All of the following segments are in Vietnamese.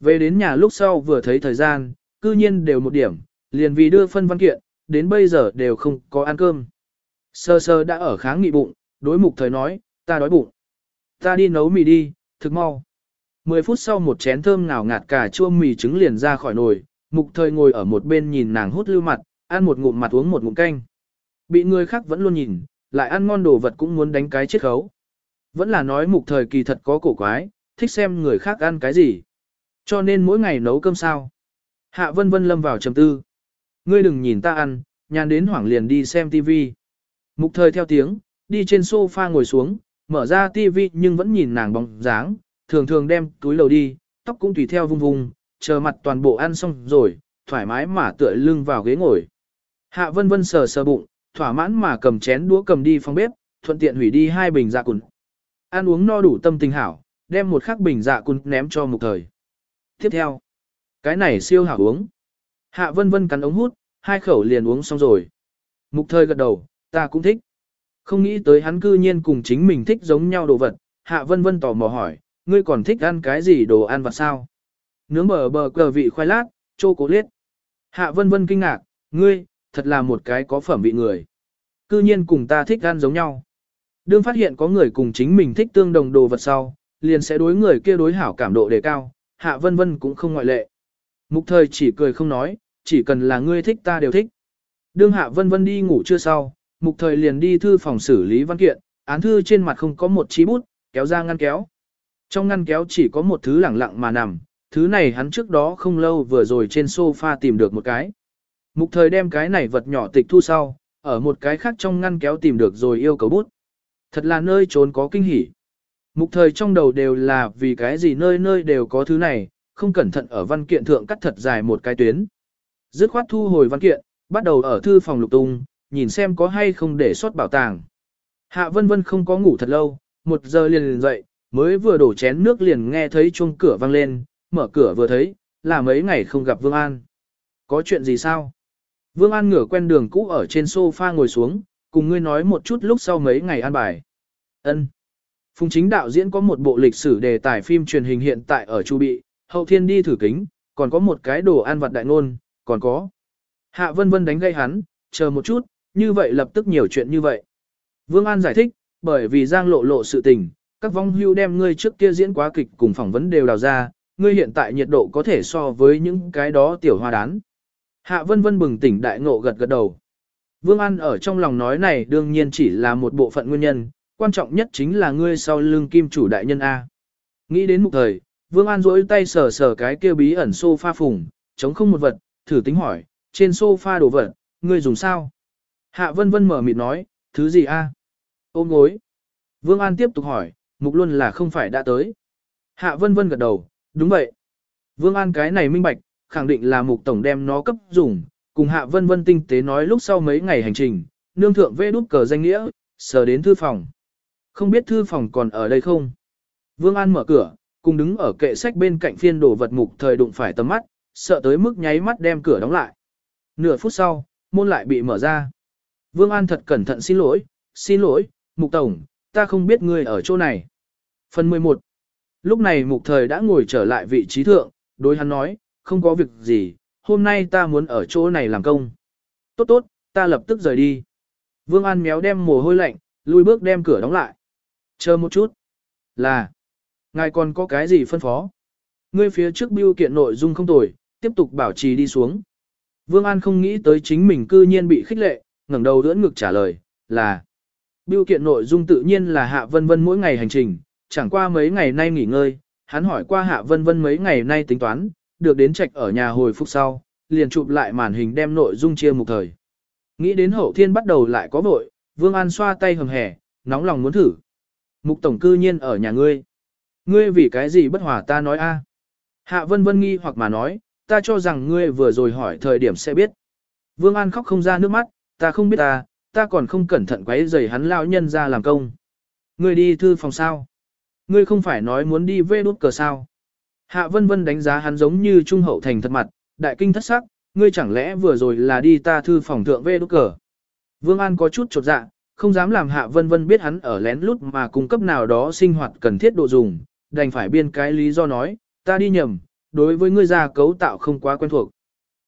Về đến nhà lúc sau vừa thấy thời gian, cư nhiên đều một điểm, liền vì đưa phân văn kiện, đến bây giờ đều không có ăn cơm. Sơ sơ đã ở kháng nghị bụng, đối mục thời nói, ta đói bụng. Ta đi nấu mì đi, thực mau. 10 phút sau một chén thơm ngào ngạt cả chua mì trứng liền ra khỏi nồi, mục thời ngồi ở một bên nhìn nàng hút lưu mặt, ăn một ngụm mặt uống một ngụm canh. Bị người khác vẫn luôn nhìn, lại ăn ngon đồ vật cũng muốn đánh cái chết khấu. Vẫn là nói mục thời kỳ thật có cổ quái, thích xem người khác ăn cái gì. Cho nên mỗi ngày nấu cơm sao. Hạ vân vân lâm vào trầm tư. Ngươi đừng nhìn ta ăn, nhàn đến hoảng liền đi xem tivi. Mục thời theo tiếng, đi trên sofa ngồi xuống, mở ra tivi nhưng vẫn nhìn nàng bóng dáng, thường thường đem túi lầu đi, tóc cũng tùy theo vung vung, chờ mặt toàn bộ ăn xong rồi, thoải mái mà tựa lưng vào ghế ngồi. Hạ vân vân sờ sờ bụng, thỏa mãn mà cầm chén đũa cầm đi phòng bếp, thuận tiện hủy đi hai bình dạ cùn. Ăn uống no đủ tâm tình hảo, đem một khắc bình dạ cùn ném cho mục thời. Tiếp theo, cái này siêu hảo uống. Hạ vân vân cắn ống hút, hai khẩu liền uống xong rồi. Mục thời gật đầu, ta cũng thích. Không nghĩ tới hắn cư nhiên cùng chính mình thích giống nhau đồ vật. Hạ vân vân tò mò hỏi, ngươi còn thích ăn cái gì đồ ăn vặt sao? Nướng bờ bờ cờ vị khoai lát, chô cố liết. Hạ vân vân kinh ngạc, ngươi, thật là một cái có phẩm vị người. Cư nhiên cùng ta thích ăn giống nhau. Đương phát hiện có người cùng chính mình thích tương đồng đồ vật sau, liền sẽ đối người kia đối hảo cảm độ đề cao, hạ vân vân cũng không ngoại lệ. Mục thời chỉ cười không nói, chỉ cần là ngươi thích ta đều thích. Đương hạ vân vân đi ngủ chưa sau, mục thời liền đi thư phòng xử lý văn kiện, án thư trên mặt không có một chí bút, kéo ra ngăn kéo. Trong ngăn kéo chỉ có một thứ lẳng lặng mà nằm, thứ này hắn trước đó không lâu vừa rồi trên sofa tìm được một cái. Mục thời đem cái này vật nhỏ tịch thu sau, ở một cái khác trong ngăn kéo tìm được rồi yêu cầu bút. Thật là nơi trốn có kinh hỉ. Mục thời trong đầu đều là vì cái gì nơi nơi đều có thứ này, không cẩn thận ở văn kiện thượng cắt thật dài một cái tuyến. Dứt khoát thu hồi văn kiện, bắt đầu ở thư phòng lục tung, nhìn xem có hay không để sót bảo tàng. Hạ vân vân không có ngủ thật lâu, một giờ liền liền dậy, mới vừa đổ chén nước liền nghe thấy chuông cửa vang lên, mở cửa vừa thấy, là mấy ngày không gặp Vương An. Có chuyện gì sao? Vương An ngửa quen đường cũ ở trên sofa ngồi xuống, cùng ngươi nói một chút lúc sau mấy ngày an bài. Ân. Phùng chính đạo diễn có một bộ lịch sử đề tài phim truyền hình hiện tại ở Chu Bị, hậu thiên đi thử kính, còn có một cái đồ ăn vặt đại ngôn, còn có. Hạ vân vân đánh gây hắn, chờ một chút, như vậy lập tức nhiều chuyện như vậy. Vương An giải thích, bởi vì giang lộ lộ sự tình, các vong hưu đem ngươi trước kia diễn quá kịch cùng phỏng vấn đều đào ra, ngươi hiện tại nhiệt độ có thể so với những cái đó tiểu hoa đán. Hạ vân vân bừng tỉnh đại ngộ gật gật đầu. Vương An ở trong lòng nói này đương nhiên chỉ là một bộ phận nguyên nhân, quan trọng nhất chính là ngươi sau lưng kim chủ đại nhân A. Nghĩ đến mục thời, Vương An rỗi tay sờ sờ cái kia bí ẩn sofa phùng, chống không một vật, thử tính hỏi, trên sofa đồ vật, ngươi dùng sao? Hạ vân vân mở mịt nói, thứ gì A? Ôm gối. Vương An tiếp tục hỏi, mục luôn là không phải đã tới. Hạ vân vân gật đầu, đúng vậy. Vương An cái này minh bạch, khẳng định là mục tổng đem nó cấp dùng, cùng hạ vân vân tinh tế nói lúc sau mấy ngày hành trình, nương thượng vê đút cờ danh nghĩa, sờ đến thư phòng. Không biết thư phòng còn ở đây không? Vương An mở cửa, cùng đứng ở kệ sách bên cạnh phiên đồ vật mục thời đụng phải tầm mắt, sợ tới mức nháy mắt đem cửa đóng lại. Nửa phút sau, môn lại bị mở ra. Vương An thật cẩn thận xin lỗi, xin lỗi, mục tổng, ta không biết ngươi ở chỗ này. Phần 11 Lúc này mục thời đã ngồi trở lại vị trí thượng, đối hắn nói, không có việc gì, hôm nay ta muốn ở chỗ này làm công. Tốt tốt, ta lập tức rời đi. Vương An méo đem mồ hôi lạnh, lùi bước đem cửa đóng lại. Chờ một chút. Là, ngài còn có cái gì phân phó? Ngươi phía trước biêu kiện nội dung không tồi, tiếp tục bảo trì đi xuống. Vương An không nghĩ tới chính mình cư nhiên bị khích lệ, ngẩng đầu đỡ ngực trả lời, là. Biêu kiện nội dung tự nhiên là Hạ Vân Vân mỗi ngày hành trình, chẳng qua mấy ngày nay nghỉ ngơi, hắn hỏi qua Hạ Vân Vân mấy ngày nay tính toán, được đến trạch ở nhà hồi phục sau, liền chụp lại màn hình đem nội dung chia một thời. Nghĩ đến hậu thiên bắt đầu lại có vội, Vương An xoa tay hầm hẻ, nóng lòng muốn thử. Mục tổng cư nhiên ở nhà ngươi. Ngươi vì cái gì bất hòa ta nói a? Hạ vân vân nghi hoặc mà nói, ta cho rằng ngươi vừa rồi hỏi thời điểm sẽ biết. Vương An khóc không ra nước mắt, ta không biết ta, ta còn không cẩn thận quấy rầy hắn lão nhân ra làm công. Ngươi đi thư phòng sao? Ngươi không phải nói muốn đi vê đốt cờ sao? Hạ vân vân đánh giá hắn giống như trung hậu thành thật mặt, đại kinh thất sắc, ngươi chẳng lẽ vừa rồi là đi ta thư phòng thượng vê đốt cờ. Vương An có chút chột dạ, không dám làm hạ vân vân biết hắn ở lén lút mà cung cấp nào đó sinh hoạt cần thiết độ dùng, đành phải biên cái lý do nói, ta đi nhầm, đối với ngươi ra cấu tạo không quá quen thuộc.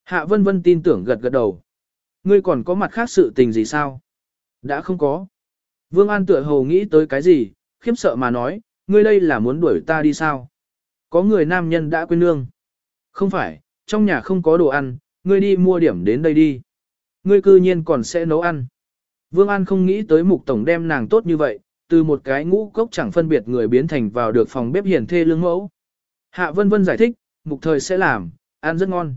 Hạ vân vân tin tưởng gật gật đầu. Ngươi còn có mặt khác sự tình gì sao? Đã không có. Vương An tựa hồ nghĩ tới cái gì, khiếp sợ mà nói, ngươi đây là muốn đuổi ta đi sao? Có người nam nhân đã quên nương. Không phải, trong nhà không có đồ ăn, ngươi đi mua điểm đến đây đi. Ngươi cư nhiên còn sẽ nấu ăn. Vương An không nghĩ tới mục tổng đem nàng tốt như vậy, từ một cái ngũ cốc chẳng phân biệt người biến thành vào được phòng bếp hiển thê lương mẫu. Hạ Vân Vân giải thích, mục thời sẽ làm, ăn rất ngon.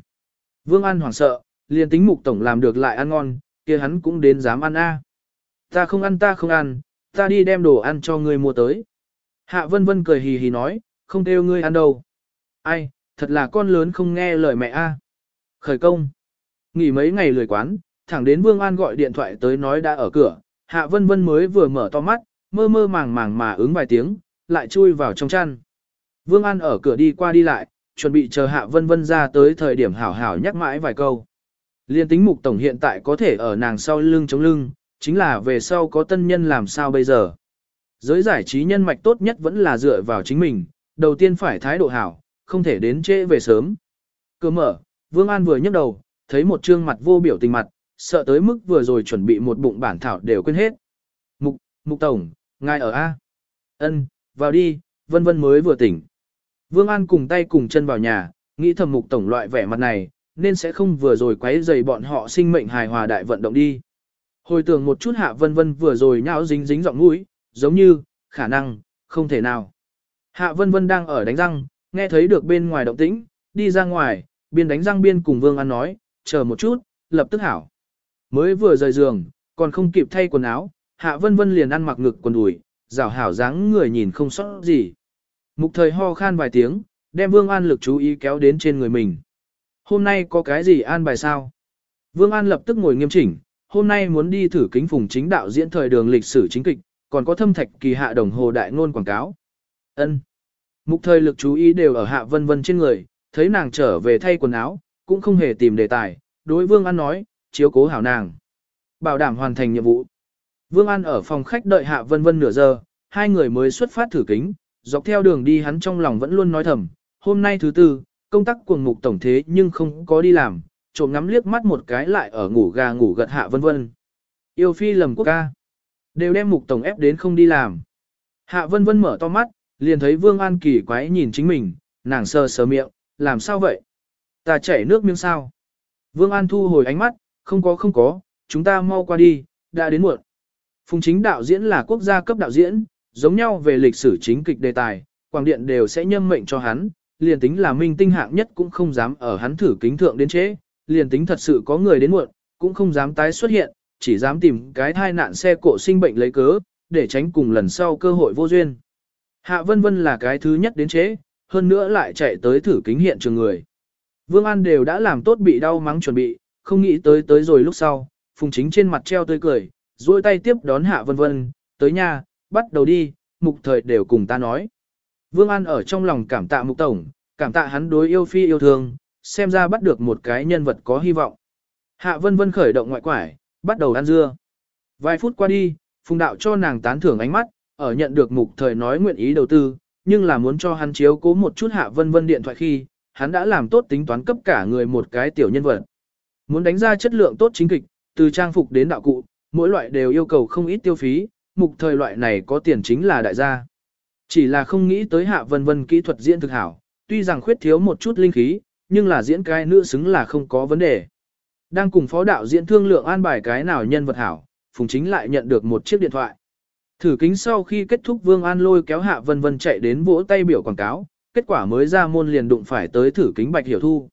Vương An hoảng sợ, liền tính mục tổng làm được lại ăn ngon, kia hắn cũng đến dám ăn a. Ta không ăn ta không ăn, ta đi đem đồ ăn cho ngươi mua tới. Hạ Vân Vân cười hì hì nói, không theo ngươi ăn đâu. Ai, thật là con lớn không nghe lời mẹ a. Khởi công. Nghỉ mấy ngày lười quán, thẳng đến Vương An gọi điện thoại tới nói đã ở cửa, Hạ Vân Vân mới vừa mở to mắt, mơ mơ màng màng mà ứng vài tiếng, lại chui vào trong chăn. Vương An ở cửa đi qua đi lại, chuẩn bị chờ Hạ Vân Vân ra tới thời điểm hảo hảo nhắc mãi vài câu. Liên tính mục tổng hiện tại có thể ở nàng sau lưng chống lưng, chính là về sau có tân nhân làm sao bây giờ. Giới giải trí nhân mạch tốt nhất vẫn là dựa vào chính mình, đầu tiên phải thái độ hảo, không thể đến trễ về sớm. Cơ mở, Vương An vừa nhấc đầu, thấy một trương mặt vô biểu tình mặt, sợ tới mức vừa rồi chuẩn bị một bụng bản thảo đều quên hết. Mục, Mục Tổng, ngài ở A. ân vào đi, vân vân mới vừa tỉnh. Vương An cùng tay cùng chân vào nhà, nghĩ thầm Mục Tổng loại vẻ mặt này, nên sẽ không vừa rồi quấy rầy bọn họ sinh mệnh hài hòa đại vận động đi. Hồi tưởng một chút hạ vân vân vừa rồi nhão dính dính giọng mũi, giống như, khả năng, không thể nào. Hạ vân vân đang ở đánh răng, nghe thấy được bên ngoài động tĩnh, đi ra ngoài, biên đánh răng biên cùng Vương An nói, chờ một chút, lập tức hảo. Mới vừa rời giường, còn không kịp thay quần áo, Hạ Vân Vân liền ăn mặc ngực quần đùi, rảo hảo dáng người nhìn không sót gì. Mục thời ho khan vài tiếng, đem Vương An lực chú ý kéo đến trên người mình. Hôm nay có cái gì an bài sao? Vương An lập tức ngồi nghiêm chỉnh, hôm nay muốn đi thử kính phùng chính đạo diễn thời đường lịch sử chính kịch, còn có thâm thạch kỳ hạ đồng hồ đại ngôn quảng cáo. Ân. Mục thời lực chú ý đều ở Hạ Vân Vân trên người, thấy nàng trở về thay quần áo, cũng không hề tìm đề tài, đối Vương An nói, chiếu cố hảo nàng. Bảo đảm hoàn thành nhiệm vụ. Vương An ở phòng khách đợi Hạ Vân Vân nửa giờ, hai người mới xuất phát thử kính, dọc theo đường đi hắn trong lòng vẫn luôn nói thầm, hôm nay thứ tư, công tác cuồng mục tổng thế nhưng không có đi làm, trộm ngắm liếc mắt một cái lại ở ngủ gà ngủ gật Hạ Vân Vân. Yêu phi lầm quốc ca, đều đem mục tổng ép đến không đi làm. Hạ Vân Vân mở to mắt, liền thấy Vương An kỳ quái nhìn chính mình, nàng sờ sờ miệng, làm sao vậy? Ta chảy nước miếng sao? Vương An thu hồi ánh mắt, không có không có, chúng ta mau qua đi, đã đến muộn. Phùng chính đạo diễn là quốc gia cấp đạo diễn, giống nhau về lịch sử chính kịch đề tài, quảng điện đều sẽ nhâm mệnh cho hắn, liền tính là minh tinh hạng nhất cũng không dám ở hắn thử kính thượng đến chế, liền tính thật sự có người đến muộn, cũng không dám tái xuất hiện, chỉ dám tìm cái thai nạn xe cộ sinh bệnh lấy cớ, để tránh cùng lần sau cơ hội vô duyên. Hạ Vân Vân là cái thứ nhất đến chế, hơn nữa lại chạy tới thử kính hiện trường người. Vương An đều đã làm tốt bị đau mắng chuẩn bị, không nghĩ tới tới rồi lúc sau, Phùng Chính trên mặt treo tươi cười, duỗi tay tiếp đón Hạ Vân Vân, tới nhà, bắt đầu đi, mục thời đều cùng ta nói. Vương An ở trong lòng cảm tạ mục tổng, cảm tạ hắn đối yêu phi yêu thương, xem ra bắt được một cái nhân vật có hy vọng. Hạ Vân Vân khởi động ngoại quải, bắt đầu ăn dưa. Vài phút qua đi, Phùng Đạo cho nàng tán thưởng ánh mắt, ở nhận được mục thời nói nguyện ý đầu tư, nhưng là muốn cho hắn chiếu cố một chút Hạ Vân Vân điện thoại khi, hắn đã làm tốt tính toán cấp cả người một cái tiểu nhân vật. Muốn đánh ra chất lượng tốt chính kịch, từ trang phục đến đạo cụ, mỗi loại đều yêu cầu không ít tiêu phí, mục thời loại này có tiền chính là đại gia. Chỉ là không nghĩ tới hạ vân vân kỹ thuật diễn thực hảo, tuy rằng khuyết thiếu một chút linh khí, nhưng là diễn cái nữ xứng là không có vấn đề. Đang cùng phó đạo diễn thương lượng an bài cái nào nhân vật hảo, Phùng Chính lại nhận được một chiếc điện thoại. Thử kính sau khi kết thúc Vương An lôi kéo Hạ Vân Vân chạy đến vỗ tay biểu quảng cáo, kết quả mới ra môn liền đụng phải tới thử kính Bạch Hiểu Thu.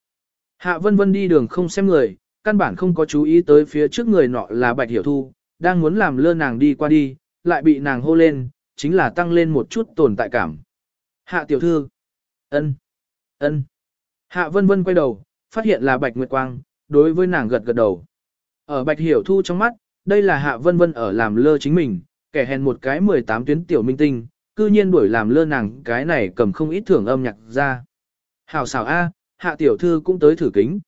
Hạ Vân Vân đi đường không xem người, căn bản không có chú ý tới phía trước người nọ là Bạch Hiểu Thu, đang muốn làm lơ nàng đi qua đi, lại bị nàng hô lên, chính là tăng lên một chút tồn tại cảm. Hạ tiểu thư, ân, ân. Hạ Vân Vân quay đầu, phát hiện là Bạch Nguyệt Quang, đối với nàng gật gật đầu. Ở Bạch Hiểu Thu trong mắt, đây là Hạ Vân Vân ở làm lơ chính mình, kẻ hèn một cái 18 tuyến tiểu minh tinh, cư nhiên đuổi làm lơ nàng cái này cầm không ít thưởng âm nhạc ra. Hảo xảo A, Hạ tiểu thư cũng tới thử kính.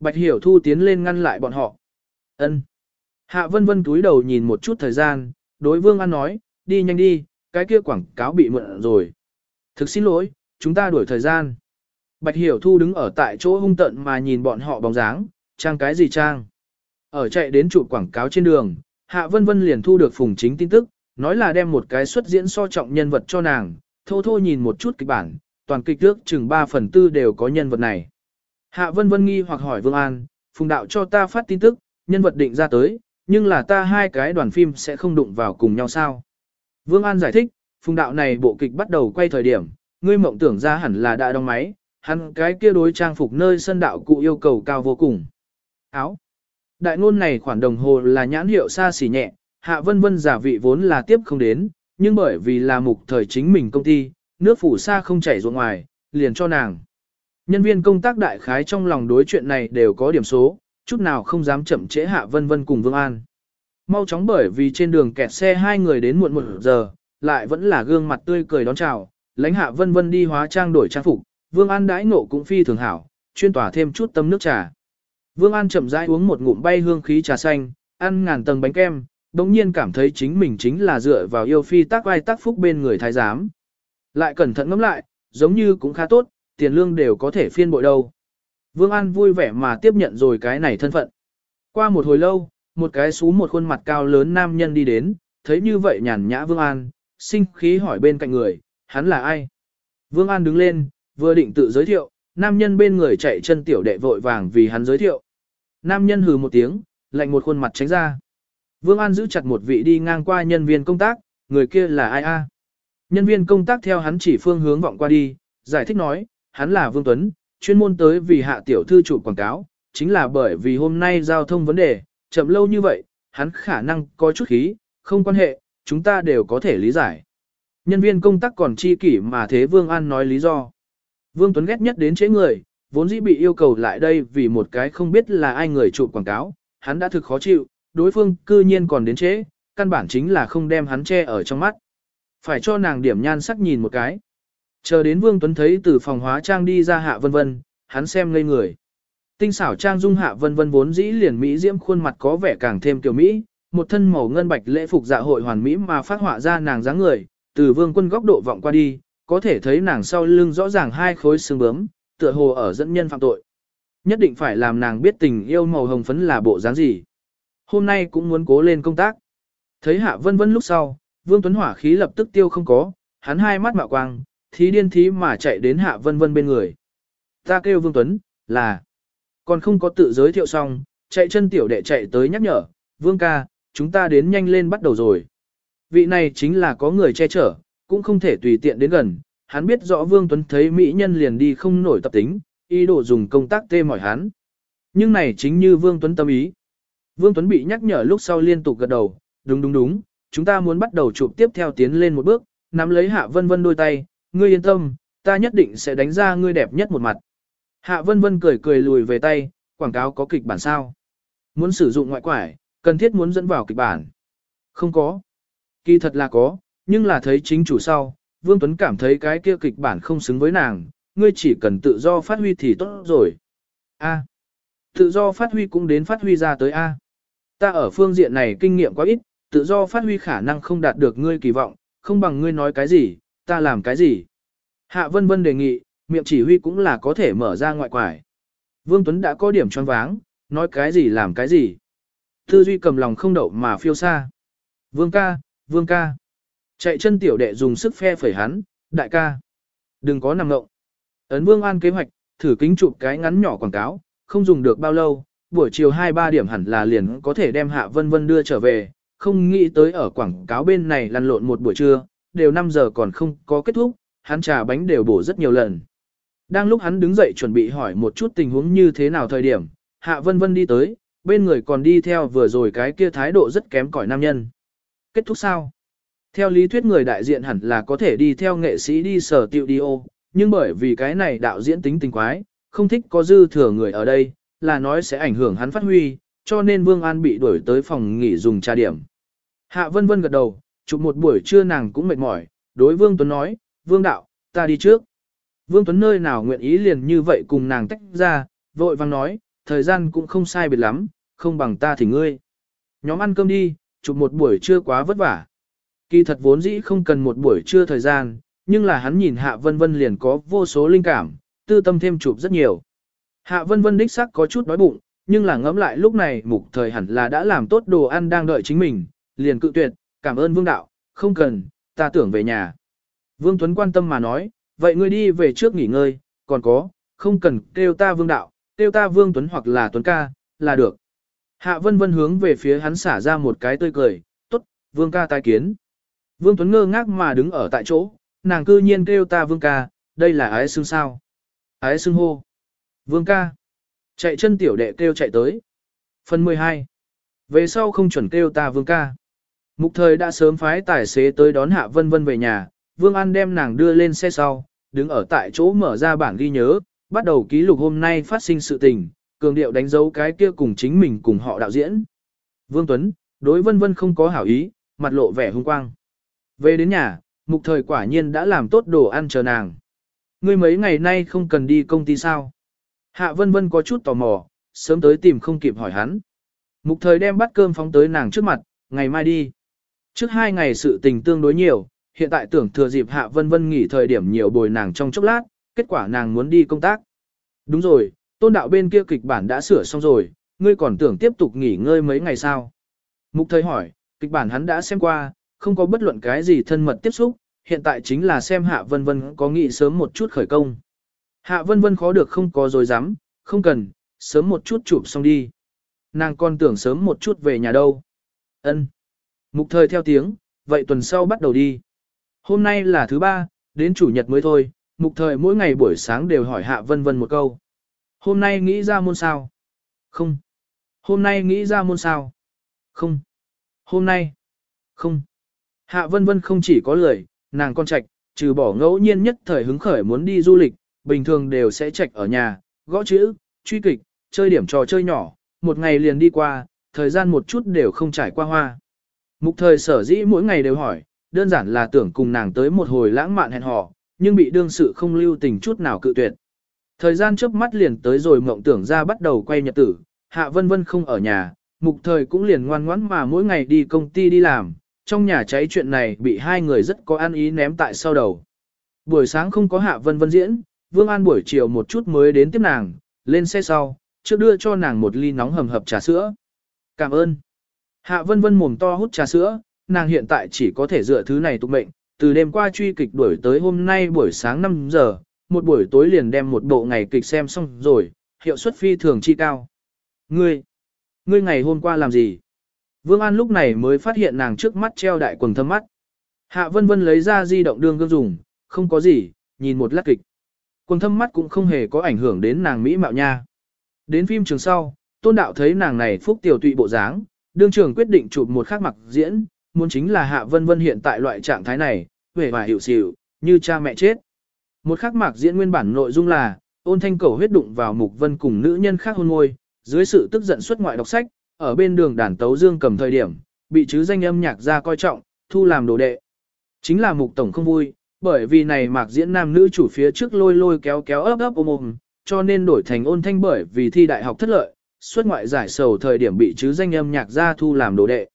Bạch Hiểu Thu tiến lên ngăn lại bọn họ. Ân. Hạ Vân Vân túi đầu nhìn một chút thời gian, đối Vương An nói, đi nhanh đi, cái kia quảng cáo bị mượn rồi. Thực xin lỗi, chúng ta đuổi thời gian. Bạch Hiểu Thu đứng ở tại chỗ hung tận mà nhìn bọn họ bóng dáng, trang cái gì trang. Ở chạy đến trụ quảng cáo trên đường, Hạ Vân Vân liền thu được phùng chính tin tức, nói là đem một cái xuất diễn so trọng nhân vật cho nàng, thô thô nhìn một chút kịch bản, toàn kịch trước chừng 3 phần tư đều có nhân vật này. Hạ Vân Vân nghi hoặc hỏi Vương An, phùng đạo cho ta phát tin tức, nhân vật định ra tới, nhưng là ta hai cái đoàn phim sẽ không đụng vào cùng nhau sao. Vương An giải thích, phùng đạo này bộ kịch bắt đầu quay thời điểm, ngươi mộng tưởng ra hẳn là đã đóng máy, hắn cái kia đối trang phục nơi sân đạo cụ yêu cầu cao vô cùng. Áo. Đại ngôn này khoản đồng hồ là nhãn hiệu xa xỉ nhẹ, hạ vân vân giả vị vốn là tiếp không đến, nhưng bởi vì là mục thời chính mình công ty, nước phủ xa không chảy ruộng ngoài, liền cho nàng. Nhân viên công tác đại khái trong lòng đối chuyện này đều có điểm số, chút nào không dám chậm trễ hạ vân vân cùng Vương An. Mau chóng bởi vì trên đường kẹt xe hai người đến muộn một giờ, lại vẫn là gương mặt tươi cười đón chào, lãnh hạ vân vân đi hóa trang đổi trang phục, Vương An đãi ngộ cũng phi thường hảo, chuyên tỏa thêm chút tâm nước trà. Vương An chậm rãi uống một ngụm bay hương khí trà xanh, ăn ngàn tầng bánh kem, đồng nhiên cảm thấy chính mình chính là dựa vào yêu phi tác vai tác phúc bên người thái giám. Lại cẩn thận ngẫm lại, giống như cũng khá tốt, tiền lương đều có thể phiên bội đâu. Vương An vui vẻ mà tiếp nhận rồi cái này thân phận. Qua một hồi lâu, một cái xú một khuôn mặt cao lớn nam nhân đi đến, thấy như vậy nhàn nhã Vương An, sinh khí hỏi bên cạnh người, hắn là ai? Vương An đứng lên, vừa định tự giới thiệu, nam nhân bên người chạy chân tiểu đệ vội vàng vì hắn giới thiệu. Nam nhân hừ một tiếng, lạnh một khuôn mặt tránh ra. Vương An giữ chặt một vị đi ngang qua nhân viên công tác, người kia là ai a? Nhân viên công tác theo hắn chỉ phương hướng vọng qua đi, giải thích nói, hắn là Vương Tuấn, chuyên môn tới vì hạ tiểu thư chủ quảng cáo, chính là bởi vì hôm nay giao thông vấn đề, chậm lâu như vậy, hắn khả năng có chút khí, không quan hệ, chúng ta đều có thể lý giải. Nhân viên công tác còn chi kỷ mà thế Vương An nói lý do. Vương Tuấn ghét nhất đến chế người, vốn dĩ bị yêu cầu lại đây vì một cái không biết là ai người chụp quảng cáo, hắn đã thực khó chịu, đối phương cư nhiên còn đến chế, căn bản chính là không đem hắn che ở trong mắt. Phải cho nàng điểm nhan sắc nhìn một cái. Chờ đến Vương Tuấn thấy từ phòng hóa trang đi ra hạ vân vân, hắn xem ngây người. Tinh xảo trang dung hạ vân vân vốn dĩ liền mỹ diễm khuôn mặt có vẻ càng thêm kiểu mỹ, một thân màu ngân bạch lễ phục dạ hội hoàn mỹ mà phát họa ra nàng dáng người, từ Vương Quân góc độ vọng qua đi, có thể thấy nàng sau lưng rõ ràng hai khối xương bướm, tựa hồ ở dẫn nhân phạm tội. Nhất định phải làm nàng biết tình yêu màu hồng phấn là bộ dáng gì. Hôm nay cũng muốn cố lên công tác. Thấy hạ vân vân lúc sau, Vương Tuấn hỏa khí lập tức tiêu không có, hắn hai mắt mạo quang, thí điên thí mà chạy đến hạ vân vân bên người. Ta kêu Vương Tuấn, là, còn không có tự giới thiệu xong, chạy chân tiểu đệ chạy tới nhắc nhở, Vương ca, chúng ta đến nhanh lên bắt đầu rồi. Vị này chính là có người che chở, cũng không thể tùy tiện đến gần, hắn biết rõ Vương Tuấn thấy mỹ nhân liền đi không nổi tập tính, ý đồ dùng công tác tê mỏi hắn. Nhưng này chính như Vương Tuấn tâm ý. Vương Tuấn bị nhắc nhở lúc sau liên tục gật đầu, đúng đúng đúng, chúng ta muốn bắt đầu chụp tiếp theo tiến lên một bước, nắm lấy Hạ Vân Vân đôi tay, ngươi yên tâm, ta nhất định sẽ đánh ra ngươi đẹp nhất một mặt. Hạ Vân Vân cười cười lùi về tay, quảng cáo có kịch bản sao? Muốn sử dụng ngoại quải, cần thiết muốn dẫn vào kịch bản. Không có. Kỳ thật là có, nhưng là thấy chính chủ sau, Vương Tuấn cảm thấy cái kia kịch bản không xứng với nàng, ngươi chỉ cần tự do phát huy thì tốt rồi. A. Tự do phát huy cũng đến phát huy ra tới A. Ta ở phương diện này kinh nghiệm quá ít, tự do phát huy khả năng không đạt được ngươi kỳ vọng, không bằng ngươi nói cái gì, ta làm cái gì. Hạ Vân Vân đề nghị, miệng chỉ huy cũng là có thể mở ra ngoại quải. Vương Tuấn đã có điểm choáng váng, nói cái gì làm cái gì. Tư duy cầm lòng không đậu mà phiêu xa. Vương ca, vương ca. Chạy chân tiểu đệ dùng sức phe phẩy hắn, đại ca. Đừng có nằm ngộng. Ấn Vương An kế hoạch, thử kính chụp cái ngắn nhỏ quảng cáo, không dùng được bao lâu, buổi chiều 2-3 điểm hẳn là liền có thể đem Hạ Vân Vân đưa trở về, không nghĩ tới ở quảng cáo bên này lăn lộn một buổi trưa, đều 5 giờ còn không có kết thúc, hắn trà bánh đều bổ rất nhiều lần. Đang lúc hắn đứng dậy chuẩn bị hỏi một chút tình huống như thế nào thời điểm, Hạ Vân Vân đi tới, bên người còn đi theo vừa rồi cái kia thái độ rất kém cỏi nam nhân. Kết thúc sao? Theo lý thuyết người đại diện hẳn là có thể đi theo nghệ sĩ đi sở tiệu đi ô, nhưng bởi vì cái này đạo diễn tính tình quái, không thích có dư thừa người ở đây, là nói sẽ ảnh hưởng hắn phát huy, cho nên Vương An bị đuổi tới phòng nghỉ dùng trà điểm. Hạ Vân Vân gật đầu, chụp một buổi trưa nàng cũng mệt mỏi, đối Vương Tuấn nói, Vương Đạo, ta đi trước. Vương Tuấn nơi nào nguyện ý liền như vậy cùng nàng tách ra, vội vàng nói, thời gian cũng không sai biệt lắm, không bằng ta thì ngươi. Nhóm ăn cơm đi, chụp một buổi trưa quá vất vả. Kỳ thật vốn dĩ không cần một buổi trưa thời gian, nhưng là hắn nhìn Hạ Vân Vân liền có vô số linh cảm, tư tâm thêm chụp rất nhiều. Hạ vân vân đích sắc có chút đói bụng, nhưng là ngẫm lại lúc này mục thời hẳn là đã làm tốt đồ ăn đang đợi chính mình, liền cự tuyệt, cảm ơn vương đạo, không cần, ta tưởng về nhà. Vương Tuấn quan tâm mà nói, vậy ngươi đi về trước nghỉ ngơi, còn có, không cần kêu ta vương đạo, kêu ta vương Tuấn hoặc là Tuấn ca, là được. Hạ vân vân hướng về phía hắn xả ra một cái tươi cười, tốt, vương ca tai kiến. Vương Tuấn ngơ ngác mà đứng ở tại chỗ, nàng cư nhiên kêu ta vương ca, đây là ái xương sao. Ái xương hô. Vương ca. Chạy chân tiểu đệ kêu chạy tới. Phần 12. Về sau không chuẩn kêu ta vương ca. Mục thời đã sớm phái tài xế tới đón Hạ Vân Vân về nhà, Vương An đem nàng đưa lên xe sau, đứng ở tại chỗ mở ra bản ghi nhớ, bắt đầu ký lục hôm nay phát sinh sự tình, cường điệu đánh dấu cái kia cùng chính mình cùng họ đạo diễn. Vương Tuấn, đối Vân Vân không có hảo ý, mặt lộ vẻ hung quang. Về đến nhà, mục thời quả nhiên đã làm tốt đồ ăn chờ nàng. Ngươi mấy ngày nay không cần đi công ty sao? Hạ Vân Vân có chút tò mò, sớm tới tìm không kịp hỏi hắn. Mục thời đem bát cơm phóng tới nàng trước mặt, ngày mai đi. Trước hai ngày sự tình tương đối nhiều, hiện tại tưởng thừa dịp Hạ Vân Vân nghỉ thời điểm nhiều bồi nàng trong chốc lát, kết quả nàng muốn đi công tác. Đúng rồi, tôn đạo bên kia kịch bản đã sửa xong rồi, ngươi còn tưởng tiếp tục nghỉ ngơi mấy ngày sao? Mục thời hỏi, kịch bản hắn đã xem qua, không có bất luận cái gì thân mật tiếp xúc, hiện tại chính là xem Hạ Vân Vân có nghĩ sớm một chút khởi công. Hạ Vân Vân khó được không có rồi dám, không cần, sớm một chút chụp xong đi. Nàng còn tưởng sớm một chút về nhà đâu. Ân. Mục thời theo tiếng, vậy tuần sau bắt đầu đi. Hôm nay là thứ ba, đến chủ nhật mới thôi, mục thời mỗi ngày buổi sáng đều hỏi Hạ Vân Vân một câu. Hôm nay nghĩ ra môn sao? Không. Hôm nay nghĩ ra môn sao? Không. Hôm nay? Không. Hạ Vân Vân không chỉ có lời, nàng con trạch, trừ bỏ ngẫu nhiên nhất thời hứng khởi muốn đi du lịch, bình thường đều sẽ trạch ở nhà, gõ chữ, truy kịch, chơi điểm trò chơi nhỏ, một ngày liền đi qua, thời gian một chút đều không trải qua hoa. Mục thời sở dĩ mỗi ngày đều hỏi, đơn giản là tưởng cùng nàng tới một hồi lãng mạn hẹn hò, nhưng bị đương sự không lưu tình chút nào cự tuyệt. Thời gian trước mắt liền tới rồi mộng tưởng ra bắt đầu quay nhật tử, Hạ Vân Vân không ở nhà, mục thời cũng liền ngoan ngoãn mà mỗi ngày đi công ty đi làm, trong nhà cháy chuyện này bị hai người rất có ăn ý ném tại sau đầu. Buổi sáng không có Hạ Vân Vân diễn, Vương An buổi chiều một chút mới đến tiếp nàng, lên xe sau, trước đưa cho nàng một ly nóng hầm hập trà sữa. Cảm ơn. Hạ Vân Vân mồm to hút trà sữa, nàng hiện tại chỉ có thể dựa thứ này tục mệnh, từ đêm qua truy kịch đuổi tới hôm nay buổi sáng 5 giờ, một buổi tối liền đem một bộ ngày kịch xem xong rồi, hiệu suất phi thường chi cao. Ngươi, ngươi ngày hôm qua làm gì? Vương An lúc này mới phát hiện nàng trước mắt treo đại quần thâm mắt. Hạ Vân Vân lấy ra di động đương gương dùng, không có gì, nhìn một lát kịch. Quần thâm mắt cũng không hề có ảnh hưởng đến nàng mỹ mạo nha. Đến phim trường sau, tôn đạo thấy nàng này phúc tiểu tụy bộ dáng, đương trường quyết định chụp một khắc mặc diễn, muốn chính là Hạ Vân Vân hiện tại loại trạng thái này, vẻ và hiểu xỉu, như cha mẹ chết. Một khắc mặc diễn nguyên bản nội dung là, ôn thanh cầu huyết đụng vào mục vân cùng nữ nhân khác hôn môi, dưới sự tức giận xuất ngoại đọc sách, ở bên đường đàn tấu dương cầm thời điểm, bị chứ danh âm nhạc ra coi trọng, thu làm đồ đệ. Chính là mục tổng không vui, bởi vì này mạc diễn nam nữ chủ phía trước lôi lôi kéo kéo ấp ấp ôm ôm, cho nên đổi thành ôn thanh bởi vì thi đại học thất lợi, xuất ngoại giải sầu thời điểm bị chứ danh âm nhạc gia thu làm đồ đệ.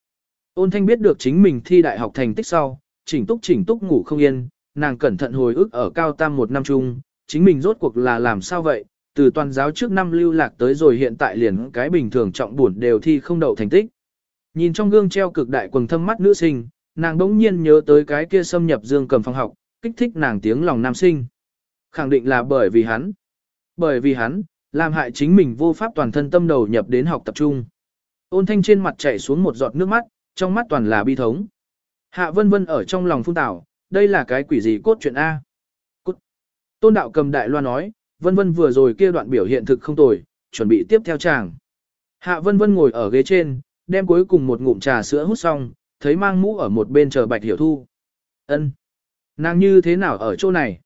Ôn thanh biết được chính mình thi đại học thành tích sau, chỉnh túc chỉnh túc ngủ không yên, nàng cẩn thận hồi ức ở cao tam một năm chung, chính mình rốt cuộc là làm sao vậy, từ toàn giáo trước năm lưu lạc tới rồi hiện tại liền cái bình thường trọng buồn đều thi không đậu thành tích. Nhìn trong gương treo cực đại quần thâm mắt nữ sinh, nàng đống nhiên nhớ tới cái kia xâm nhập dương cầm phòng học, kích thích nàng tiếng lòng nam sinh. Khẳng định là bởi vì hắn. Bởi vì hắn, làm hại chính mình vô pháp toàn thân tâm đầu nhập đến học tập trung. Ôn thanh trên mặt chảy xuống một giọt nước mắt, trong mắt toàn là bi thống. Hạ vân vân ở trong lòng phun tảo, đây là cái quỷ gì cốt chuyện A. cốt Tôn đạo cầm đại loa nói, vân vân vừa rồi kia đoạn biểu hiện thực không tồi, chuẩn bị tiếp theo chàng. Hạ vân vân ngồi ở ghế trên, đem cuối cùng một ngụm trà sữa hút xong, thấy mang mũ ở một bên chờ bạch hiểu thu. ân Nàng như thế nào ở chỗ này?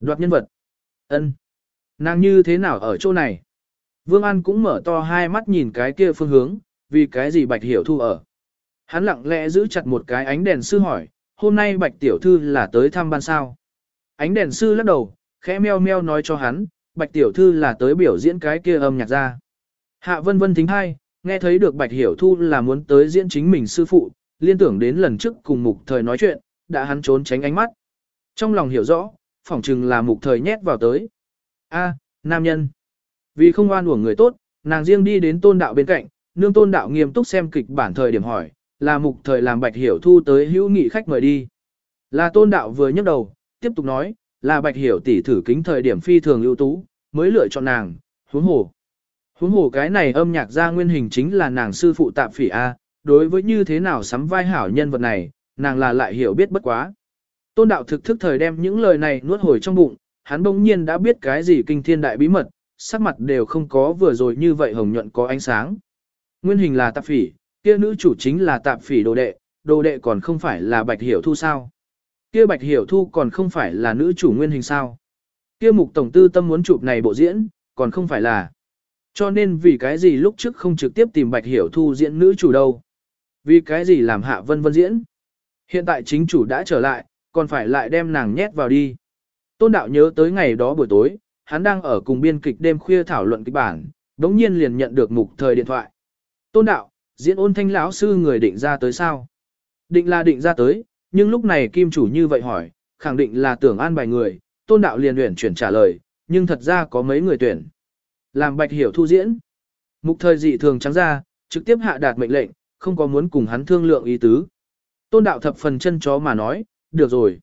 Đoạt nhân vật. ân Nàng như thế nào ở chỗ này? Vương An cũng mở to hai mắt nhìn cái kia phương hướng, vì cái gì bạch hiểu thu ở. Hắn lặng lẽ giữ chặt một cái ánh đèn sư hỏi, hôm nay bạch tiểu thư là tới thăm ban sao. Ánh đèn sư lắc đầu, khẽ meo meo nói cho hắn, bạch tiểu thư là tới biểu diễn cái kia âm nhạc ra. Hạ vân vân thính hai, nghe thấy được bạch hiểu thu là muốn tới diễn chính mình sư phụ, liên tưởng đến lần trước cùng mục thời nói chuyện, đã hắn trốn tránh ánh mắt. Trong lòng hiểu rõ, phỏng chừng là mục thời nhét vào tới. A, nam nhân. Vì không oan uổng người tốt, nàng riêng đi đến tôn đạo bên cạnh, nương tôn đạo nghiêm túc xem kịch bản thời điểm hỏi, là mục thời làm bạch hiểu thu tới hữu nghị khách mời đi. Là tôn đạo vừa nhấc đầu, tiếp tục nói, là bạch hiểu tỷ thử kính thời điểm phi thường ưu tú, mới lựa chọn nàng, huống hồ. Huống hồ cái này âm nhạc ra nguyên hình chính là nàng sư phụ tạp phỉ A, đối với như thế nào sắm vai hảo nhân vật này, nàng là lại hiểu biết bất quá. Tôn đạo thực thức thời đem những lời này nuốt hồi trong bụng, hắn bỗng nhiên đã biết cái gì kinh thiên đại bí mật, sắc mặt đều không có vừa rồi như vậy hồng nhuận có ánh sáng. Nguyên hình là tạp phỉ, kia nữ chủ chính là tạp phỉ đồ đệ, đồ đệ còn không phải là bạch hiểu thu sao. Kia bạch hiểu thu còn không phải là nữ chủ nguyên hình sao. Kia mục tổng tư tâm muốn chụp này bộ diễn, còn không phải là. Cho nên vì cái gì lúc trước không trực tiếp tìm bạch hiểu thu diễn nữ chủ đâu. Vì cái gì làm hạ vân vân diễn. Hiện tại chính chủ đã trở lại, còn phải lại đem nàng nhét vào đi. Tôn đạo nhớ tới ngày đó buổi tối, hắn đang ở cùng biên kịch đêm khuya thảo luận kịch bản, đống nhiên liền nhận được mục thời điện thoại. Tôn đạo, diễn ôn thanh lão sư người định ra tới sao? Định là định ra tới, nhưng lúc này kim chủ như vậy hỏi, khẳng định là tưởng an bài người, tôn đạo liền luyện chuyển trả lời, nhưng thật ra có mấy người tuyển. Làm bạch hiểu thu diễn. Mục thời dị thường trắng ra, trực tiếp hạ đạt mệnh lệnh, không có muốn cùng hắn thương lượng ý tứ. Tôn đạo thập phần chân chó mà nói, được rồi.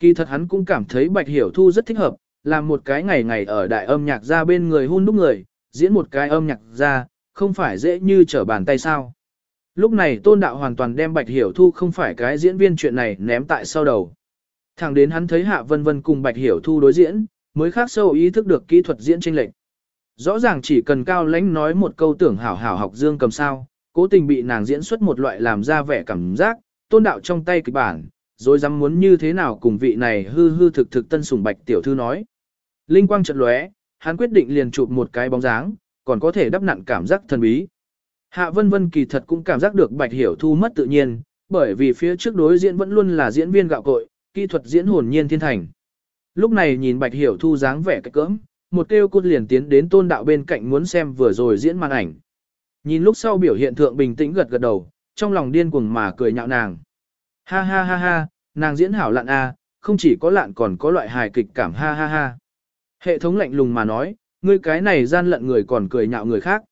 Kỳ thật hắn cũng cảm thấy bạch hiểu thu rất thích hợp, làm một cái ngày ngày ở đại âm nhạc ra bên người hôn đúc người, diễn một cái âm nhạc ra, không phải dễ như trở bàn tay sao. Lúc này tôn đạo hoàn toàn đem bạch hiểu thu không phải cái diễn viên chuyện này ném tại sau đầu. Thẳng đến hắn thấy hạ vân vân cùng bạch hiểu thu đối diễn, mới khác sâu ý thức được kỹ thuật diễn tranh lệch. Rõ ràng chỉ cần cao lãnh nói một câu tưởng hảo hảo học dương cầm sao, cố tình bị nàng diễn xuất một loại làm ra vẻ cảm giác, tôn đạo trong tay kịch bản, rồi dám muốn như thế nào cùng vị này hư hư thực thực tân sủng bạch tiểu thư nói. Linh quang chợt lóe, hắn quyết định liền chụp một cái bóng dáng, còn có thể đắp nặn cảm giác thần bí. Hạ Vân Vân kỳ thật cũng cảm giác được Bạch Hiểu Thu mất tự nhiên, bởi vì phía trước đối diễn vẫn luôn là diễn viên gạo cội, kỹ thuật diễn hồn nhiên thiên thành. Lúc này nhìn Bạch Hiểu Thu dáng vẻ cách cỡm, một kêu cút liền tiến đến tôn đạo bên cạnh muốn xem vừa rồi diễn màn ảnh. Nhìn lúc sau biểu hiện thượng bình tĩnh gật gật đầu, trong lòng điên cuồng mà cười nhạo nàng. Ha ha ha ha, nàng diễn hảo lạn a, không chỉ có lạn còn có loại hài kịch cảm ha ha ha. Hệ thống lạnh lùng mà nói, ngươi cái này gian lận người còn cười nhạo người khác.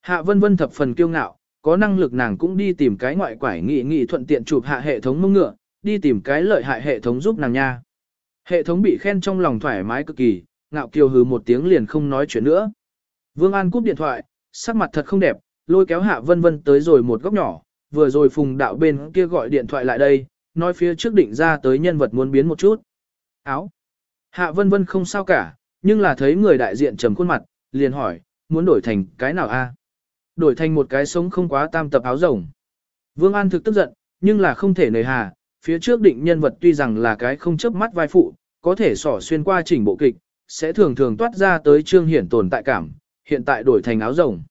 Hạ vân vân thập phần kiêu ngạo, có năng lực nàng cũng đi tìm cái ngoại quải nghị nghị thuận tiện chụp hạ hệ thống mông ngựa, đi tìm cái lợi hại hệ thống giúp nàng nha. Hệ thống bị khen trong lòng thoải mái cực kỳ, ngạo kiều hừ một tiếng liền không nói chuyện nữa. Vương An cúp điện thoại, sắc mặt thật không đẹp, lôi kéo hạ vân vân tới rồi một góc nhỏ, vừa rồi phùng đạo bên kia gọi điện thoại lại đây, nói phía trước định ra tới nhân vật muốn biến một chút. Áo. Hạ vân vân không sao cả, nhưng là thấy người đại diện trầm khuôn mặt, liền hỏi, muốn đổi thành cái nào a? Đổi thành một cái sống không quá tam tập áo rồng. Vương An thực tức giận, nhưng là không thể nề hà, phía trước định nhân vật tuy rằng là cái không chấp mắt vai phụ, có thể sỏ xuyên qua chỉnh bộ kịch, sẽ thường thường toát ra tới trương hiển tồn tại cảm, hiện tại đổi thành áo rồng.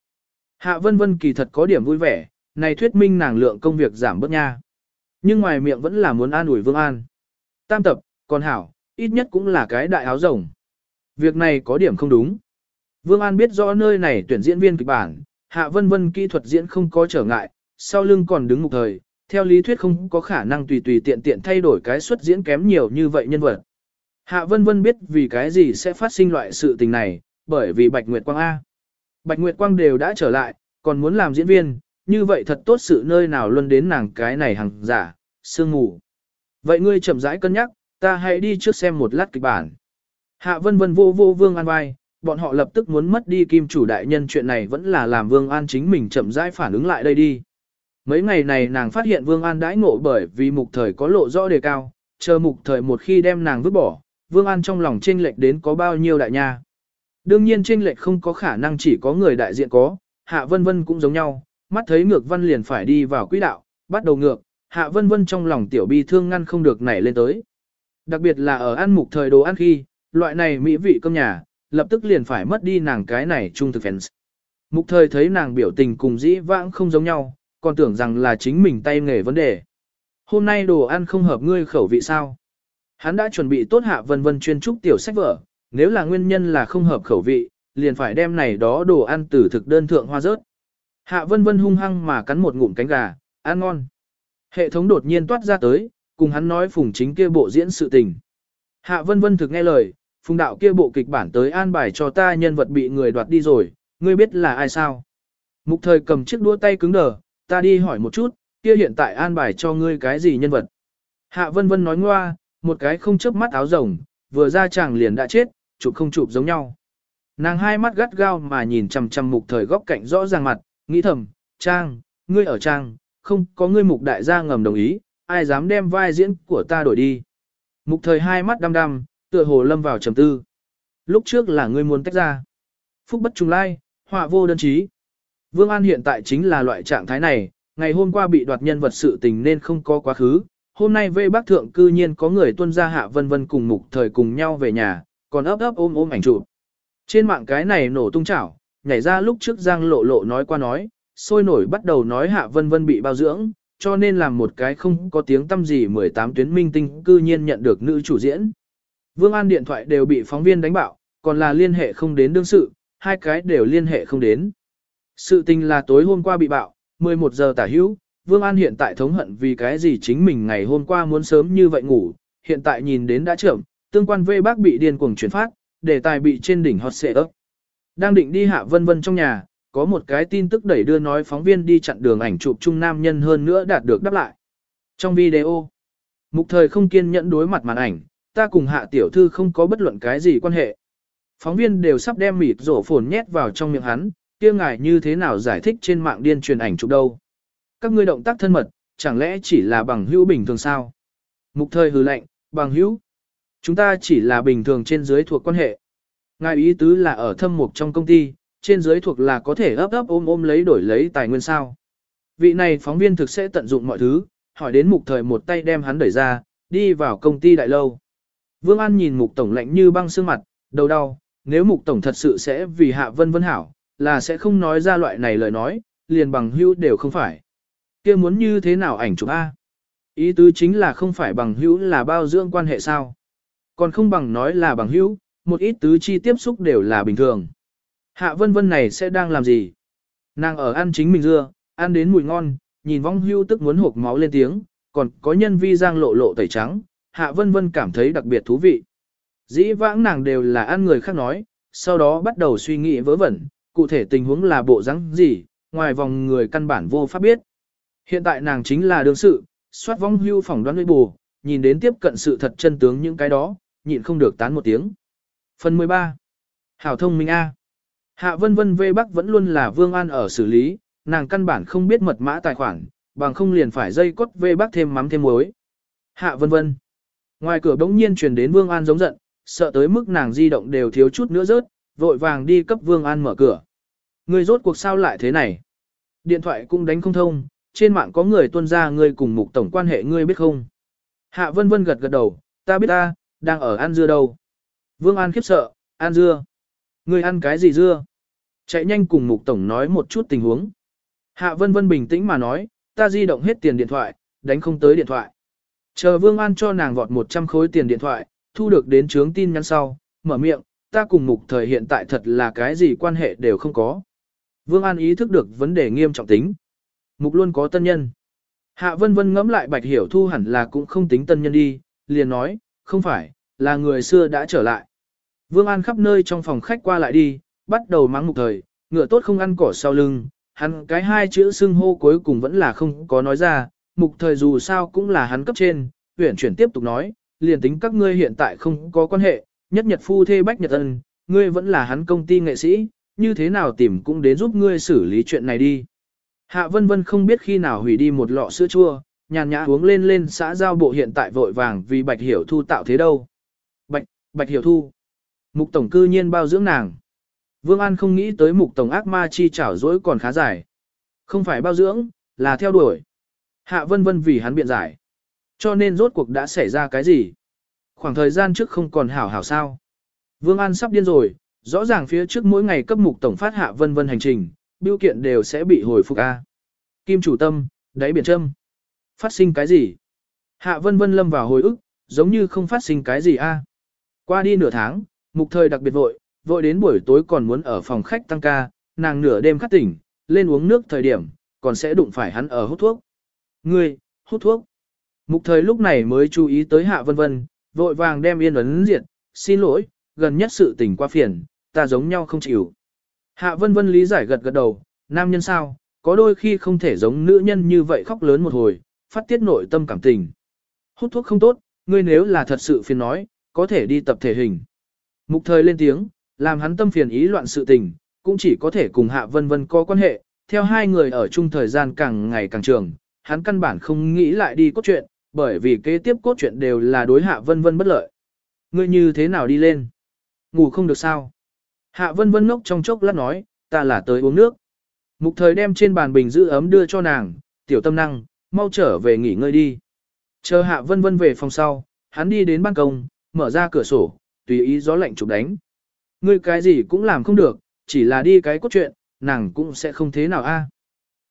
Hạ vân vân kỳ thật có điểm vui vẻ, này thuyết minh nàng lượng công việc giảm bớt nha. Nhưng ngoài miệng vẫn là muốn an ủi Vương An. Tam tập, còn hảo, ít nhất cũng là cái đại áo rồng. Việc này có điểm không đúng. Vương An biết rõ nơi này tuyển diễn viên kịch bản, Hạ Vân Vân kỹ thuật diễn không có trở ngại, sau lưng còn đứng một thời, theo lý thuyết không có khả năng tùy tùy tiện tiện thay đổi cái suất diễn kém nhiều như vậy nhân vật. Hạ Vân Vân biết vì cái gì sẽ phát sinh loại sự tình này, bởi vì Bạch Nguyệt Quang A. Bạch Nguyệt Quang đều đã trở lại, còn muốn làm diễn viên, như vậy thật tốt sự nơi nào luôn đến nàng cái này hàng giả, sương ngủ. Vậy ngươi chậm rãi cân nhắc, ta hãy đi trước xem một lát kịch bản. Hạ vân vân vô vô vương an vai, bọn họ lập tức muốn mất đi kim chủ đại nhân chuyện này vẫn là làm vương an chính mình chậm rãi phản ứng lại đây đi. Mấy ngày này nàng phát hiện vương an đãi ngộ bởi vì mục thời có lộ rõ đề cao, chờ mục thời một khi đem nàng vứt bỏ, vương an trong lòng chênh lệch đến có bao nhiêu đại nha. Đương nhiên chênh lệch không có khả năng chỉ có người đại diện có, hạ vân vân cũng giống nhau, mắt thấy ngược văn liền phải đi vào quỹ đạo, bắt đầu ngược, hạ vân vân trong lòng tiểu bi thương ngăn không được nảy lên tới. Đặc biệt là ở ăn mục thời đồ ăn khi, loại này mỹ vị cơm nhà, lập tức liền phải mất đi nàng cái này trung thực fans. Mục thời thấy nàng biểu tình cùng dĩ vãng không giống nhau, còn tưởng rằng là chính mình tay nghề vấn đề. Hôm nay đồ ăn không hợp ngươi khẩu vị sao? Hắn đã chuẩn bị tốt hạ vân vân chuyên trúc tiểu sách vở, nếu là nguyên nhân là không hợp khẩu vị, liền phải đem này đó đồ ăn từ thực đơn thượng hoa rớt. Hạ vân vân hung hăng mà cắn một ngụm cánh gà, ăn ngon. Hệ thống đột nhiên toát ra tới, cùng hắn nói phùng chính kia bộ diễn sự tình. Hạ vân vân thực nghe lời, phùng đạo kia bộ kịch bản tới an bài cho ta nhân vật bị người đoạt đi rồi, ngươi biết là ai sao? Mục thời cầm chiếc đũa tay cứng đờ, ta đi hỏi một chút, kia hiện tại an bài cho ngươi cái gì nhân vật? Hạ vân vân nói ngoa, một cái không chớp mắt áo rồng, vừa ra chàng liền đã chết, chụp không chụp giống nhau. Nàng hai mắt gắt gao mà nhìn chằm chằm mục thời góc cạnh rõ ràng mặt, nghĩ thầm, Trang, ngươi ở Trang, không có ngươi mục đại gia ngầm đồng ý, ai dám đem vai diễn của ta đổi đi. Mục thời hai mắt đăm đăm, tựa hồ lâm vào trầm tư. Lúc trước là ngươi muốn tách ra. Phúc bất trùng lai, họa vô đơn chí. Vương An hiện tại chính là loại trạng thái này, ngày hôm qua bị đoạt nhân vật sự tình nên không có quá khứ. Hôm nay về bác thượng cư nhiên có người tuân ra hạ vân vân cùng mục thời cùng nhau về nhà, còn ấp ấp ôm ôm ảnh chụp. Trên mạng cái này nổ tung chảo, nhảy ra lúc trước Giang lộ lộ nói qua nói, sôi nổi bắt đầu nói hạ vân vân bị bao dưỡng, cho nên làm một cái không có tiếng tâm gì 18 tuyến minh tinh cư nhiên nhận được nữ chủ diễn. Vương An điện thoại đều bị phóng viên đánh bạo, còn là liên hệ không đến đương sự, hai cái đều liên hệ không đến. Sự tình là tối hôm qua bị bạo, 11 giờ tả hữu, Vương An hiện tại thống hận vì cái gì chính mình ngày hôm qua muốn sớm như vậy ngủ, hiện tại nhìn đến đã trưởng, tương quan vê bác bị điên cuồng chuyển phát, đề tài bị trên đỉnh hot xệ ấp. Đang định đi hạ vân vân trong nhà, có một cái tin tức đẩy đưa nói phóng viên đi chặn đường ảnh chụp chung nam nhân hơn nữa đạt được đáp lại. Trong video, mục thời không kiên nhẫn đối mặt màn ảnh, ta cùng hạ tiểu thư không có bất luận cái gì quan hệ. Phóng viên đều sắp đem mịt rổ phồn nhét vào trong miệng hắn, kia ngài như thế nào giải thích trên mạng điên truyền ảnh chụp đâu. Các ngươi động tác thân mật, chẳng lẽ chỉ là bằng hữu bình thường sao? Mục thời hừ lạnh, bằng hữu. Chúng ta chỉ là bình thường trên dưới thuộc quan hệ. Ngài ý tứ là ở thâm mục trong công ty, trên dưới thuộc là có thể ấp ấp ôm ôm lấy đổi lấy tài nguyên sao. Vị này phóng viên thực sẽ tận dụng mọi thứ, hỏi đến mục thời một tay đem hắn đẩy ra, đi vào công ty đại lâu. Vương An nhìn mục tổng lạnh như băng xương mặt, đầu đau, nếu mục tổng thật sự sẽ vì hạ vân vân hảo, là sẽ không nói ra loại này lời nói, liền bằng hữu đều không phải. kia muốn như thế nào ảnh chụp A? Ý tứ chính là không phải bằng hữu là bao dưỡng quan hệ sao? Còn không bằng nói là bằng hữu, một ít tứ chi tiếp xúc đều là bình thường. Hạ vân vân này sẽ đang làm gì? Nàng ở ăn chính mình dưa, ăn đến mùi ngon, nhìn vong hưu tức muốn hộp máu lên tiếng, còn có nhân vi giang lộ lộ tẩy trắng, hạ vân vân cảm thấy đặc biệt thú vị. Dĩ vãng nàng đều là ăn người khác nói, sau đó bắt đầu suy nghĩ vớ vẩn, cụ thể tình huống là bộ rắn gì, ngoài vòng người căn bản vô pháp biết. Hiện tại nàng chính là đương sự, soát vong hưu phỏng đoán với bù, nhìn đến tiếp cận sự thật chân tướng những cái đó, nhịn không được tán một tiếng. Phần 13. Hảo thông minh A. Hạ vân vân vê bắc vẫn luôn là Vương An ở xử lý, nàng căn bản không biết mật mã tài khoản, bằng không liền phải dây cốt vê bắc thêm mắm thêm muối. Hạ vân vân. Ngoài cửa bỗng nhiên truyền đến Vương An giống giận, sợ tới mức nàng di động đều thiếu chút nữa rớt, vội vàng đi cấp Vương An mở cửa. Người rốt cuộc sao lại thế này? Điện thoại cũng đánh không thông, trên mạng có người tuân ra ngươi cùng mục tổng quan hệ ngươi biết không? Hạ vân vân gật gật đầu, ta biết ta, đang ở ăn dưa đâu. Vương An khiếp sợ, An dưa. người ăn cái gì dưa? Chạy nhanh cùng mục tổng nói một chút tình huống. Hạ vân vân bình tĩnh mà nói, ta di động hết tiền điện thoại, đánh không tới điện thoại. Chờ Vương An cho nàng vọt 100 khối tiền điện thoại, thu được đến chướng tin nhắn sau, mở miệng, ta cùng mục thời hiện tại thật là cái gì quan hệ đều không có. Vương An ý thức được vấn đề nghiêm trọng tính. Mục luôn có tân nhân. Hạ vân vân ngẫm lại bạch hiểu thu hẳn là cũng không tính tân nhân đi, liền nói, không phải, là người xưa đã trở lại. Vương An khắp nơi trong phòng khách qua lại đi, bắt đầu mắng mục thời, ngựa tốt không ăn cỏ sau lưng, hắn cái hai chữ xưng hô cuối cùng vẫn là không có nói ra, mục thời dù sao cũng là hắn cấp trên, huyển chuyển tiếp tục nói, liền tính các ngươi hiện tại không có quan hệ, nhất nhật phu thê bách nhật ân, ngươi vẫn là hắn công ty nghệ sĩ, như thế nào tìm cũng đến giúp ngươi xử lý chuyện này đi. Hạ vân vân không biết khi nào hủy đi một lọ sữa chua, nhàn nhã uống lên lên xã giao bộ hiện tại vội vàng vì bạch hiểu thu tạo thế đâu. Bạch, hiểu thu. Mục tổng cư nhiên bao dưỡng nàng. Vương An không nghĩ tới mục tổng ác ma chi chảo dối còn khá dài. Không phải bao dưỡng, là theo đuổi. Hạ vân vân vì hắn biện giải. Cho nên rốt cuộc đã xảy ra cái gì? Khoảng thời gian trước không còn hảo hảo sao. Vương An sắp điên rồi, rõ ràng phía trước mỗi ngày cấp mục tổng phát hạ vân vân hành trình, biêu kiện đều sẽ bị hồi phục A. Kim chủ tâm, đáy biển châm. Phát sinh cái gì? Hạ vân vân lâm vào hồi ức, giống như không phát sinh cái gì A. Qua đi nửa tháng, mục thời đặc biệt vội, vội đến buổi tối còn muốn ở phòng khách tăng ca, nàng nửa đêm khát tỉnh, lên uống nước thời điểm, còn sẽ đụng phải hắn ở hút thuốc. Ngươi, hút thuốc. Mục thời lúc này mới chú ý tới hạ vân vân, vội vàng đem yên ấn diệt, xin lỗi, gần nhất sự tình qua phiền, ta giống nhau không chịu. Hạ vân vân lý giải gật gật đầu, nam nhân sao, có đôi khi không thể giống nữ nhân như vậy khóc lớn một hồi, phát tiết nội tâm cảm tình. Hút thuốc không tốt, ngươi nếu là thật sự phiền nói, có thể đi tập thể hình. Mục thời lên tiếng, làm hắn tâm phiền ý loạn sự tình, cũng chỉ có thể cùng Hạ Vân Vân có quan hệ, theo hai người ở chung thời gian càng ngày càng trường, hắn căn bản không nghĩ lại đi cốt truyện, bởi vì kế tiếp cốt truyện đều là đối Hạ Vân Vân bất lợi. Ngươi như thế nào đi lên? Ngủ không được sao? Hạ Vân Vân ngốc trong chốc lát nói, ta là tới uống nước. Mục thời đem trên bàn bình giữ ấm đưa cho nàng, tiểu tâm năng, mau trở về nghỉ ngơi đi. Chờ Hạ Vân Vân về phòng sau, hắn đi đến ban công, mở ra cửa sổ, tùy ý gió lạnh chụp đánh. Ngươi cái gì cũng làm không được, chỉ là đi cái cốt truyện, nàng cũng sẽ không thế nào a. À.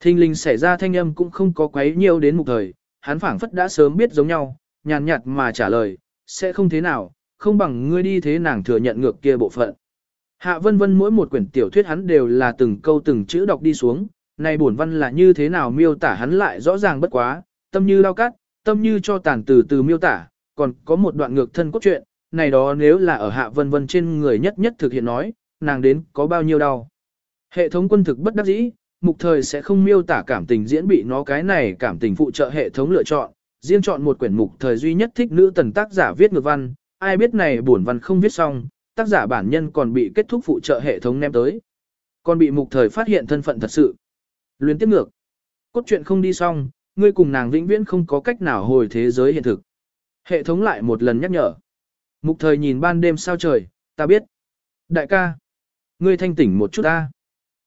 Thinh linh xảy ra thanh âm cũng không có quấy nhiều đến mục thời, hắn phảng phất đã sớm biết giống nhau, nhàn nhạt mà trả lời, sẽ không thế nào, không bằng ngươi đi thế nàng thừa nhận ngược kia bộ phận. Hạ vân vân mỗi một quyển tiểu thuyết hắn đều là từng câu từng chữ đọc đi xuống, này bổn văn là như thế nào miêu tả hắn lại rõ ràng bất quá, tâm như lao cắt, tâm như cho tàn từ từ miêu tả, còn có một đoạn ngược thân cốt truyện, này đó nếu là ở hạ vân vân trên người nhất nhất thực hiện nói, nàng đến có bao nhiêu đau. Hệ thống quân thực bất đắc dĩ, mục thời sẽ không miêu tả cảm tình diễn bị nó cái này cảm tình phụ trợ hệ thống lựa chọn, riêng chọn một quyển mục thời duy nhất thích nữ tần tác giả viết ngược văn, ai biết này buồn văn không viết xong, tác giả bản nhân còn bị kết thúc phụ trợ hệ thống ném tới. Còn bị mục thời phát hiện thân phận thật sự. Luyến tiếp ngược. Cốt truyện không đi xong, ngươi cùng nàng vĩnh viễn không có cách nào hồi thế giới hiện thực. Hệ thống lại một lần nhắc nhở. Mục thời nhìn ban đêm sao trời, ta biết. Đại ca, ngươi thanh tỉnh một chút a.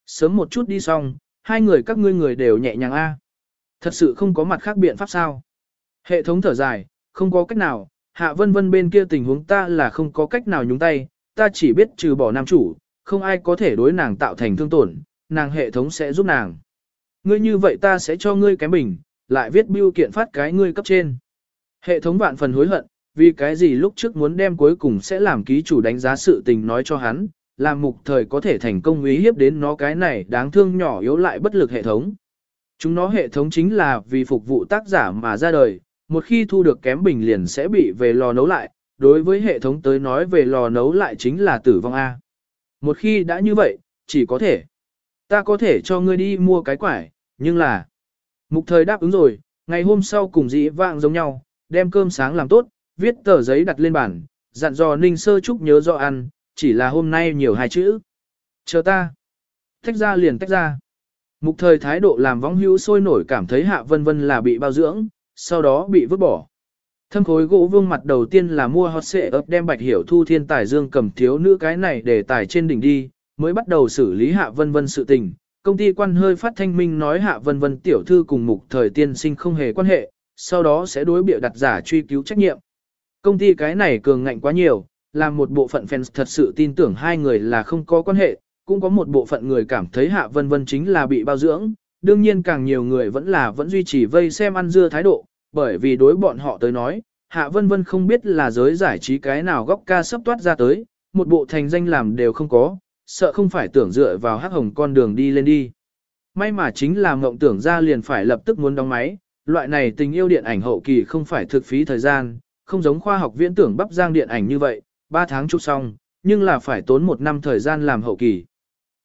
Sớm một chút đi xong, hai người các ngươi người đều nhẹ nhàng a. Thật sự không có mặt khác biện pháp sao. Hệ thống thở dài, không có cách nào, hạ vân vân bên kia tình huống ta là không có cách nào nhúng tay, ta chỉ biết trừ bỏ nam chủ, không ai có thể đối nàng tạo thành thương tổn, nàng hệ thống sẽ giúp nàng. Ngươi như vậy ta sẽ cho ngươi cái bình, lại viết biêu kiện phát cái ngươi cấp trên. Hệ thống vạn phần hối hận, vì cái gì lúc trước muốn đem cuối cùng sẽ làm ký chủ đánh giá sự tình nói cho hắn, làm mục thời có thể thành công uy hiếp đến nó cái này đáng thương nhỏ yếu lại bất lực hệ thống. Chúng nó hệ thống chính là vì phục vụ tác giả mà ra đời, một khi thu được kém bình liền sẽ bị về lò nấu lại, đối với hệ thống tới nói về lò nấu lại chính là tử vong A. Một khi đã như vậy, chỉ có thể, ta có thể cho ngươi đi mua cái quải, nhưng là, mục thời đáp ứng rồi, ngày hôm sau cùng dĩ vạng giống nhau, đem cơm sáng làm tốt, viết tờ giấy đặt lên bàn, dặn dò Ninh Sơ Trúc nhớ rõ ăn, chỉ là hôm nay nhiều hai chữ. Chờ ta. Tách ra liền tách ra. Mục thời thái độ làm vong hữu sôi nổi cảm thấy hạ vân vân là bị bao dưỡng, sau đó bị vứt bỏ. Thâm khối gỗ vương mặt đầu tiên là mua hot xệ ấp đem bạch hiểu thu thiên tài dương cầm thiếu nữ cái này để tài trên đỉnh đi, mới bắt đầu xử lý hạ vân vân sự tình. Công ty quan hơi phát thanh minh nói hạ vân vân tiểu thư cùng mục thời tiên sinh không hề quan hệ, sau đó sẽ đối biểu đặt giả truy cứu trách nhiệm. Công ty cái này cường ngạnh quá nhiều, làm một bộ phận fans thật sự tin tưởng hai người là không có quan hệ, cũng có một bộ phận người cảm thấy Hạ Vân Vân chính là bị bao dưỡng, đương nhiên càng nhiều người vẫn là vẫn duy trì vây xem ăn dưa thái độ, bởi vì đối bọn họ tới nói, Hạ Vân Vân không biết là giới giải trí cái nào góc ca sắp toát ra tới, một bộ thành danh làm đều không có, sợ không phải tưởng dựa vào hắc hồng con đường đi lên đi. May mà chính là mộng tưởng ra liền phải lập tức muốn đóng máy, loại này tình yêu điện ảnh hậu kỳ không phải thực phí thời gian, không giống khoa học viễn tưởng bắp giang điện ảnh như vậy, 3 tháng chụp xong, nhưng là phải tốn một năm thời gian làm hậu kỳ.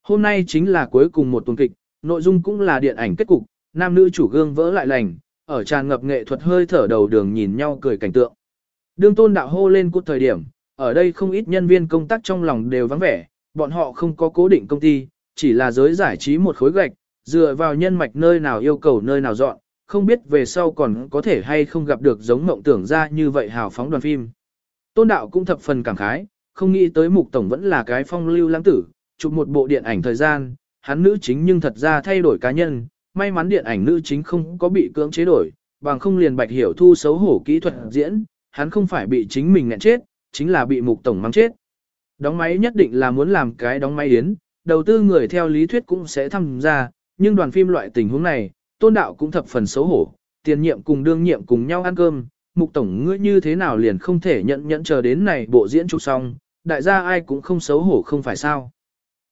Hôm nay chính là cuối cùng một tuần kịch, nội dung cũng là điện ảnh kết cục, nam nữ chủ gương vỡ lại lành, ở tràn ngập nghệ thuật hơi thở đầu đường nhìn nhau cười cảnh tượng. Đương tôn đạo hô lên cút thời điểm, ở đây không ít nhân viên công tác trong lòng đều vắng vẻ, bọn họ không có cố định công ty, chỉ là giới giải trí một khối gạch, dựa vào nhân mạch nơi nào yêu cầu nơi nào dọn, không biết về sau còn có thể hay không gặp được giống mộng tưởng ra như vậy hào phóng đoàn phim. Tôn đạo cũng thập phần cảm khái, không nghĩ tới mục tổng vẫn là cái phong lưu lãng tử, chụp một bộ điện ảnh thời gian, hắn nữ chính nhưng thật ra thay đổi cá nhân, may mắn điện ảnh nữ chính không có bị cưỡng chế đổi, bằng không liền bạch hiểu thu xấu hổ kỹ thuật diễn, hắn không phải bị chính mình nghẹn chết, chính là bị mục tổng mang chết. Đóng máy nhất định là muốn làm cái đóng máy yến, đầu tư người theo lý thuyết cũng sẽ tham gia, nhưng đoàn phim loại tình huống này, tôn đạo cũng thập phần xấu hổ, tiền nhiệm cùng đương nhiệm cùng nhau ăn cơm, mục tổng ngươi như thế nào liền không thể nhận nhẫn chờ đến này bộ diễn chụp xong, đại gia ai cũng không xấu hổ không phải sao.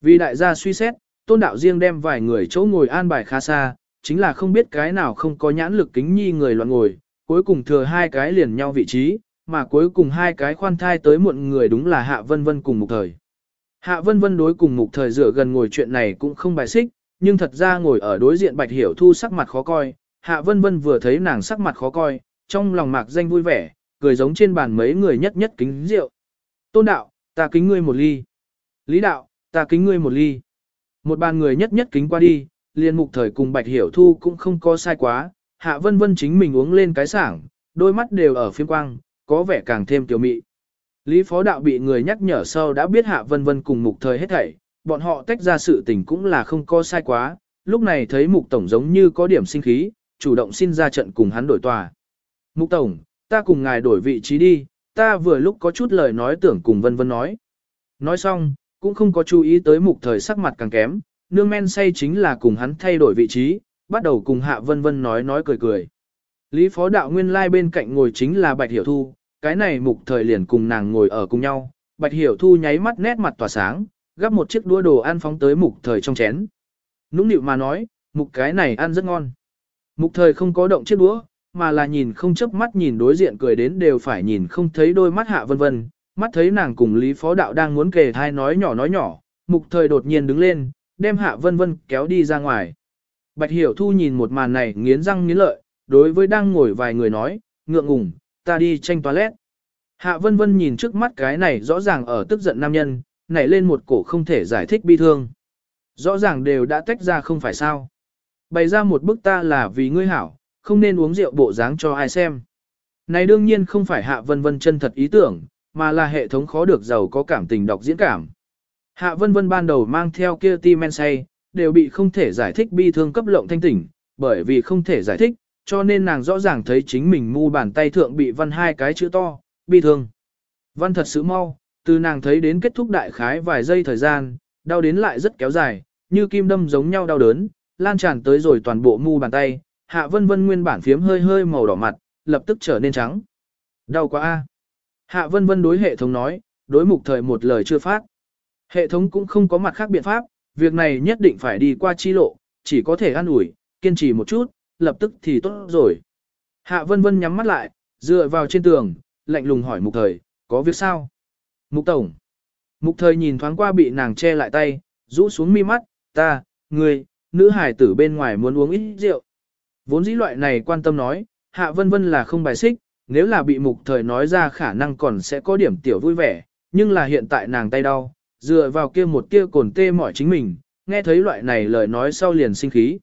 Vì đại gia suy xét, tôn đạo riêng đem vài người chỗ ngồi an bài khá xa, chính là không biết cái nào không có nhãn lực kính nhi người loạn ngồi, cuối cùng thừa hai cái liền nhau vị trí, mà cuối cùng hai cái khoan thai tới muộn người đúng là Hạ Vân Vân cùng Mục Thời. Hạ Vân Vân đối cùng Mục Thời dựa gần ngồi chuyện này cũng không bài xích, nhưng thật ra ngồi ở đối diện Bạch Hiểu Thu sắc mặt khó coi, Hạ Vân Vân vừa thấy nàng sắc mặt khó coi, trong lòng mạc danh vui vẻ, cười giống trên bàn mấy người nhất nhất kính rượu. Tôn đạo, ta kính ngươi một ly. Lý đạo, ta kính ngươi một ly. Một bàn người nhất nhất kính qua đi, liền mục thời cùng Bạch Hiểu Thu cũng không có sai quá, Hạ Vân Vân chính mình uống lên cái sảng, đôi mắt đều ở phiên quang, có vẻ càng thêm tiểu mị. Lý Phó Đạo bị người nhắc nhở sau đã biết Hạ Vân Vân cùng mục thời hết thảy, bọn họ tách ra sự tình cũng là không có sai quá, lúc này thấy mục tổng giống như có điểm sinh khí, chủ động xin ra trận cùng hắn đổi tòa. Mục tổng, ta cùng ngài đổi vị trí đi, ta vừa lúc có chút lời nói tưởng cùng Vân Vân nói. Nói xong, cũng không có chú ý tới mục thời sắc mặt càng kém, nương men say chính là cùng hắn thay đổi vị trí, bắt đầu cùng Hạ Vân Vân nói nói cười cười. Lý Phó Đạo Nguyên lai bên cạnh ngồi chính là Bạch Hiểu Thu, cái này mục thời liền cùng nàng ngồi ở cùng nhau, Bạch Hiểu Thu nháy mắt nét mặt tỏa sáng, gắp một chiếc đũa đồ ăn phóng tới mục thời trong chén. Nũng nịu mà nói, mục cái này ăn rất ngon. Mục thời không có động chiếc đũa, mà là nhìn không chớp mắt nhìn đối diện cười đến đều phải nhìn không thấy đôi mắt Hạ Vân Vân, mắt thấy nàng cùng Lý Phó Đạo đang muốn kề thai nói nhỏ nói nhỏ, mục thời đột nhiên đứng lên, đem Hạ Vân Vân kéo đi ra ngoài. Bạch Hiểu Thu nhìn một màn này nghiến răng nghiến lợi, đối với đang ngồi vài người nói, ngượng ngùng, ta đi tranh toilet. Hạ Vân Vân nhìn trước mắt cái này rõ ràng ở tức giận nam nhân, nảy lên một cổ không thể giải thích bi thương. Rõ ràng đều đã tách ra không phải sao. Bày ra một bức ta là vì ngươi hảo, không nên uống rượu bộ dáng cho ai xem. Này đương nhiên không phải Hạ Vân Vân chân thật ý tưởng, mà là hệ thống khó được giàu có cảm tình đọc diễn cảm. Hạ Vân Vân ban đầu mang theo kia ti men say, đều bị không thể giải thích bi thương cấp lộng thanh tỉnh, bởi vì không thể giải thích, cho nên nàng rõ ràng thấy chính mình mu bàn tay thượng bị văn hai cái chữ to, bi thương. Văn thật sự mau, từ nàng thấy đến kết thúc đại khái vài giây thời gian, đau đến lại rất kéo dài, như kim đâm giống nhau đau đớn, lan tràn tới rồi toàn bộ mu bàn tay, Hạ Vân Vân nguyên bản phiếm hơi hơi màu đỏ mặt, lập tức trở nên trắng. Đau quá a. Hạ Vân Vân đối hệ thống nói, đối mục thời một lời chưa phát. Hệ thống cũng không có mặt khác biện pháp, việc này nhất định phải đi qua chi lộ, chỉ có thể ăn ủi, kiên trì một chút, lập tức thì tốt rồi. Hạ Vân Vân nhắm mắt lại, dựa vào trên tường, lạnh lùng hỏi mục thời, có việc sao? Mục tổng. Mục thời nhìn thoáng qua bị nàng che lại tay, rũ xuống mi mắt, ta, người, nữ hải tử bên ngoài muốn uống ít rượu. Vốn dĩ loại này quan tâm nói, Hạ Vân Vân là không bài xích, nếu là bị mục thời nói ra khả năng còn sẽ có điểm tiểu vui vẻ, nhưng là hiện tại nàng tay đau, dựa vào kia một kia cồn tê mỏi chính mình, nghe thấy loại này lời nói sau liền sinh khí.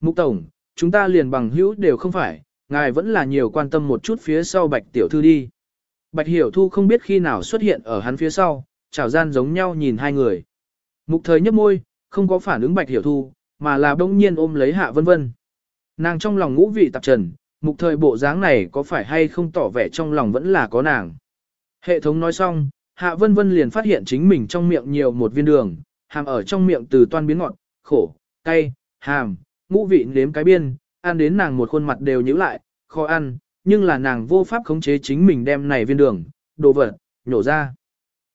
Mục Tổng, chúng ta liền bằng hữu đều không phải, ngài vẫn là nhiều quan tâm một chút phía sau Bạch Tiểu Thư đi. Bạch Hiểu Thu không biết khi nào xuất hiện ở hắn phía sau, chào gian giống nhau nhìn hai người. Mục thời nhấp môi, không có phản ứng Bạch Hiểu Thu, mà là bỗng nhiên ôm lấy Hạ Vân Vân. Nàng trong lòng ngũ vị tạp trần, mục thời bộ dáng này có phải hay không tỏ vẻ trong lòng vẫn là có nàng. Hệ thống nói xong, Hạ Vân Vân liền phát hiện chính mình trong miệng nhiều một viên đường, hàm ở trong miệng từ toan biến ngọt, khổ, cay, hàm, ngũ vị nếm cái biên, ăn đến nàng một khuôn mặt đều nhíu lại, khó ăn, nhưng là nàng vô pháp khống chế chính mình đem này viên đường, đồ vật, nhổ ra.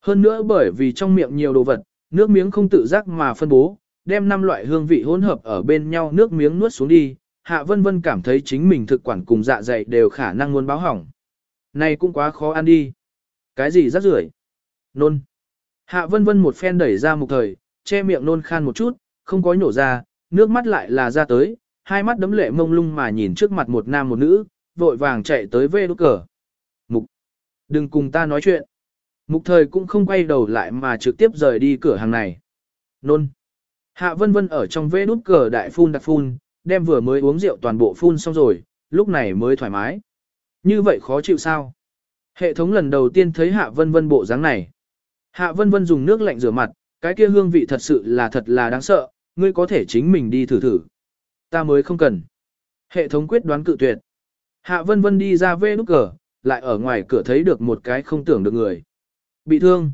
Hơn nữa bởi vì trong miệng nhiều đồ vật, nước miếng không tự giác mà phân bố, đem năm loại hương vị hỗn hợp ở bên nhau nước miếng nuốt xuống đi, Hạ Vân Vân cảm thấy chính mình thực quản cùng dạ dày đều khả năng muốn báo hỏng. Này cũng quá khó ăn đi. Cái gì rắc rưởi? Nôn. Hạ Vân Vân một phen đẩy ra một thời, che miệng nôn khan một chút, không có nhổ ra, nước mắt lại là ra tới, hai mắt đấm lệ mông lung mà nhìn trước mặt một nam một nữ, vội vàng chạy tới vê đốt cờ. Mục. Đừng cùng ta nói chuyện. Mục thời cũng không quay đầu lại mà trực tiếp rời đi cửa hàng này. Nôn. Hạ Vân Vân ở trong vê đút cờ đại phun đặc phun, đem vừa mới uống rượu toàn bộ phun xong rồi, lúc này mới thoải mái. Như vậy khó chịu sao? Hệ thống lần đầu tiên thấy Hạ Vân Vân bộ dáng này. Hạ Vân Vân dùng nước lạnh rửa mặt, cái kia hương vị thật sự là thật là đáng sợ, ngươi có thể chính mình đi thử thử. Ta mới không cần. Hệ thống quyết đoán cự tuyệt. Hạ Vân Vân đi ra vê nút cờ, lại ở ngoài cửa thấy được một cái không tưởng được người. Bị thương.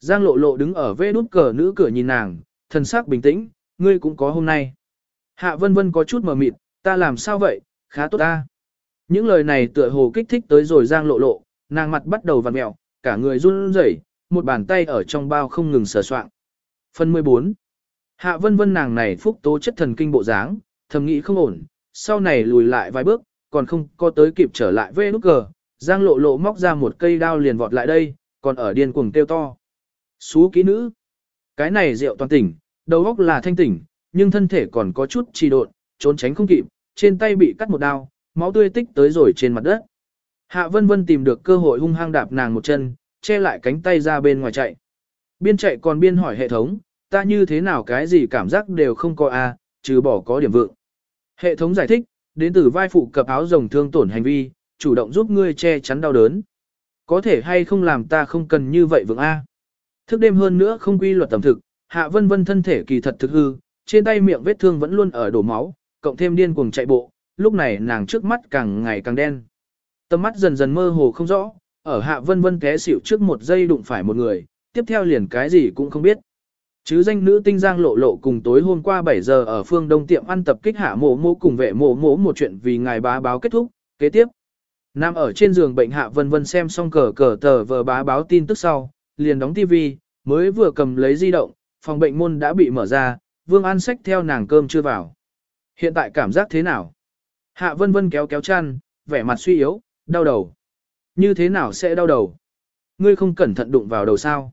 Giang lộ lộ đứng ở vê nút cờ nữ cửa nhìn nàng, thần sắc bình tĩnh, ngươi cũng có hôm nay. Hạ Vân Vân có chút mờ mịt, ta làm sao vậy, khá tốt ta. Những lời này tựa hồ kích thích tới rồi Giang lộ lộ, nàng mặt bắt đầu vặn mẹo, cả người run rẩy, một bàn tay ở trong bao không ngừng sờ soạn. Phần 14. Hạ Vân Vân nàng này phúc tố chất thần kinh bộ dáng, thầm nghĩ không ổn, sau này lùi lại vài bước, còn không có tới kịp trở lại với nút cờ, Giang lộ lộ móc ra một cây đao liền vọt lại đây, còn ở điên cuồng kêu to. Xú kỹ nữ. Cái này rượu toàn tỉnh, đầu óc là thanh tỉnh, nhưng thân thể còn có chút trì độn, trốn tránh không kịp, trên tay bị cắt một đao, máu tươi tích tới rồi trên mặt đất. Hạ Vân Vân tìm được cơ hội hung hăng đạp nàng một chân, che lại cánh tay ra bên ngoài chạy. Biên chạy còn biên hỏi hệ thống, ta như thế nào cái gì cảm giác đều không có a, trừ bỏ có điểm vượng. Hệ thống giải thích, đến từ vai phụ cập áo rồng thương tổn hành vi, chủ động giúp ngươi che chắn đau đớn. Có thể hay không làm ta không cần như vậy vượng a. Thức đêm hơn nữa không quy luật tầm thực, Hạ Vân Vân thân thể kỳ thật thực hư, trên tay miệng vết thương vẫn luôn ở đổ máu, cộng thêm điên cuồng chạy bộ, lúc này nàng trước mắt càng ngày càng đen. Tầm mắt dần dần mơ hồ không rõ, ở Hạ Vân Vân té xỉu trước một giây đụng phải một người, tiếp theo liền cái gì cũng không biết. Chứ danh nữ tinh giang lộ lộ cùng tối hôm qua 7 giờ ở phương đông tiệm ăn tập kích hạ mộ mộ cùng vệ mộ mộ một chuyện vì ngài bá báo kết thúc, kế tiếp. Nam ở trên giường bệnh hạ vân vân xem xong cờ cờ tờ vờ bá báo tin tức sau, liền đóng tivi, mới vừa cầm lấy di động, phòng bệnh môn đã bị mở ra, vương an sách theo nàng cơm chưa vào. Hiện tại cảm giác thế nào? Hạ vân vân kéo kéo chăn, vẻ mặt suy yếu, đau đầu. Như thế nào sẽ đau đầu? Ngươi không cẩn thận đụng vào đầu sao?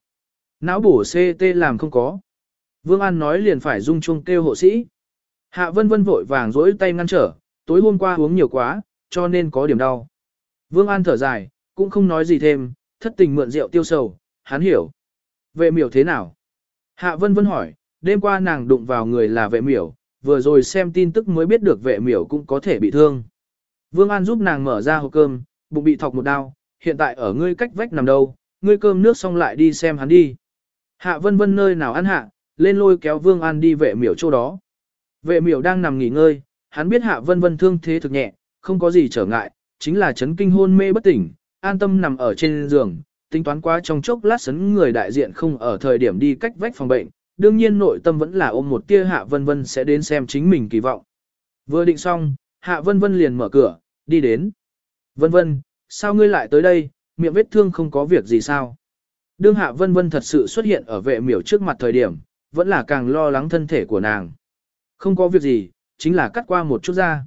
Não bổ CT làm không có. Vương An nói liền phải dung chuông kêu hộ sĩ. Hạ vân vân vội vàng rỗi tay ngăn trở, tối hôm qua uống nhiều quá, cho nên có điểm đau. Vương An thở dài, cũng không nói gì thêm, thất tình mượn rượu tiêu sầu, hắn hiểu. Vệ miểu thế nào? Hạ vân vân hỏi, đêm qua nàng đụng vào người là vệ miểu, vừa rồi xem tin tức mới biết được vệ miểu cũng có thể bị thương. Vương An giúp nàng mở ra hộp cơm, bụng bị thọc một đau, hiện tại ở ngươi cách vách nằm đâu, ngươi cơm nước xong lại đi xem hắn đi. Hạ vân vân nơi nào ăn hạ, lên lôi kéo Vương An đi vệ miểu chỗ đó. Vệ miểu đang nằm nghỉ ngơi, hắn biết hạ vân vân thương thế thực nhẹ, không có gì trở ngại, chính là chấn kinh hôn mê bất tỉnh, an tâm nằm ở trên giường, tính toán quá trong chốc lát sấn người đại diện không ở thời điểm đi cách vách phòng bệnh, đương nhiên nội tâm vẫn là ôm một tia hạ vân vân sẽ đến xem chính mình kỳ vọng. Vừa định xong, hạ vân vân liền mở cửa, đi đến. Vân vân, sao ngươi lại tới đây, miệng vết thương không có việc gì sao? Đương hạ vân vân thật sự xuất hiện ở vệ miểu trước mặt thời điểm, vẫn là càng lo lắng thân thể của nàng. Không có việc gì, chính là cắt qua một chút ra.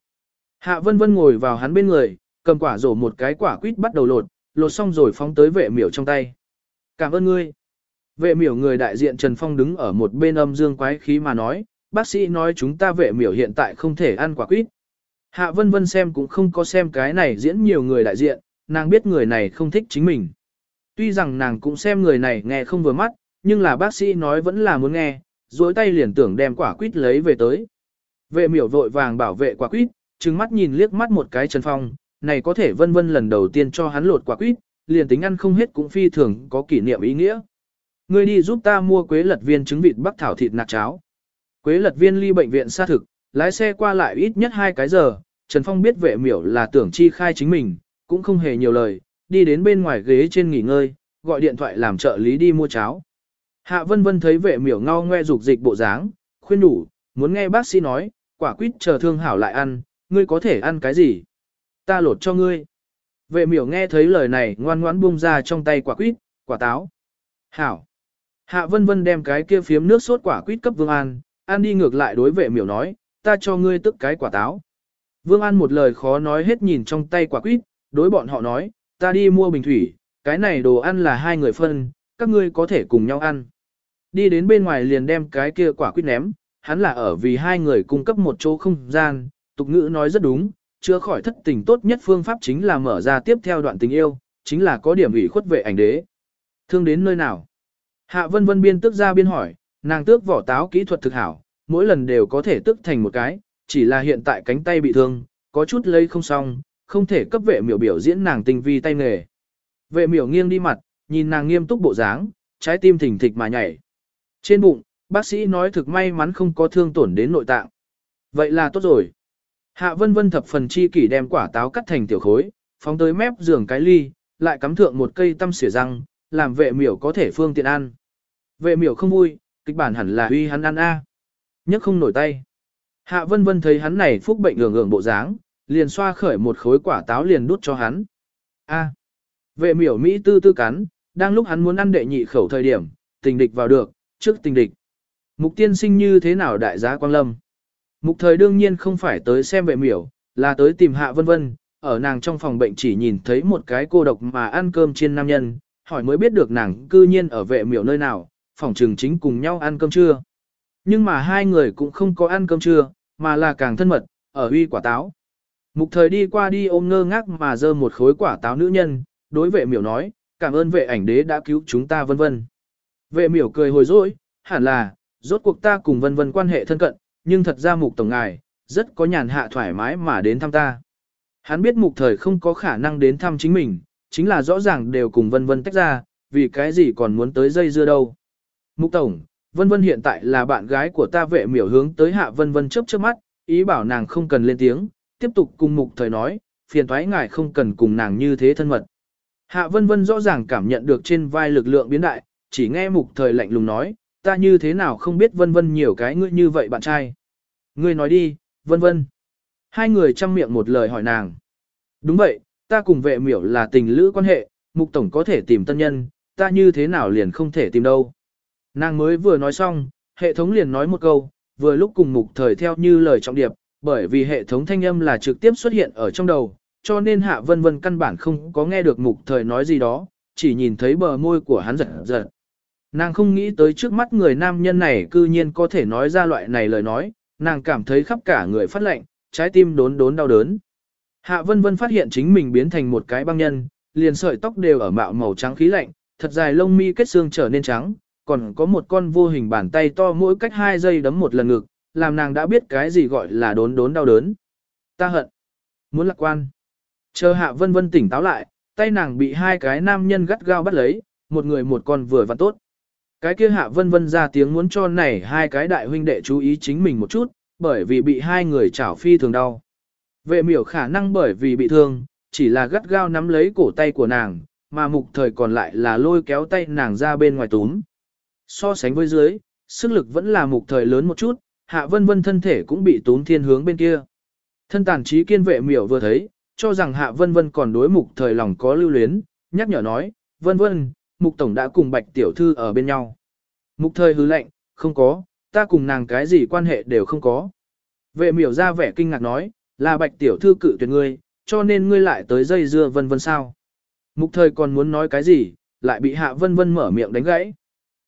Hạ vân vân ngồi vào hắn bên người, cầm quả rổ một cái quả quýt bắt đầu lột, lột xong rồi phóng tới vệ miểu trong tay. Cảm ơn ngươi. Vệ miểu người đại diện Trần Phong đứng ở một bên âm dương quái khí mà nói, bác sĩ nói chúng ta vệ miểu hiện tại không thể ăn quả quýt. Hạ vân vân xem cũng không có xem cái này diễn nhiều người đại diện, nàng biết người này không thích chính mình. Tuy rằng nàng cũng xem người này nghe không vừa mắt, nhưng là bác sĩ nói vẫn là muốn nghe, dối tay liền tưởng đem quả quýt lấy về tới. Vệ miểu vội vàng bảo vệ quả quýt, trừng mắt nhìn liếc mắt một cái Trần Phong, này có thể vân vân lần đầu tiên cho hắn lột quả quýt, liền tính ăn không hết cũng phi thường có kỷ niệm ý nghĩa. Ngươi đi giúp ta mua quế lật viên trứng vịt bắc thảo thịt nạc cháo. Quế lật viên ly bệnh viện xa thực, lái xe qua lại ít nhất hai cái giờ, Trần Phong biết vệ miểu là tưởng chi khai chính mình, cũng không hề nhiều lời, đi đến bên ngoài ghế trên nghỉ ngơi, gọi điện thoại làm trợ lý đi mua cháo. Hạ vân vân thấy vệ miểu ngao ngoe dục dịch bộ dáng, khuyên đủ, muốn nghe bác sĩ nói, quả quýt chờ thương hảo lại ăn, ngươi có thể ăn cái gì? Ta lột cho ngươi. Vệ miểu nghe thấy lời này ngoan ngoãn buông ra trong tay quả quýt, quả táo. Hảo. Hạ vân vân đem cái kia phiếm nước sốt quả quýt cấp Vương An, An đi ngược lại đối vệ miểu nói, ta cho ngươi tức cái quả táo. Vương An một lời khó nói hết nhìn trong tay quả quýt, đối bọn họ nói, ta đi mua bình thủy, cái này đồ ăn là hai người phân, các ngươi có thể cùng nhau ăn. Đi đến bên ngoài liền đem cái kia quả quýt ném, hắn là ở vì hai người cung cấp một chỗ không gian, tục ngữ nói rất đúng, chữa khỏi thất tình tốt nhất phương pháp chính là mở ra tiếp theo đoạn tình yêu, chính là có điểm ủy khuất vệ ảnh đế. Thương đến nơi nào? Hạ vân vân biên tước ra biên hỏi, nàng tước vỏ táo kỹ thuật thực hảo, mỗi lần đều có thể tước thành một cái, chỉ là hiện tại cánh tay bị thương, có chút lấy không xong, không thể cấp vệ miểu biểu diễn nàng tình vi tay nghề. Vệ miểu nghiêng đi mặt, nhìn nàng nghiêm túc bộ dáng, trái tim thình thịch mà nhảy. Trên bụng, bác sĩ nói thực may mắn không có thương tổn đến nội tạng. Vậy là tốt rồi. Hạ vân vân thập phần chi kỷ đem quả táo cắt thành tiểu khối, phóng tới mép giường cái ly, lại cắm thượng một cây tăm xỉa răng, làm vệ miểu có thể phương tiện ăn. Vệ miểu không vui, kịch bản hẳn là uy hắn ăn a. nhất không nổi tay. Hạ vân vân thấy hắn này phúc bệnh ngưỡng ngưỡng bộ dáng, liền xoa khởi một khối quả táo liền đút cho hắn. A. Vệ miểu Mỹ tư tư cắn, đang lúc hắn muốn ăn đệ nhị khẩu thời điểm, tình địch vào được, trước tình địch. Mục tiên sinh như thế nào đại giá quang lâm? Mục thời đương nhiên không phải tới xem vệ miểu, là tới tìm hạ vân vân, ở nàng trong phòng bệnh chỉ nhìn thấy một cái cô độc mà ăn cơm trên nam nhân, hỏi mới biết được nàng cư nhiên ở vệ miểu nơi nào, phòng trường chính cùng nhau ăn cơm trưa. Nhưng mà hai người cũng không có ăn cơm trưa, mà là càng thân mật, ở uy quả táo. Mục thời đi qua đi ôm ngơ ngác mà dơ một khối quả táo nữ nhân, đối vệ miểu nói, cảm ơn vệ ảnh đế đã cứu chúng ta vân vân. Vệ miểu cười hồi dỗi, hẳn là, rốt cuộc ta cùng vân vân quan hệ thân cận, nhưng thật ra mục tổng ngài, rất có nhàn hạ thoải mái mà đến thăm ta. Hắn biết mục thời không có khả năng đến thăm chính mình, chính là rõ ràng đều cùng vân vân tách ra, vì cái gì còn muốn tới dây dưa đâu. Mục tổng, vân vân hiện tại là bạn gái của ta vệ miểu hướng tới hạ vân vân chớp chớp mắt, ý bảo nàng không cần lên tiếng, tiếp tục cùng mục thời nói, phiền thoái ngài không cần cùng nàng như thế thân mật. Hạ vân vân rõ ràng cảm nhận được trên vai lực lượng biến đại, chỉ nghe mục thời lạnh lùng nói, ta như thế nào không biết vân vân nhiều cái ngươi như vậy bạn trai. Ngươi nói đi, vân vân. Hai người chăm miệng một lời hỏi nàng. Đúng vậy, ta cùng vệ miểu là tình lữ quan hệ, mục tổng có thể tìm tân nhân, ta như thế nào liền không thể tìm đâu. Nàng mới vừa nói xong, hệ thống liền nói một câu, vừa lúc cùng mục thời theo như lời trọng điệp, bởi vì hệ thống thanh âm là trực tiếp xuất hiện ở trong đầu, cho nên hạ vân vân căn bản không có nghe được mục thời nói gì đó, chỉ nhìn thấy bờ môi của hắn giật giật. Nàng không nghĩ tới trước mắt người nam nhân này cư nhiên có thể nói ra loại này lời nói, nàng cảm thấy khắp cả người phát lạnh, trái tim đốn đốn đau đớn. Hạ vân vân phát hiện chính mình biến thành một cái băng nhân, liền sợi tóc đều ở mạo màu trắng khí lạnh, thật dài lông mi kết xương trở nên trắng, còn có một con vô hình bàn tay to mỗi cách hai giây đấm một lần ngực, làm nàng đã biết cái gì gọi là đốn đốn đau đớn. Ta hận. Muốn lạc quan. Chờ hạ vân vân tỉnh táo lại, tay nàng bị hai cái nam nhân gắt gao bắt lấy, một người một con vừa vặn tốt. Cái kia hạ vân vân ra tiếng muốn cho này hai cái đại huynh đệ chú ý chính mình một chút, bởi vì bị hai người chảo phi thường đau. Vệ miểu khả năng bởi vì bị thương, chỉ là gắt gao nắm lấy cổ tay của nàng, mà mục thời còn lại là lôi kéo tay nàng ra bên ngoài túm. So sánh với dưới, sức lực vẫn là mục thời lớn một chút, hạ vân vân thân thể cũng bị tốn thiên hướng bên kia. Thân tàn trí kiên vệ miểu vừa thấy, cho rằng hạ vân vân còn đối mục thời lòng có lưu luyến, nhắc nhở nói, vân vân, mục tổng đã cùng bạch tiểu thư ở bên nhau. Mục thời hứ lệnh, không có, ta cùng nàng cái gì quan hệ đều không có. Vệ miểu ra vẻ kinh ngạc nói, là bạch tiểu thư cự tuyệt ngươi, cho nên ngươi lại tới dây dưa vân vân sao. Mục thời còn muốn nói cái gì, lại bị hạ vân vân mở miệng đánh gãy.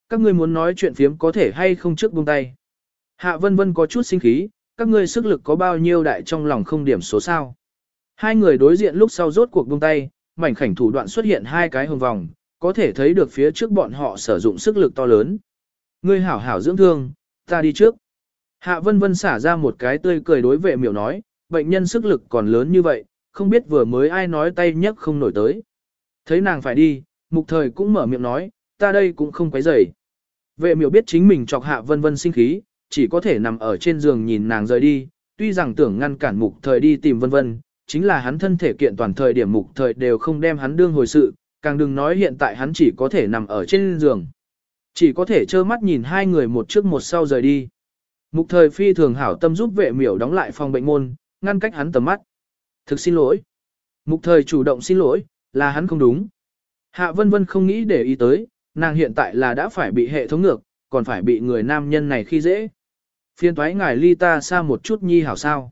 Các ngươi muốn nói chuyện phiếm có thể hay không trước buông tay. Hạ vân vân có chút sinh khí, các ngươi sức lực có bao nhiêu đại trong lòng không điểm số sao. Hai người đối diện lúc sau rốt cuộc buông tay, mảnh khảnh thủ đoạn xuất hiện hai cái hồng vòng, có thể thấy được phía trước bọn họ sử dụng sức lực to lớn. Ngươi hảo hảo dưỡng thương, ta đi trước. Hạ vân vân xả ra một cái tươi cười đối vệ miểu nói, bệnh nhân sức lực còn lớn như vậy, không biết vừa mới ai nói tay nhấc không nổi tới. Thấy nàng phải đi, mục thời cũng mở miệng nói, ta đây cũng không quấy rầy. Vệ miểu biết chính mình chọc hạ vân vân sinh khí, chỉ có thể nằm ở trên giường nhìn nàng rời đi, tuy rằng tưởng ngăn cản mục thời đi tìm vân vân, chính là hắn thân thể kiện toàn thời điểm mục thời đều không đem hắn đương hồi sự, càng đừng nói hiện tại hắn chỉ có thể nằm ở trên giường. Chỉ có thể trơ mắt nhìn hai người một trước một sau rời đi. Mục thời phi thường hảo tâm giúp vệ miểu đóng lại phòng bệnh môn, ngăn cách hắn tầm mắt. Thực xin lỗi. Mục thời chủ động xin lỗi, là hắn không đúng. Hạ vân vân không nghĩ để ý tới, nàng hiện tại là đã phải bị hệ thống ngược, còn phải bị người nam nhân này khi dễ. Phiên thoái ngài ly ta xa một chút nhi hảo sao.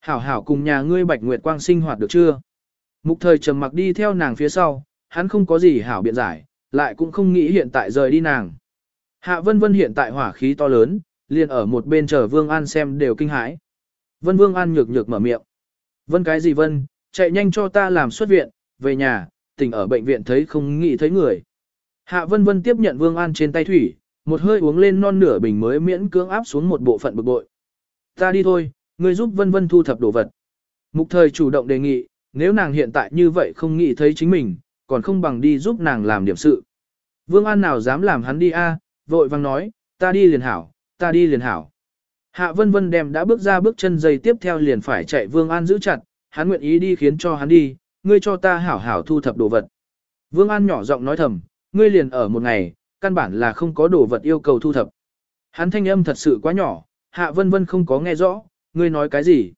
Hảo hảo cùng nhà ngươi bạch nguyệt quang sinh hoạt được chưa? Mục thời trầm mặc đi theo nàng phía sau, hắn không có gì hảo biện giải, lại cũng không nghĩ hiện tại rời đi nàng. Hạ vân vân hiện tại hỏa khí to lớn, liền ở một bên chờ Vương An xem đều kinh hãi. Vân Vương An nhược nhược mở miệng. Vân cái gì Vân, chạy nhanh cho ta làm xuất viện, về nhà, tỉnh ở bệnh viện thấy không nghĩ thấy người. Hạ Vân Vân tiếp nhận Vương An trên tay thủy, một hơi uống lên non nửa bình mới miễn cưỡng áp xuống một bộ phận bực bội. Ta đi thôi, ngươi giúp Vân Vân thu thập đồ vật. Mục thời chủ động đề nghị, nếu nàng hiện tại như vậy không nghĩ thấy chính mình, còn không bằng đi giúp nàng làm điểm sự. Vương An nào dám làm hắn đi a? vội vang nói, ta đi liền hảo, ta đi liền hảo. Hạ vân vân đem đã bước ra bước chân dây tiếp theo liền phải chạy Vương An giữ chặt, hắn nguyện ý đi khiến cho hắn đi, ngươi cho ta hảo hảo thu thập đồ vật. Vương An nhỏ giọng nói thầm, ngươi liền ở một ngày, căn bản là không có đồ vật yêu cầu thu thập. Hắn thanh âm thật sự quá nhỏ, Hạ vân vân không có nghe rõ, ngươi nói cái gì.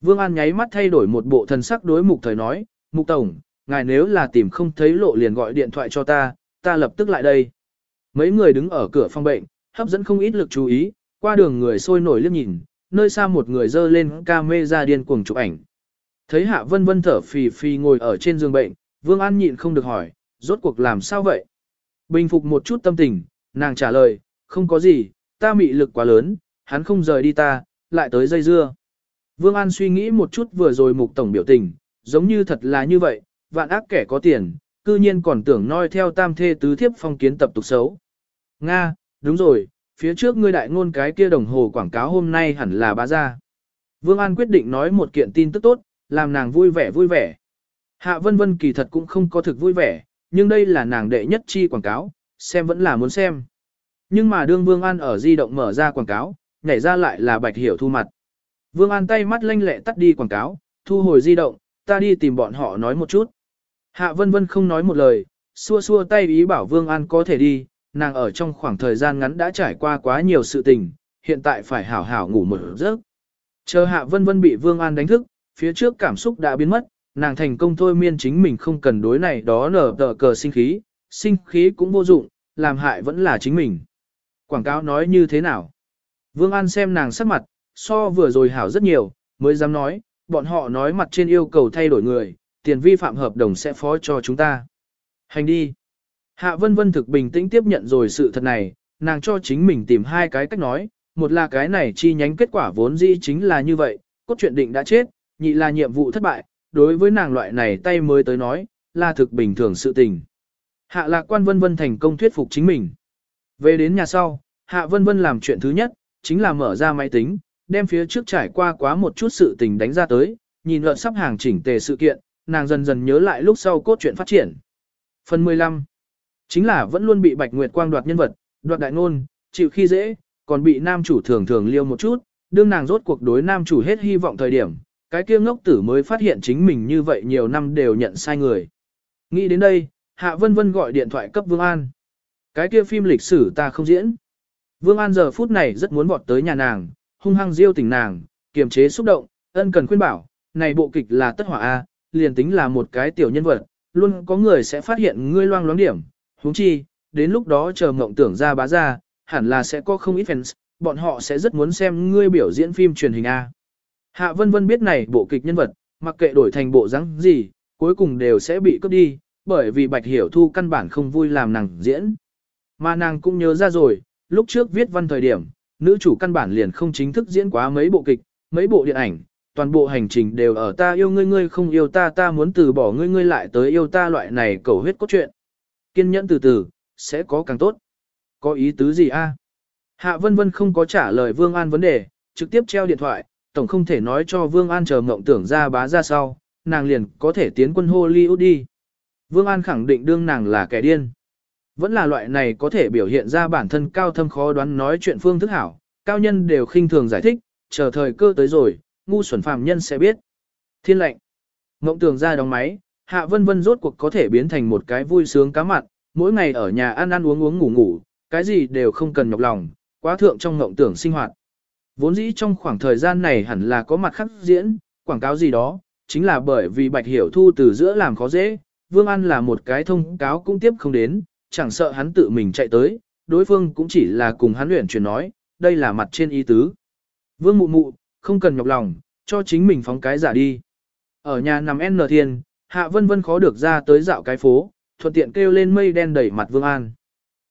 Vương An nháy mắt thay đổi một bộ thần sắc đối mục thời nói, mục tổng, ngài nếu là tìm không thấy lộ liền gọi điện thoại cho ta, ta lập tức lại đây. Mấy người đứng ở cửa phòng bệnh, hấp dẫn không ít lực chú ý, qua đường người sôi nổi liếc nhìn, nơi xa một người dơ lên ca mê ra điên cuồng chụp ảnh. Thấy Hạ Vân Vân thở phì phì ngồi ở trên giường bệnh, Vương An nhịn không được hỏi, rốt cuộc làm sao vậy? Bình phục một chút tâm tình, nàng trả lời, không có gì, ta mị lực quá lớn, hắn không rời đi ta, lại tới dây dưa. Vương An suy nghĩ một chút vừa rồi mục tổng biểu tình, giống như thật là như vậy, vạn ác kẻ có tiền, cư nhiên còn tưởng noi theo tam thê tứ thiếp phong kiến tập tục xấu. Nga, đúng rồi, phía trước ngươi đại ngôn cái kia đồng hồ quảng cáo hôm nay hẳn là bá ra. Vương An quyết định nói một kiện tin tức tốt, làm nàng vui vẻ vui vẻ. Hạ Vân Vân kỳ thật cũng không có thực vui vẻ, nhưng đây là nàng đệ nhất chi quảng cáo, xem vẫn là muốn xem. Nhưng mà đương Vương An ở di động mở ra quảng cáo, nhảy ra lại là Bạch Hiểu Thu mặt. Vương An tay mắt lanh lẹ tắt đi quảng cáo, thu hồi di động, ta đi tìm bọn họ nói một chút. Hạ Vân Vân không nói một lời, xua xua tay ý bảo Vương An có thể đi, nàng ở trong khoảng thời gian ngắn đã trải qua quá nhiều sự tình, hiện tại phải hảo hảo ngủ một giấc. Chờ Hạ Vân Vân bị Vương An đánh thức, phía trước cảm xúc đã biến mất, nàng thành công thôi miên chính mình không cần đối này đó nở tờ cờ sinh khí, sinh khí cũng vô dụng, làm hại vẫn là chính mình. Quảng cáo nói như thế nào? Vương An xem nàng sắc mặt, so vừa rồi hảo rất nhiều, mới dám nói, bọn họ nói mặt trên yêu cầu thay đổi người, tiền vi phạm hợp đồng sẽ phó cho chúng ta. Hành đi. Hạ Vân Vân thực bình tĩnh tiếp nhận rồi sự thật này, nàng cho chính mình tìm hai cái cách nói, một là cái này chi nhánh kết quả vốn dĩ chính là như vậy, cốt truyện định đã chết, nhị là nhiệm vụ thất bại, đối với nàng loại này tay mới tới nói, là thực bình thường sự tình. Hạ lạc quan vân vân thành công thuyết phục chính mình. Về đến nhà sau, Hạ vân vân làm chuyện thứ nhất, chính là mở ra máy tính, đem phía trước trải qua quá một chút sự tình đánh ra tới, nhìn lợn sắp hàng chỉnh tề sự kiện, nàng dần dần nhớ lại lúc sau cốt truyện phát triển. Phần 15 Chính là vẫn luôn bị Bạch Nguyệt Quang đoạt nhân vật, đoạt đại ngôn, chịu khi dễ, còn bị nam chủ thường thường liêu một chút, đương nàng rốt cuộc đối nam chủ hết hy vọng thời điểm, cái kia ngốc tử mới phát hiện chính mình như vậy nhiều năm đều nhận sai người. Nghĩ đến đây, Hạ Vân Vân gọi điện thoại cấp Vương An. Cái kia phim lịch sử ta không diễn. Vương An giờ phút này rất muốn vọt tới nhà nàng, hung hăng diêu tình nàng, kiềm chế xúc động, ân cần khuyên bảo, này bộ kịch là tất hỏa A, liền tính là một cái tiểu nhân vật, luôn có người sẽ phát hiện ngươi loang loáng điểm, huống chi, đến lúc đó chờ mộng tưởng ra bá ra, hẳn là sẽ có không ít fans, bọn họ sẽ rất muốn xem ngươi biểu diễn phim truyền hình A. Hạ Vân Vân biết này bộ kịch nhân vật, mặc kệ đổi thành bộ rắn gì, cuối cùng đều sẽ bị cướp đi, bởi vì Bạch Hiểu Thu căn bản không vui làm nàng diễn. Mà nàng cũng nhớ ra rồi, lúc trước viết văn thời điểm, nữ chủ căn bản liền không chính thức diễn quá mấy bộ kịch, mấy bộ điện ảnh, toàn bộ hành trình đều ở ta yêu ngươi ngươi không yêu ta ta muốn từ bỏ ngươi ngươi lại tới yêu ta loại này cầu huyết cốt truyện. Kiên nhẫn từ từ, sẽ có càng tốt. Có ý tứ gì a? Hạ Vân Vân không có trả lời Vương An vấn đề, trực tiếp treo điện thoại, tổng không thể nói cho Vương An chờ mộng tưởng ra bá ra sau, nàng liền có thể tiến quân Hollywood đi. Vương An khẳng định đương nàng là kẻ điên. Vẫn là loại này có thể biểu hiện ra bản thân cao thâm khó đoán nói chuyện phương thức hảo, cao nhân đều khinh thường giải thích, chờ thời cơ tới rồi, ngu xuẩn phàm nhân sẽ biết. Thiên lệnh. Ngộng tưởng ra đóng máy, Hạ Vân Vân rốt cuộc có thể biến thành một cái vui sướng cá mặn, mỗi ngày ở nhà ăn ăn uống uống ngủ ngủ, cái gì đều không cần nhọc lòng, quá thượng trong ngộng tưởng sinh hoạt. Vốn dĩ trong khoảng thời gian này hẳn là có mặt khắc diễn, quảng cáo gì đó, chính là bởi vì Bạch Hiểu Thu từ giữa làm khó dễ, Vương An là một cái thông cáo cũng tiếp không đến, chẳng sợ hắn tự mình chạy tới, đối phương cũng chỉ là cùng hắn luyện chuyển nói, đây là mặt trên ý tứ. Vương mụ mụ, không cần nhọc lòng, cho chính mình phóng cái giả đi. Ở nhà nằm N Thiên, Hạ Vân Vân khó được ra tới dạo cái phố, thuận tiện kêu lên mây đen đẩy mặt Vương An.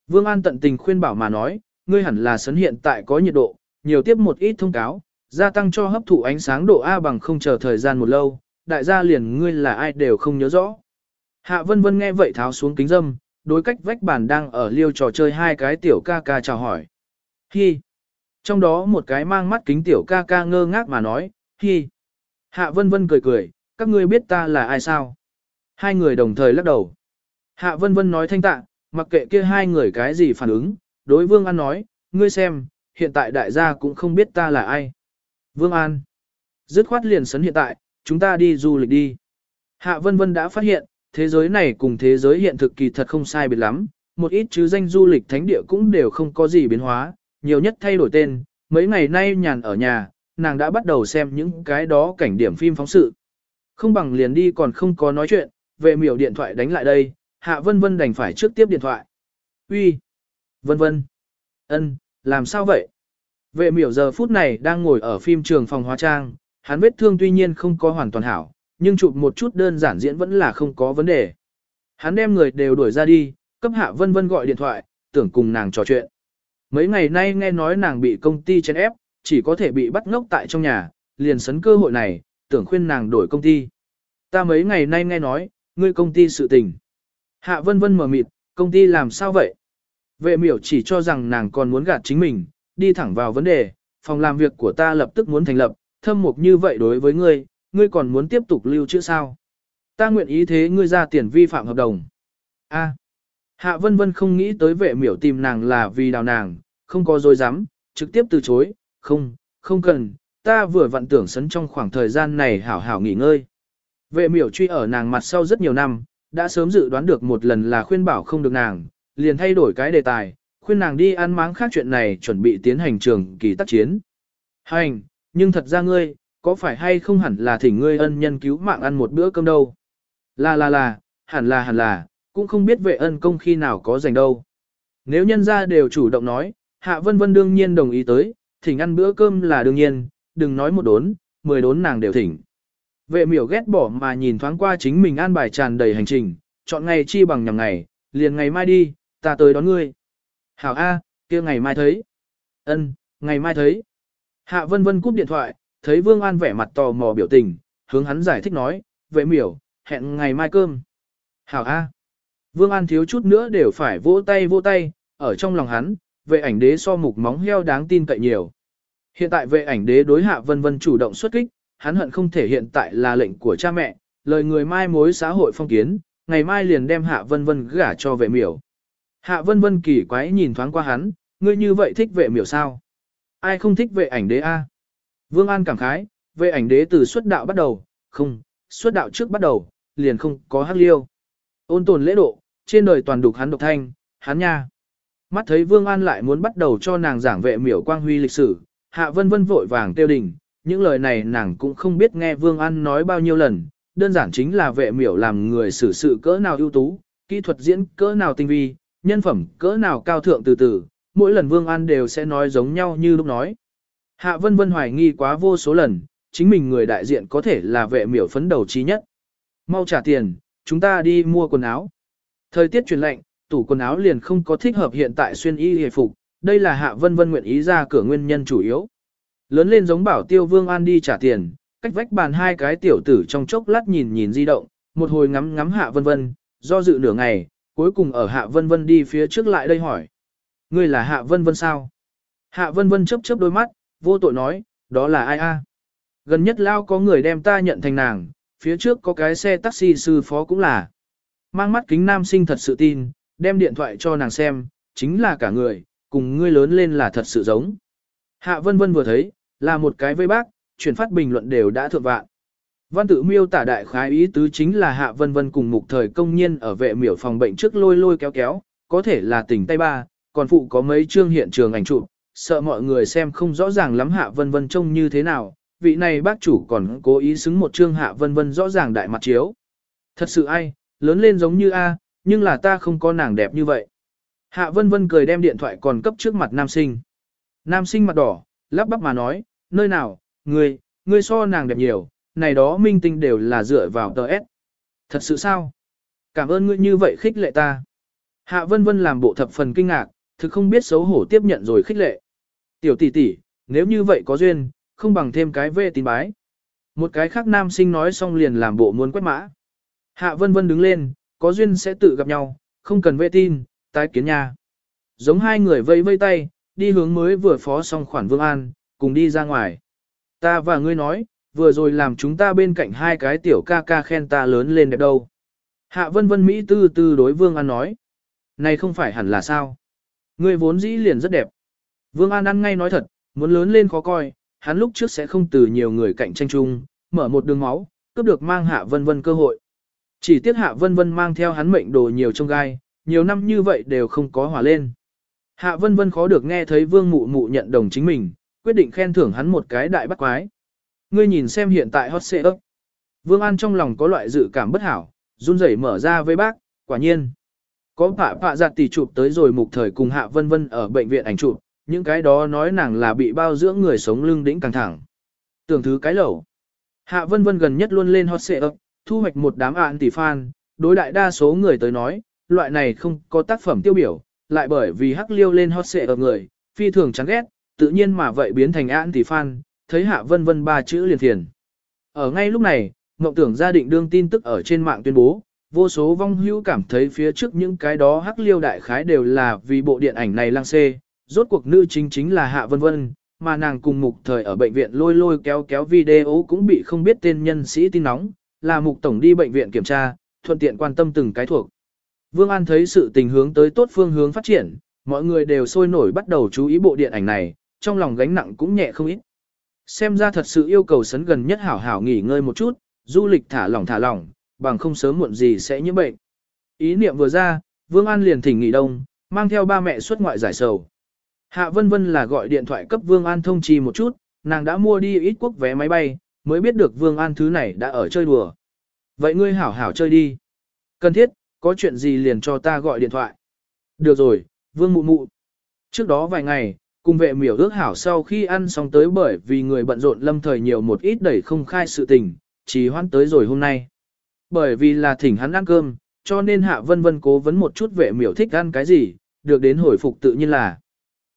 Vương An tận tình khuyên bảo mà nói, ngươi hẳn là sấn hiện tại có nhiệt độ, nhiều tiếp một ít thông cáo, gia tăng cho hấp thụ ánh sáng độ A bằng không chờ thời gian một lâu, đại gia liền ngươi là ai đều không nhớ rõ. Hạ Vân Vân nghe vậy tháo xuống kính dâm, đối cách vách bàn đang ở liêu trò chơi hai cái tiểu ca ca chào hỏi. Hi. Trong đó một cái mang mắt kính tiểu ca ca ngơ ngác mà nói, hi. Hạ Vân Vân cười cười, các ngươi biết ta là ai sao? Hai người đồng thời lắc đầu. Hạ Vân Vân nói thanh tạ, mặc kệ kia hai người cái gì phản ứng, đối Vương An nói, ngươi xem, hiện tại đại gia cũng không biết ta là ai. Vương An. Dứt khoát liền sấn hiện tại, chúng ta đi du lịch đi. Hạ Vân Vân đã phát hiện, thế giới này cùng thế giới hiện thực kỳ thật không sai biệt lắm, một ít chứ danh du lịch thánh địa cũng đều không có gì biến hóa, nhiều nhất thay đổi tên, mấy ngày nay nhàn ở nhà, nàng đã bắt đầu xem những cái đó cảnh điểm phim phóng sự. Không bằng liền đi còn không có nói chuyện, về miểu điện thoại đánh lại đây, Hạ Vân Vân đành phải trước tiếp điện thoại. Uy, Vân Vân, ân, làm sao vậy? Vệ miểu giờ phút này đang ngồi ở phim trường phòng hóa trang, hắn vết thương tuy nhiên không có hoàn toàn hảo, nhưng chụp một chút đơn giản diễn vẫn là không có vấn đề. Hắn đem người đều đuổi ra đi, cấp hạ vân vân gọi điện thoại, tưởng cùng nàng trò chuyện. Mấy ngày nay nghe nói nàng bị công ty chèn ép, chỉ có thể bị bắt ngốc tại trong nhà, liền sấn cơ hội này, tưởng khuyên nàng đổi công ty. Ta mấy ngày nay nghe nói, ngươi công ty sự tình. Hạ vân vân mở mịt, công ty làm sao vậy? Vệ miểu chỉ cho rằng nàng còn muốn gạt chính mình, đi thẳng vào vấn đề, phòng làm việc của ta lập tức muốn thành lập, thâm mục như vậy đối với ngươi, ngươi còn muốn tiếp tục lưu trữ sao? Ta nguyện ý thế ngươi ra tiền vi phạm hợp đồng. A. Hạ vân vân không nghĩ tới vệ miểu tìm nàng là vì đào nàng, không có dối dám, trực tiếp từ chối, không, không cần, ta vừa vặn tưởng sấn trong khoảng thời gian này hảo hảo nghỉ ngơi. Vệ miểu truy ở nàng mặt sau rất nhiều năm, đã sớm dự đoán được một lần là khuyên bảo không được nàng, liền thay đổi cái đề tài, khuyên nàng đi ăn máng khác chuyện này chuẩn bị tiến hành trường kỳ tác chiến. Hành, nhưng thật ra ngươi, có phải hay không hẳn là thỉnh ngươi ân nhân cứu mạng ăn một bữa cơm đâu? Là là là, hẳn là hẳn là, cũng không biết vệ ân công khi nào có dành đâu. Nếu nhân ra đều chủ động nói, Hạ Vân Vân đương nhiên đồng ý tới, thỉnh ăn bữa cơm là đương nhiên, đừng nói một đốn, mười đốn nàng đều thỉnh. Vệ miểu ghét bỏ mà nhìn thoáng qua chính mình an bài tràn đầy hành trình, chọn ngày chi bằng nhằm ngày, liền ngày mai đi, ta tới đón ngươi. Hảo A, kia ngày mai thấy. Ân, ngày mai thấy. Hạ Vân Vân cúp điện thoại, thấy Vương An vẻ mặt tò mò biểu tình, hướng hắn giải thích nói, vệ miểu, hẹn ngày mai cơm. Hảo A. Vương An thiếu chút nữa đều phải vỗ tay vỗ tay, ở trong lòng hắn, vệ ảnh đế so mục móng heo đáng tin cậy nhiều. Hiện tại vệ ảnh đế đối hạ vân vân chủ động xuất kích, hắn hận không thể hiện tại là lệnh của cha mẹ, lời người mai mối xã hội phong kiến, ngày mai liền đem hạ vân vân gả cho vệ miểu. Hạ vân vân kỳ quái nhìn thoáng qua hắn, ngươi như vậy thích vệ miểu sao? Ai không thích vệ ảnh đế a? Vương An cảm khái, vệ ảnh đế từ xuất đạo bắt đầu, không, xuất đạo trước bắt đầu, liền không có hắc liêu. Ôn tồn lễ độ, trên đời toàn đục hắn độc thanh, hắn nha. Mắt thấy Vương An lại muốn bắt đầu cho nàng giảng vệ miểu quang huy lịch sử, hạ vân vân vội vàng tiêu đình, những lời này nàng cũng không biết nghe Vương An nói bao nhiêu lần, đơn giản chính là vệ miểu làm người xử sự cỡ nào ưu tú, kỹ thuật diễn cỡ nào tinh vi, nhân phẩm cỡ nào cao thượng từ từ, mỗi lần Vương An đều sẽ nói giống nhau như lúc nói. Hạ Vân Vân hoài nghi quá vô số lần, chính mình người đại diện có thể là vệ miểu phấn đầu trí nhất. Mau trả tiền, chúng ta đi mua quần áo. Thời tiết chuyển lạnh, tủ quần áo liền không có thích hợp hiện tại xuyên y hề phục, đây là Hạ Vân Vân nguyện ý ra cửa nguyên nhân chủ yếu. Lớn lên giống bảo tiêu Vương An đi trả tiền, cách vách bàn hai cái tiểu tử trong chốc lát nhìn nhìn di động, một hồi ngắm ngắm Hạ Vân Vân, do dự nửa ngày, cuối cùng ở Hạ Vân Vân đi phía trước lại đây hỏi. Ngươi là Hạ Vân Vân sao? Hạ Vân Vân chớp chớp đôi mắt, vô tội nói, đó là ai a? Gần nhất lao có người đem ta nhận thành nàng, phía trước có cái xe taxi sư phó cũng là. Mang mắt kính nam sinh thật sự tin, đem điện thoại cho nàng xem, chính là cả người, cùng ngươi lớn lên là thật sự giống. Hạ Vân Vân vừa thấy, là một cái vây bác, chuyển phát bình luận đều đã thượng vạn. Văn tự miêu tả đại khái ý tứ chính là Hạ Vân Vân cùng mục thời công nhiên ở vệ miểu phòng bệnh trước lôi lôi kéo kéo, có thể là tỉnh tay ba, còn phụ có mấy chương hiện trường ảnh chụp, sợ mọi người xem không rõ ràng lắm Hạ Vân Vân trông như thế nào, vị này bác chủ còn cố ý xứng một chương Hạ Vân Vân rõ ràng đại mặt chiếu. Thật sự ai, lớn lên giống như A, nhưng là ta không có nàng đẹp như vậy. Hạ Vân Vân cười đem điện thoại còn cấp trước mặt nam sinh. Nam sinh mặt đỏ, lắp bắp mà nói, nơi nào, ngươi, ngươi so nàng đẹp nhiều, này đó minh tinh đều là dựa vào tờ S. Thật sự sao? Cảm ơn ngươi như vậy khích lệ ta. Hạ Vân Vân làm bộ thập phần kinh ngạc, thực không biết xấu hổ tiếp nhận rồi khích lệ. Tiểu tỷ tỷ, nếu như vậy có duyên, không bằng thêm cái về tin bái. Một cái khác nam sinh nói xong liền làm bộ muốn quét mã. Hạ Vân Vân đứng lên, có duyên sẽ tự gặp nhau, không cần vệ tin, tái kiến nha. Giống hai người vây vây tay, đi hướng mới vừa phó xong khoản Vương An, cùng đi ra ngoài. Ta và ngươi nói, vừa rồi làm chúng ta bên cạnh hai cái tiểu ca ca khen ta lớn lên đẹp đâu. Hạ vân vân Mỹ tư tư đối Vương An nói. Này không phải hẳn là sao. Ngươi vốn dĩ liền rất đẹp. Vương An ăn ngay nói thật, muốn lớn lên khó coi, hắn lúc trước sẽ không từ nhiều người cạnh tranh chung, mở một đường máu, cướp được mang Hạ Vân Vân cơ hội. Chỉ tiếc Hạ Vân Vân mang theo hắn mệnh đồ nhiều trong gai, nhiều năm như vậy đều không có hòa lên. Hạ Vân Vân khó được nghe thấy Vương Mụ Mụ nhận đồng chính mình, quyết định khen thưởng hắn một cái đại bắt quái. Ngươi nhìn xem hiện tại hot ấp. Vương An trong lòng có loại dự cảm bất hảo, run rẩy mở ra với bác, quả nhiên. Có phạ phạ giặt tỷ chụp tới rồi mục thời cùng Hạ Vân Vân ở bệnh viện ảnh chụp, những cái đó nói nàng là bị bao dưỡng người sống lưng đỉnh căng thẳng. Tưởng thứ cái lẩu. Hạ Vân Vân gần nhất luôn lên hot xệ ấp, thu hoạch một đám ạn tỷ fan, đối đại đa số người tới nói, loại này không có tác phẩm tiêu biểu, lại bởi vì hắc liêu lên hot xệ ở người, phi thường chán ghét, tự nhiên mà vậy biến thành ạn tỷ fan, thấy Hạ Vân Vân ba chữ liền thiền. Ở ngay lúc này, ngọc tưởng gia định đương tin tức ở trên mạng tuyên bố, vô số vong hữu cảm thấy phía trước những cái đó hắc liêu đại khái đều là vì bộ điện ảnh này lang xê, rốt cuộc nữ chính chính là Hạ Vân Vân, mà nàng cùng mục thời ở bệnh viện lôi lôi kéo kéo video cũng bị không biết tên nhân sĩ tin nóng, là mục tổng đi bệnh viện kiểm tra, thuận tiện quan tâm từng cái thuộc. Vương An thấy sự tình hướng tới tốt phương hướng phát triển, mọi người đều sôi nổi bắt đầu chú ý bộ điện ảnh này, trong lòng gánh nặng cũng nhẹ không ít. Xem ra thật sự yêu cầu sấn gần nhất hảo hảo nghỉ ngơi một chút, du lịch thả lỏng thả lỏng, bằng không sớm muộn gì sẽ nhiễm bệnh. Ý niệm vừa ra, Vương An liền thỉnh nghỉ đông, mang theo ba mẹ xuất ngoại giải sầu. Hạ Vân Vân là gọi điện thoại cấp Vương An thông trì một chút, nàng đã mua đi ít quốc vé máy bay, mới biết được Vương An thứ này đã ở chơi đùa. Vậy ngươi hảo hảo chơi đi. Cần thiết, có chuyện gì liền cho ta gọi điện thoại. Được rồi, Vương Mụ Mụ. Trước đó vài ngày, cùng vệ miểu ước hảo sau khi ăn xong tới bởi vì người bận rộn lâm thời nhiều một ít đẩy không khai sự tình, chỉ hoãn tới rồi hôm nay. Bởi vì là thỉnh hắn ăn cơm, cho nên Hạ Vân Vân cố vấn một chút vệ miểu thích ăn cái gì, được đến hồi phục tự nhiên là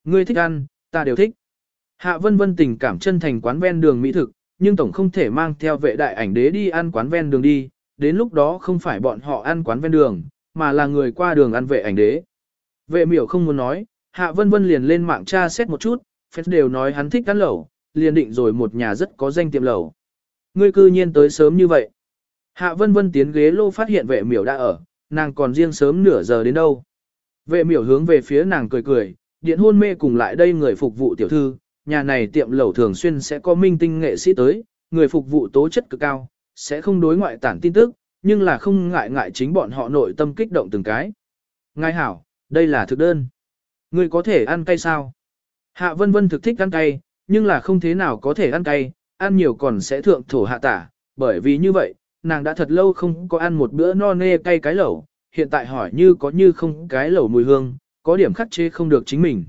Ngươi thích ăn, ta đều thích. Hạ Vân Vân tình cảm chân thành quán ven đường mỹ thực, nhưng tổng không thể mang theo vệ đại ảnh đế đi ăn quán ven đường đi, đến lúc đó không phải bọn họ ăn quán ven đường, mà là người qua đường ăn vệ ảnh đế. Vệ miểu không muốn nói, Hạ Vân Vân liền lên mạng tra xét một chút, phép đều nói hắn thích ăn lẩu, liền định rồi một nhà rất có danh tiệm lẩu. Ngươi cư nhiên tới sớm như vậy. Hạ Vân Vân tiến ghế lô phát hiện vệ miểu đã ở, nàng còn riêng sớm nửa giờ đến đâu. Vệ miểu hướng về phía nàng cười cười, điện hôn mê cùng lại đây người phục vụ tiểu thư, nhà này tiệm lẩu thường xuyên sẽ có minh tinh nghệ sĩ tới, người phục vụ tố chất cực cao, sẽ không đối ngoại tản tin tức, nhưng là không ngại ngại chính bọn họ nội tâm kích động từng cái. Ngài hảo, đây là thực đơn. Ngươi có thể ăn cay sao? Hạ vân vân thực thích ăn cay, nhưng là không thế nào có thể ăn cay, ăn nhiều còn sẽ thượng thổ hạ tả, bởi vì như vậy, nàng đã thật lâu không có ăn một bữa no nê cay cái lẩu, hiện tại hỏi như có như không cái lẩu mùi hương, có điểm khắc chế không được chính mình.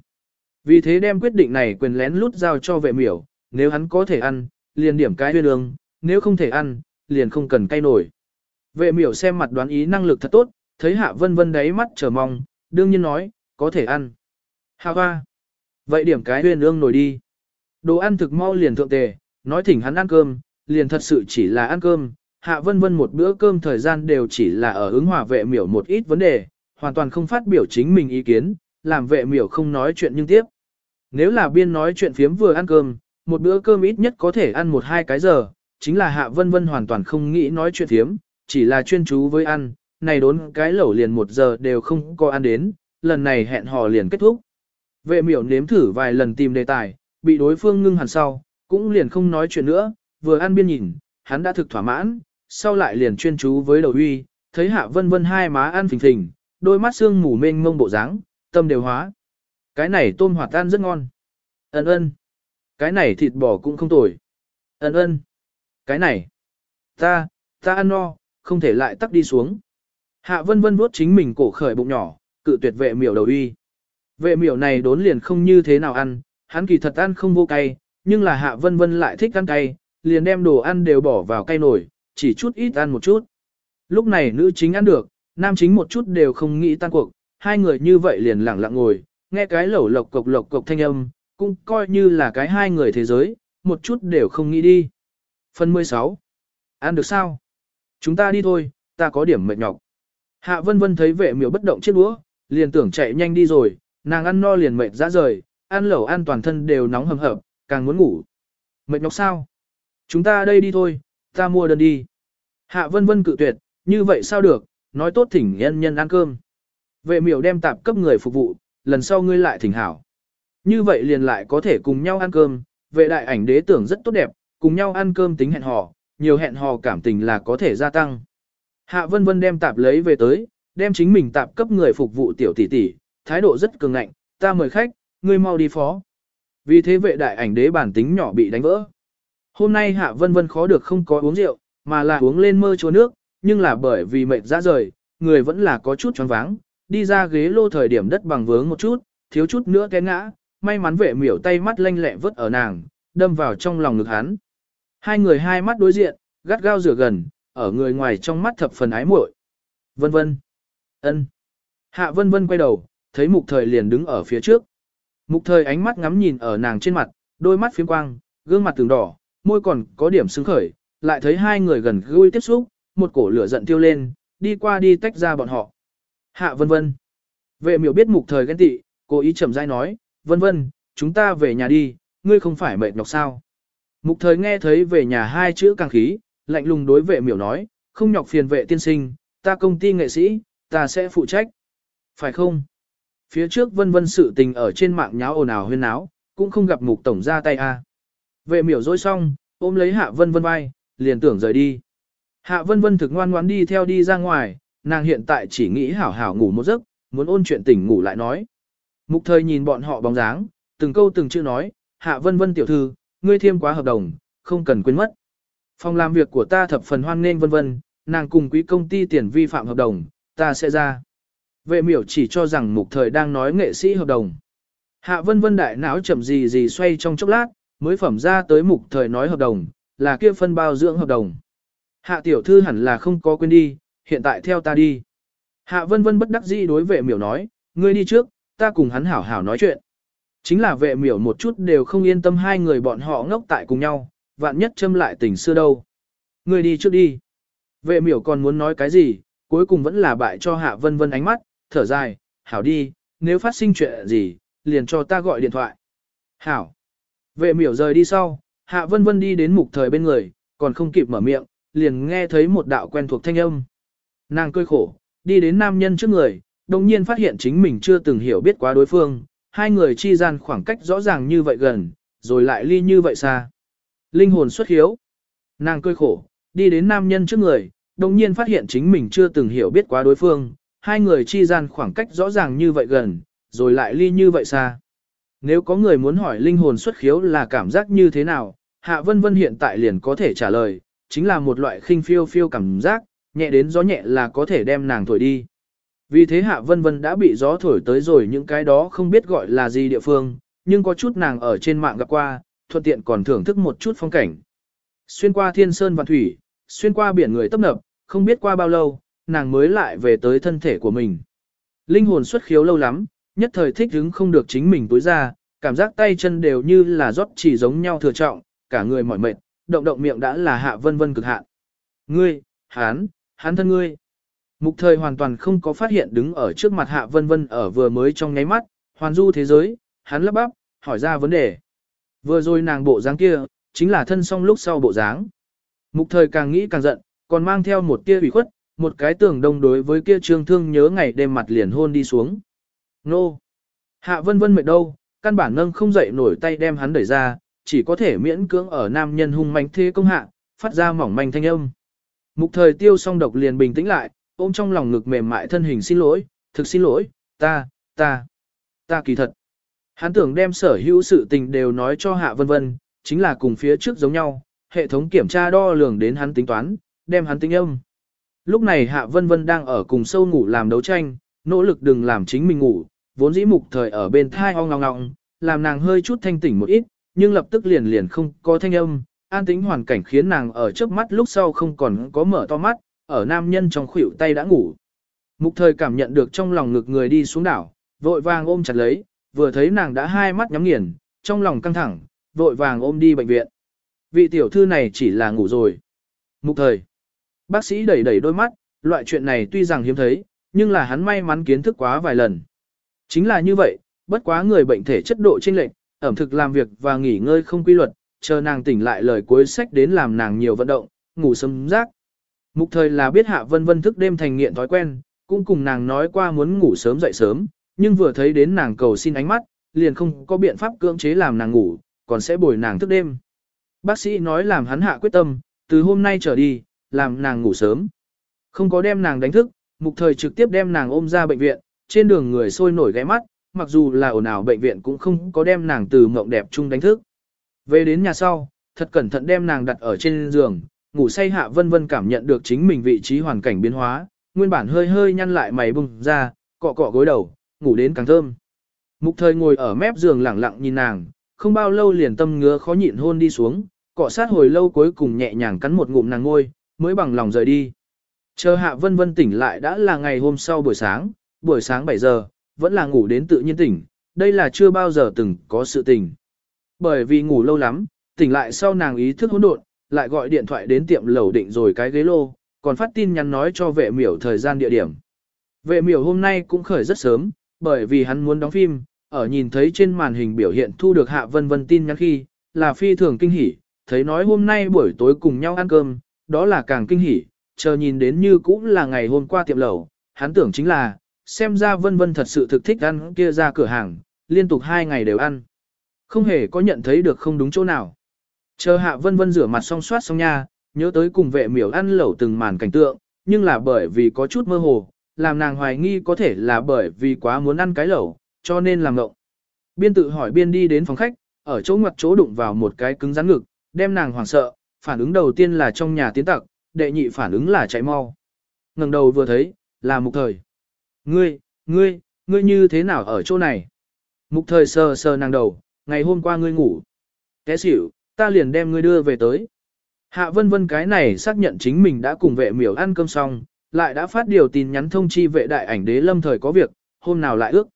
Vì thế đem quyết định này quyền lén lút giao cho vệ miểu, nếu hắn có thể ăn, liền điểm cái huyên ương, nếu không thể ăn, liền không cần cay nổi. Vệ miểu xem mặt đoán ý năng lực thật tốt, thấy hạ vân vân đáy mắt chờ mong, đương nhiên nói, có thể ăn. Hạ hoa. Vậy điểm cái huyền ương nổi đi. Đồ ăn thực mau liền thượng tề, nói thỉnh hắn ăn cơm, liền thật sự chỉ là ăn cơm. Hạ vân vân một bữa cơm thời gian đều chỉ là ở ứng hòa vệ miểu một ít vấn đề, hoàn toàn không phát biểu chính mình ý kiến, làm vệ miểu không nói chuyện nhưng tiếp. Nếu là biên nói chuyện phiếm vừa ăn cơm, một bữa cơm ít nhất có thể ăn một hai cái giờ, chính là hạ vân vân hoàn toàn không nghĩ nói chuyện phiếm, chỉ là chuyên chú với ăn, này đốn cái lẩu liền một giờ đều không có ăn đến, lần này hẹn hò liền kết thúc. Vệ miểu nếm thử vài lần tìm đề tài, bị đối phương ngưng hẳn sau, cũng liền không nói chuyện nữa, vừa ăn biên nhìn, hắn đã thực thỏa mãn, sau lại liền chuyên chú với đầu uy, thấy hạ vân vân hai má ăn phình phình, đôi mắt xương mù mênh mông bộ dáng, tâm đều hóa. Cái này tôm hoạt tan rất ngon. Ấn ơn. Cái này thịt bò cũng không tồi. Ấn ơn. Cái này. Ta, ta ăn no, không thể lại tắt đi xuống. Hạ vân vân vuốt chính mình cổ khởi bụng nhỏ, cự tuyệt vệ miểu đầu uy. Vệ miểu này đốn liền không như thế nào ăn, hắn kỳ thật ăn không vô cay, nhưng là hạ vân vân lại thích ăn cay, liền đem đồ ăn đều bỏ vào cay nổi, chỉ chút ít ăn một chút. Lúc này nữ chính ăn được, nam chính một chút đều không nghĩ tan cuộc, hai người như vậy liền lặng lặng ngồi, nghe cái lẩu lộc cộc lộc cộc thanh âm, cũng coi như là cái hai người thế giới, một chút đều không nghĩ đi. Phần 16. Ăn được sao? Chúng ta đi thôi, ta có điểm mệt nhọc. Hạ vân vân thấy vệ miểu bất động chiếc đũa, liền tưởng chạy nhanh đi rồi, nàng ăn no liền mệt ra rời, ăn lẩu ăn toàn thân đều nóng hầm hập, càng muốn ngủ. Mệt nhọc sao? Chúng ta đây đi thôi, ta mua đơn đi. Hạ vân vân cự tuyệt, như vậy sao được, nói tốt thỉnh nhân nhân ăn cơm. Vệ miểu đem tạp cấp người phục vụ, lần sau ngươi lại thỉnh hảo. Như vậy liền lại có thể cùng nhau ăn cơm, vệ đại ảnh đế tưởng rất tốt đẹp, cùng nhau ăn cơm tính hẹn hò, nhiều hẹn hò cảm tình là có thể gia tăng. Hạ vân vân đem tạp lấy về tới, đem chính mình tạp cấp người phục vụ tiểu tỷ tỷ, thái độ rất cường ngạnh, ta mời khách, ngươi mau đi phó. Vì thế vệ đại ảnh đế bản tính nhỏ bị đánh vỡ. Hôm nay Hạ Vân Vân khó được không có uống rượu, mà là uống lên mơ chua nước, nhưng là bởi vì mệt ra rời, người vẫn là có chút choáng váng, đi ra ghế lô thời điểm đất bằng vướng một chút, thiếu chút nữa té ngã, may mắn vệ miểu tay mắt lanh lẹ vớt ở nàng, đâm vào trong lòng ngực hắn. Hai người hai mắt đối diện, gắt gao rửa gần, ở người ngoài trong mắt thập phần ái muội. Vân vân. ân. Hạ vân vân quay đầu, thấy mục thời liền đứng ở phía trước. Mục thời ánh mắt ngắm nhìn ở nàng trên mặt, đôi mắt phiếm quang, gương mặt từng đỏ, môi còn có điểm sưng khởi, lại thấy hai người gần gũi tiếp xúc, một cổ lửa giận tiêu lên, đi qua đi tách ra bọn họ. Hạ vân vân. Vệ miểu biết mục thời ghen tị, cố ý chậm rãi nói, vân vân, chúng ta về nhà đi, ngươi không phải mệt nhọc sao. Mục thời nghe thấy về nhà hai chữ càng khí, lạnh lùng đối vệ miểu nói, không nhọc phiền vệ tiên sinh, ta công ty nghệ sĩ, ta sẽ phụ trách. Phải không? Phía trước vân vân sự tình ở trên mạng nháo ồn ào huyên náo, cũng không gặp mục tổng ra tay a. Vệ miểu dối xong, ôm lấy hạ vân vân vai, liền tưởng rời đi. Hạ vân vân thực ngoan ngoãn đi theo đi ra ngoài, nàng hiện tại chỉ nghĩ hảo hảo ngủ một giấc, muốn ôn chuyện tỉnh ngủ lại nói. Mục thời nhìn bọn họ bóng dáng, từng câu từng chữ nói, hạ vân vân tiểu thư, ngươi thiêm quá hợp đồng, không cần quên mất. Phòng làm việc của ta thập phần hoan nghênh vân vân, nàng cùng quý công ty tiền vi phạm hợp đồng, ta sẽ ra. Vệ miểu chỉ cho rằng mục thời đang nói nghệ sĩ hợp đồng. Hạ vân vân đại não chậm gì gì xoay trong chốc lát, mới phẩm ra tới mục thời nói hợp đồng, là kia phân bao dưỡng hợp đồng. Hạ tiểu thư hẳn là không có quên đi, hiện tại theo ta đi. Hạ vân vân bất đắc dĩ đối vệ miểu nói, ngươi đi trước, ta cùng hắn hảo hảo nói chuyện. Chính là vệ miểu một chút đều không yên tâm hai người bọn họ ngốc tại cùng nhau, vạn nhất châm lại tình xưa đâu. Ngươi đi trước đi. Vệ miểu còn muốn nói cái gì, cuối cùng vẫn là bại cho hạ vân vân ánh mắt, thở dài, hảo đi, nếu phát sinh chuyện gì, liền cho ta gọi điện thoại. Hảo. Vệ miểu rời đi sau, hạ vân vân đi đến mục thời bên người, còn không kịp mở miệng, liền nghe thấy một đạo quen thuộc thanh âm. Nàng cười khổ, đi đến nam nhân trước người, đồng nhiên phát hiện chính mình chưa từng hiểu biết quá đối phương, hai người chi gian khoảng cách rõ ràng như vậy gần, rồi lại ly như vậy xa. Linh hồn xuất hiếu. Nàng cười khổ, đi đến nam nhân trước người, đồng nhiên phát hiện chính mình chưa từng hiểu biết quá đối phương, hai người chi gian khoảng cách rõ ràng như vậy gần, rồi lại ly như vậy xa. Nếu có người muốn hỏi linh hồn xuất khiếu là cảm giác như thế nào, Hạ Vân Vân hiện tại liền có thể trả lời, chính là một loại khinh phiêu phiêu cảm giác, nhẹ đến gió nhẹ là có thể đem nàng thổi đi. Vì thế Hạ Vân Vân đã bị gió thổi tới rồi những cái đó không biết gọi là gì địa phương, nhưng có chút nàng ở trên mạng gặp qua, thuận tiện còn thưởng thức một chút phong cảnh. Xuyên qua thiên sơn và thủy, xuyên qua biển người tấp nập, không biết qua bao lâu, nàng mới lại về tới thân thể của mình. Linh hồn xuất khiếu lâu lắm, nhất thời thích hứng không được chính mình tối ra, cảm giác tay chân đều như là rót chỉ giống nhau thừa trọng, cả người mỏi mệt, động động miệng đã là hạ vân vân cực hạn. Ngươi, hán, hán thân ngươi. Mục thời hoàn toàn không có phát hiện đứng ở trước mặt hạ vân vân ở vừa mới trong nháy mắt, hoàn du thế giới, hắn lắp bắp, hỏi ra vấn đề. Vừa rồi nàng bộ dáng kia, chính là thân song lúc sau bộ dáng. Mục thời càng nghĩ càng giận, còn mang theo một tia ủy khuất, một cái tưởng đông đối với kia trương thương nhớ ngày đêm mặt liền hôn đi xuống. Nô! Hạ vân vân mệt đâu, căn bản nâng không dậy nổi tay đem hắn đẩy ra, chỉ có thể miễn cưỡng ở nam nhân hung manh thế công hạ, phát ra mỏng manh thanh âm. Mục thời tiêu song độc liền bình tĩnh lại, ôm trong lòng ngực mềm mại thân hình xin lỗi, thực xin lỗi, ta, ta, ta kỳ thật. Hắn tưởng đem sở hữu sự tình đều nói cho hạ vân vân, chính là cùng phía trước giống nhau, hệ thống kiểm tra đo lường đến hắn tính toán, đem hắn tính âm. Lúc này hạ vân vân đang ở cùng sâu ngủ làm đấu tranh, nỗ lực đừng làm chính mình ngủ, vốn dĩ mục thời ở bên thai ong ngong ngong, làm nàng hơi chút thanh tỉnh một ít, nhưng lập tức liền liền không có thanh âm, an tĩnh hoàn cảnh khiến nàng ở trước mắt lúc sau không còn có mở to mắt, ở nam nhân trong khuỷu tay đã ngủ. Mục thời cảm nhận được trong lòng ngực người đi xuống đảo, vội vàng ôm chặt lấy, vừa thấy nàng đã hai mắt nhắm nghiền, trong lòng căng thẳng, vội vàng ôm đi bệnh viện. Vị tiểu thư này chỉ là ngủ rồi. Mục thời. Bác sĩ đẩy đẩy đôi mắt, loại chuyện này tuy rằng hiếm thấy, nhưng là hắn may mắn kiến thức quá vài lần. Chính là như vậy, bất quá người bệnh thể chất độ chênh lệch, ẩm thực làm việc và nghỉ ngơi không quy luật, chờ nàng tỉnh lại lời cuối sách đến làm nàng nhiều vận động, ngủ sớm rác. Mục thời là biết hạ vân vân thức đêm thành nghiện thói quen, cũng cùng nàng nói qua muốn ngủ sớm dậy sớm, nhưng vừa thấy đến nàng cầu xin ánh mắt, liền không có biện pháp cưỡng chế làm nàng ngủ, còn sẽ bồi nàng thức đêm. Bác sĩ nói làm hắn hạ quyết tâm, từ hôm nay trở đi, làm nàng ngủ sớm. Không có đem nàng đánh thức, mục thời trực tiếp đem nàng ôm ra bệnh viện, trên đường người sôi nổi ghé mắt, mặc dù là ồn ào bệnh viện cũng không có đem nàng từ mộng đẹp chung đánh thức. Về đến nhà sau, thật cẩn thận đem nàng đặt ở trên giường, ngủ say hạ vân vân cảm nhận được chính mình vị trí hoàn cảnh biến hóa, nguyên bản hơi hơi nhăn lại mày bùng ra, cọ cọ gối đầu, ngủ đến càng thơm. Mục thời ngồi ở mép giường lẳng lặng nhìn nàng, không bao lâu liền tâm ngứa khó nhịn hôn đi xuống, cọ sát hồi lâu cuối cùng nhẹ nhàng cắn một ngụm nàng ngôi, mới bằng lòng rời đi. Chờ hạ vân vân tỉnh lại đã là ngày hôm sau buổi sáng, buổi sáng 7 giờ, vẫn là ngủ đến tự nhiên tỉnh, đây là chưa bao giờ từng có sự tình. Bởi vì ngủ lâu lắm, tỉnh lại sau nàng ý thức hỗn độn, lại gọi điện thoại đến tiệm lẩu định rồi cái ghế lô, còn phát tin nhắn nói cho vệ miểu thời gian địa điểm. Vệ miểu hôm nay cũng khởi rất sớm, bởi vì hắn muốn đóng phim, ở nhìn thấy trên màn hình biểu hiện thu được hạ vân vân tin nhắn khi, là phi thường kinh hỉ, thấy nói hôm nay buổi tối cùng nhau ăn cơm, đó là càng kinh hỉ, chờ nhìn đến như cũng là ngày hôm qua tiệm lẩu, hắn tưởng chính là, xem ra vân vân thật sự thực thích ăn kia ra cửa hàng, liên tục hai ngày đều ăn. Không hề có nhận thấy được không đúng chỗ nào. Chờ hạ vân vân rửa mặt xong soát xong nha, nhớ tới cùng vệ miểu ăn lẩu từng màn cảnh tượng, nhưng là bởi vì có chút mơ hồ, làm nàng hoài nghi có thể là bởi vì quá muốn ăn cái lẩu, cho nên làm ngộng. Biên tự hỏi biên đi đến phòng khách, ở chỗ ngoặt chỗ đụng vào một cái cứng rắn ngực, đem nàng hoảng sợ, phản ứng đầu tiên là trong nhà tiến tặc, đệ nhị phản ứng là chạy mau. ngẩng đầu vừa thấy, là mục thời. Ngươi, ngươi, ngươi như thế nào ở chỗ này? Mục thời sờ sờ nàng đầu, ngày hôm qua ngươi ngủ. Té xỉu, ta liền đem ngươi đưa về tới. Hạ vân vân cái này xác nhận chính mình đã cùng vệ miểu ăn cơm xong, lại đã phát điều tin nhắn thông chi vệ đại ảnh đế lâm thời có việc, hôm nào lại ước.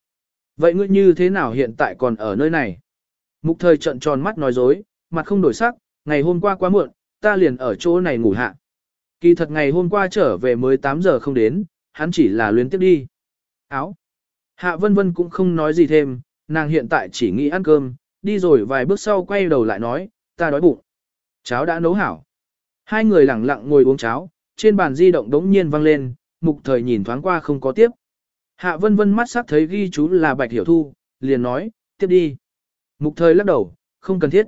Vậy ngươi như thế nào hiện tại còn ở nơi này? Mục thời trận tròn mắt nói dối, mặt không đổi sắc, ngày hôm qua quá muộn, ta liền ở chỗ này ngủ hạ. Kỳ thật ngày hôm qua trở về mới 8 giờ không đến, hắn chỉ là luyến tiếp đi. Áo. Hạ vân vân cũng không nói gì thêm, nàng hiện tại chỉ nghĩ ăn cơm, đi rồi vài bước sau quay đầu lại nói, ta đói bụng. Cháo đã nấu hảo. Hai người lặng lặng ngồi uống cháo, trên bàn di động đống nhiên vang lên, mục thời nhìn thoáng qua không có tiếp. Hạ vân vân mắt sắc thấy ghi chú là bạch hiểu thu, liền nói, tiếp đi. Mục thời lắc đầu, không cần thiết.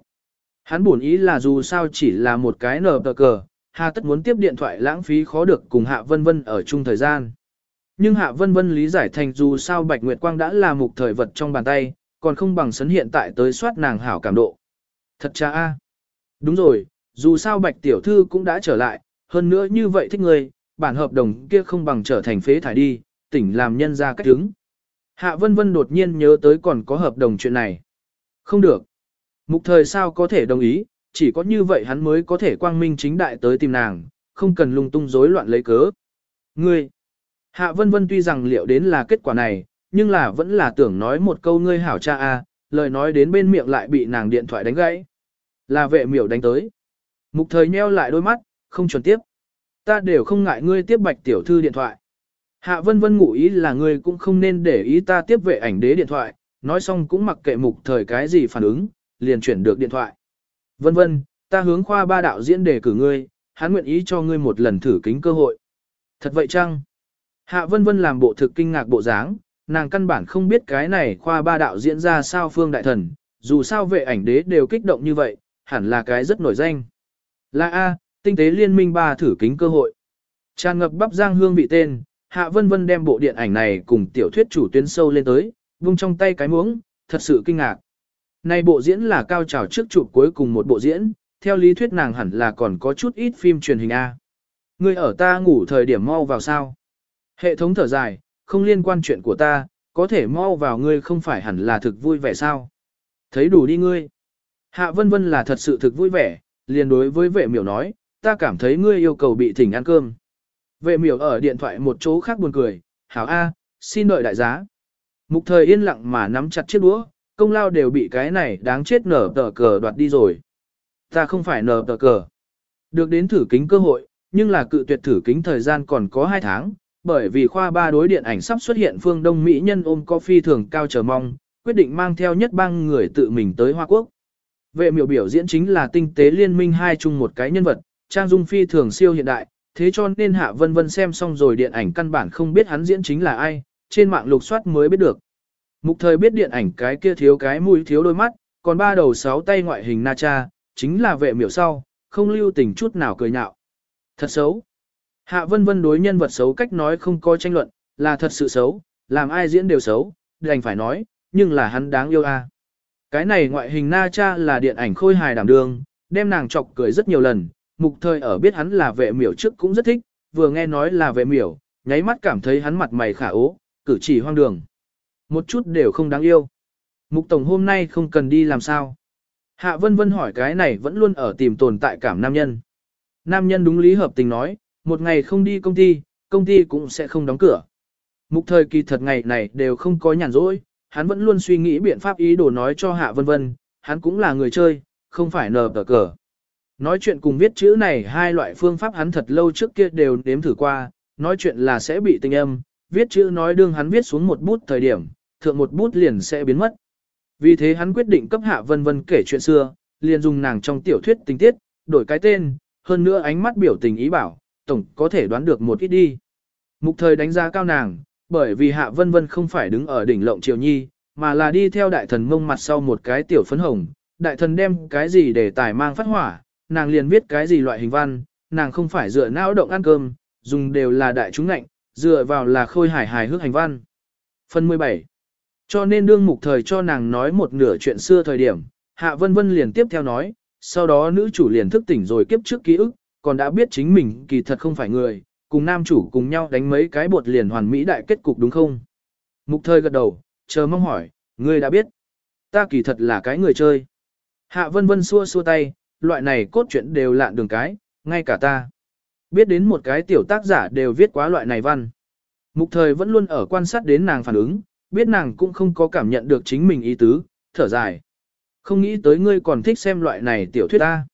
Hắn buồn ý là dù sao chỉ là một cái nở tờ cờ, hà tất muốn tiếp điện thoại lãng phí khó được cùng Hạ Vân Vân ở chung thời gian. Nhưng Hạ Vân Vân lý giải thành dù sao Bạch Nguyệt Quang đã là mục thời vật trong bàn tay, còn không bằng sấn hiện tại tới soát nàng hảo cảm độ. Thật cha a. Đúng rồi, dù sao Bạch Tiểu Thư cũng đã trở lại, hơn nữa như vậy thích người, bản hợp đồng kia không bằng trở thành phế thải đi, tỉnh làm nhân ra cách đứng. Hạ Vân Vân đột nhiên nhớ tới còn có hợp đồng chuyện này. Không được. Mục thời sao có thể đồng ý, chỉ có như vậy hắn mới có thể quang minh chính đại tới tìm nàng, không cần lung tung rối loạn lấy cớ. Ngươi, Hạ Vân Vân tuy rằng liệu đến là kết quả này, nhưng là vẫn là tưởng nói một câu ngươi hảo cha a, lời nói đến bên miệng lại bị nàng điện thoại đánh gãy. Là vệ miểu đánh tới. Mục thời nheo lại đôi mắt, không chuẩn tiếp. Ta đều không ngại ngươi tiếp bạch tiểu thư điện thoại. Hạ Vân Vân ngụ ý là ngươi cũng không nên để ý ta tiếp vệ ảnh đế điện thoại, nói xong cũng mặc kệ mục thời cái gì phản ứng, liền chuyển được điện thoại. Vân vân, ta hướng khoa ba đạo diễn đề cử ngươi, hắn nguyện ý cho ngươi một lần thử kính cơ hội. Thật vậy chăng? Hạ vân vân làm bộ thực kinh ngạc bộ dáng, nàng căn bản không biết cái này khoa ba đạo diễn ra sao phương đại thần, dù sao vệ ảnh đế đều kích động như vậy, hẳn là cái rất nổi danh. Là A, tinh tế liên minh ba thử kính cơ hội. Tràn ngập bắp giang hương vị tên, Hạ Vân Vân đem bộ điện ảnh này cùng tiểu thuyết chủ tuyến sâu lên tới, vung trong tay cái muỗng, thật sự kinh ngạc. Này bộ diễn là cao trào trước chụp cuối cùng một bộ diễn, theo lý thuyết nàng hẳn là còn có chút ít phim truyền hình A. Ngươi ở ta ngủ thời điểm mau vào sao? Hệ thống thở dài, không liên quan chuyện của ta, có thể mau vào ngươi không phải hẳn là thực vui vẻ sao? Thấy đủ đi ngươi. Hạ vân vân là thật sự thực vui vẻ, liền đối với vệ miểu nói, ta cảm thấy ngươi yêu cầu bị thỉnh ăn cơm. Vệ miểu ở điện thoại một chỗ khác buồn cười, hảo A, xin đợi đại giá. Mục thời yên lặng mà nắm chặt chiếc đũa, công lao đều bị cái này đáng chết nở tờ cờ đoạt đi rồi. Ta không phải nở tờ cờ. Được đến thử kính cơ hội, nhưng là cự tuyệt thử kính thời gian còn có 2 tháng, bởi vì khoa ba đối điện ảnh sắp xuất hiện phương Đông Mỹ nhân ôm coffee thường cao chờ mong, quyết định mang theo nhất bang người tự mình tới Hoa Quốc. Vệ miểu biểu diễn chính là tinh tế liên minh hai chung một cái nhân vật, trang dung phi thường siêu hiện đại, thế cho nên Hạ Vân Vân xem xong rồi điện ảnh căn bản không biết hắn diễn chính là ai, trên mạng lục soát mới biết được. Mục thời biết điện ảnh cái kia thiếu cái mũi thiếu đôi mắt, còn ba đầu sáu tay ngoại hình na cha, chính là vệ miểu sau, không lưu tình chút nào cười nhạo. Thật xấu. Hạ vân vân đối nhân vật xấu cách nói không có tranh luận, là thật sự xấu, làm ai diễn đều xấu, đành phải nói, nhưng là hắn đáng yêu a. Cái này ngoại hình na cha là điện ảnh khôi hài đảm đương, đem nàng chọc cười rất nhiều lần, mục thời ở biết hắn là vệ miểu trước cũng rất thích, vừa nghe nói là vệ miểu, nháy mắt cảm thấy hắn mặt mày khả ố, cử chỉ hoang đường. Một chút đều không đáng yêu. Mục Tổng hôm nay không cần đi làm sao. Hạ vân vân hỏi cái này vẫn luôn ở tìm tồn tại cảm nam nhân. Nam nhân đúng lý hợp tình nói, một ngày không đi công ty, công ty cũng sẽ không đóng cửa. Mục thời kỳ thật ngày này đều không có nhàn rỗi, hắn vẫn luôn suy nghĩ biện pháp ý đồ nói cho Hạ Vân Vân, hắn cũng là người chơi, không phải nờ tờ cờ. Nói chuyện cùng viết chữ này hai loại phương pháp hắn thật lâu trước kia đều nếm thử qua, nói chuyện là sẽ bị tình âm, viết chữ nói đương hắn viết xuống một bút thời điểm, thượng một bút liền sẽ biến mất. Vì thế hắn quyết định cấp Hạ Vân Vân kể chuyện xưa, liền dùng nàng trong tiểu thuyết tình tiết, đổi cái tên, hơn nữa ánh mắt biểu tình ý bảo, tổng có thể đoán được một ít đi. Mục thời đánh giá cao nàng, bởi vì Hạ Vân Vân không phải đứng ở đỉnh lộng triều nhi, mà là đi theo đại thần mông mặt sau một cái tiểu phấn hồng. Đại thần đem cái gì để tài mang phát hỏa, nàng liền viết cái gì loại hình văn, nàng không phải dựa não động ăn cơm, dùng đều là đại chúng ngạnh, dựa vào là khôi hài hài hước hành văn. Phần 17 cho nên đương mục thời cho nàng nói một nửa chuyện xưa thời điểm, Hạ Vân Vân liền tiếp theo nói, sau đó nữ chủ liền thức tỉnh rồi kiếp trước ký ức, còn đã biết chính mình kỳ thật không phải người, cùng nam chủ cùng nhau đánh mấy cái bột liền hoàn mỹ đại kết cục đúng không? Mục thời gật đầu, chờ mong hỏi, ngươi đã biết. Ta kỳ thật là cái người chơi. Hạ vân vân xua xua tay, loại này cốt truyện đều lạn đường cái, ngay cả ta. Biết đến một cái tiểu tác giả đều viết quá loại này văn. Mục thời vẫn luôn ở quan sát đến nàng phản ứng, biết nàng cũng không có cảm nhận được chính mình ý tứ, thở dài. Không nghĩ tới ngươi còn thích xem loại này tiểu thuyết ta.